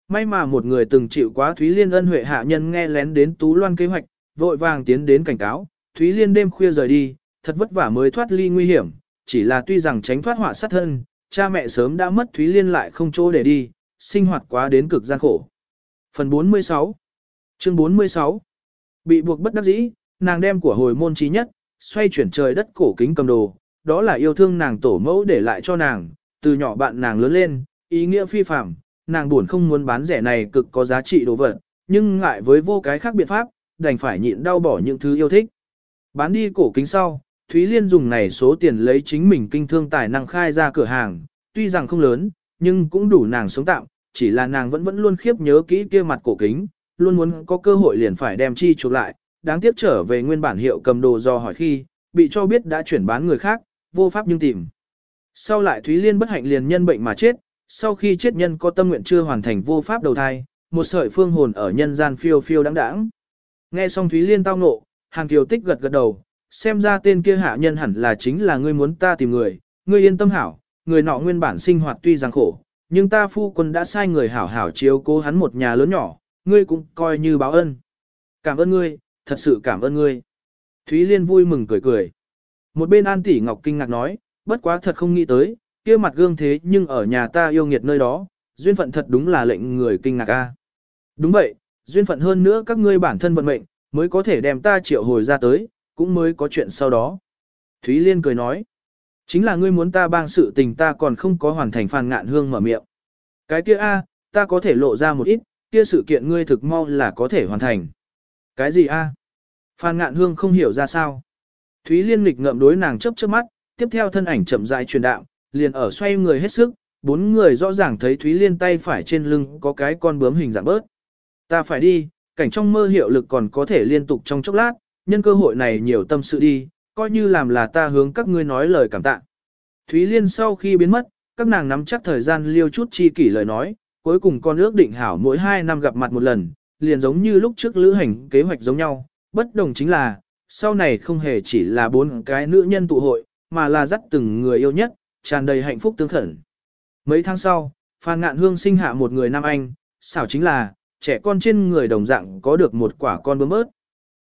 May mà một người từng chịu quá Thúy Liên ân huệ hạ nhân nghe lén đến Tú Loan kế hoạch, vội vàng tiến đến cảnh cáo, Thúy Liên đêm khuya rời đi, thật vất vả mới thoát ly nguy hiểm, chỉ là tuy rằng tránh thoát họa sát thân, cha mẹ sớm đã mất Thúy Liên lại không chỗ để đi, sinh hoạt quá đến cực gian khổ. Phần 46 Chương 46 Bị buộc bất đắc dĩ, nàng đem của hồi môn trí nhất, xoay chuyển trời đất cổ kính cầm đồ, đó là yêu thương nàng tổ mẫu để lại cho nàng, từ nhỏ bạn nàng lớn lên, ý nghĩa phi phạm, nàng buồn không muốn bán rẻ này cực có giá trị đồ vật, nhưng ngại với vô cái khác biện pháp, đành phải nhịn đau bỏ những thứ yêu thích. Bán đi cổ kính sau, Thúy Liên dùng này số tiền lấy chính mình kinh thương tài năng khai ra cửa hàng, tuy rằng không lớn, nhưng cũng đủ nàng sống tạm, chỉ là nàng vẫn vẫn luôn khiếp nhớ kỹ kia mặt cổ kính, luôn muốn có cơ hội liền phải đem chi chuộc lại, đáng tiếc trở về nguyên bản hiệu cầm đồ do hỏi khi, bị cho biết đã chuyển bán người khác, vô pháp nhưng tìm. Sau lại Thúy Liên bất hạnh liền nhân bệnh mà chết, sau khi chết nhân có tâm nguyện chưa hoàn thành vô pháp đầu thai, một sợi phương hồn ở nhân gian phiêu phiêu đáng đáng. Nghe xong Thúy Liên tao ngộ, Hàng Kiều Tích gật gật đầu, xem ra tên kia hạ nhân hẳn là chính là ngươi muốn ta tìm người, ngươi yên tâm hảo, người nọ nguyên bản sinh hoạt tuy gian khổ, nhưng ta phu quân đã sai người hảo hảo chiếu cố hắn một nhà lớn nhỏ, ngươi cũng coi như báo ân. Cảm ơn ngươi, thật sự cảm ơn ngươi. Thúy Liên vui mừng cười cười. Một bên An Tỷ Ngọc kinh ngạc nói, bất quá thật không nghĩ tới, kia mặt gương thế nhưng ở nhà ta yêu nghiệt nơi đó, duyên phận thật đúng là lệnh người kinh ngạc a. Đúng vậy, duyên phận hơn nữa các ngươi bản thân vận mệnh, mới có thể đem ta triệu hồi ra tới, cũng mới có chuyện sau đó. Thúy Liên cười nói, chính là ngươi muốn ta bang sự tình ta còn không có hoàn thành phàn ngạn hương mở miệng. Cái kia a, ta có thể lộ ra một ít, kia sự kiện ngươi thực mau là có thể hoàn thành. Cái gì a? Phan ngạn hương không hiểu ra sao. Thúy Liên nghịch ngậm đối nàng chấp chớp mắt, tiếp theo thân ảnh chậm rãi truyền đạo, liền ở xoay người hết sức, bốn người rõ ràng thấy Thúy Liên tay phải trên lưng có cái con bướm hình dạng bớt. Ta phải đi, cảnh trong mơ hiệu lực còn có thể liên tục trong chốc lát, nhân cơ hội này nhiều tâm sự đi, coi như làm là ta hướng các ngươi nói lời cảm tạ. Thúy Liên sau khi biến mất, các nàng nắm chắc thời gian liêu chút chi kỷ lời nói, cuối cùng con ước định hảo mỗi hai năm gặp mặt một lần, liền giống như lúc trước lữ hành kế hoạch giống nhau, bất đồng chính là, sau này không hề chỉ là bốn cái nữ nhân tụ hội, mà là dắt từng người yêu nhất, tràn đầy hạnh phúc tương khẩn. Mấy tháng sau, Phan Ngạn Hương sinh hạ một người nam anh, xảo chính là, trẻ con trên người đồng dạng có được một quả con bướm ớt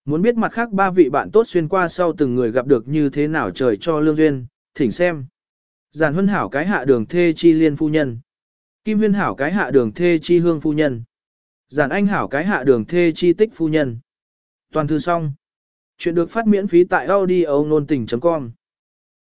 Muốn biết mặt khác ba vị bạn tốt xuyên qua sau từng người gặp được như thế nào trời cho lương duyên, thỉnh xem. Giàn huân hảo cái hạ đường thê chi liên phu nhân. Kim huyên hảo cái hạ đường thê chi hương phu nhân. Giản anh hảo cái hạ đường thê chi tích phu nhân. Toàn thư xong. Chuyện được phát miễn phí tại audio nôn tình.com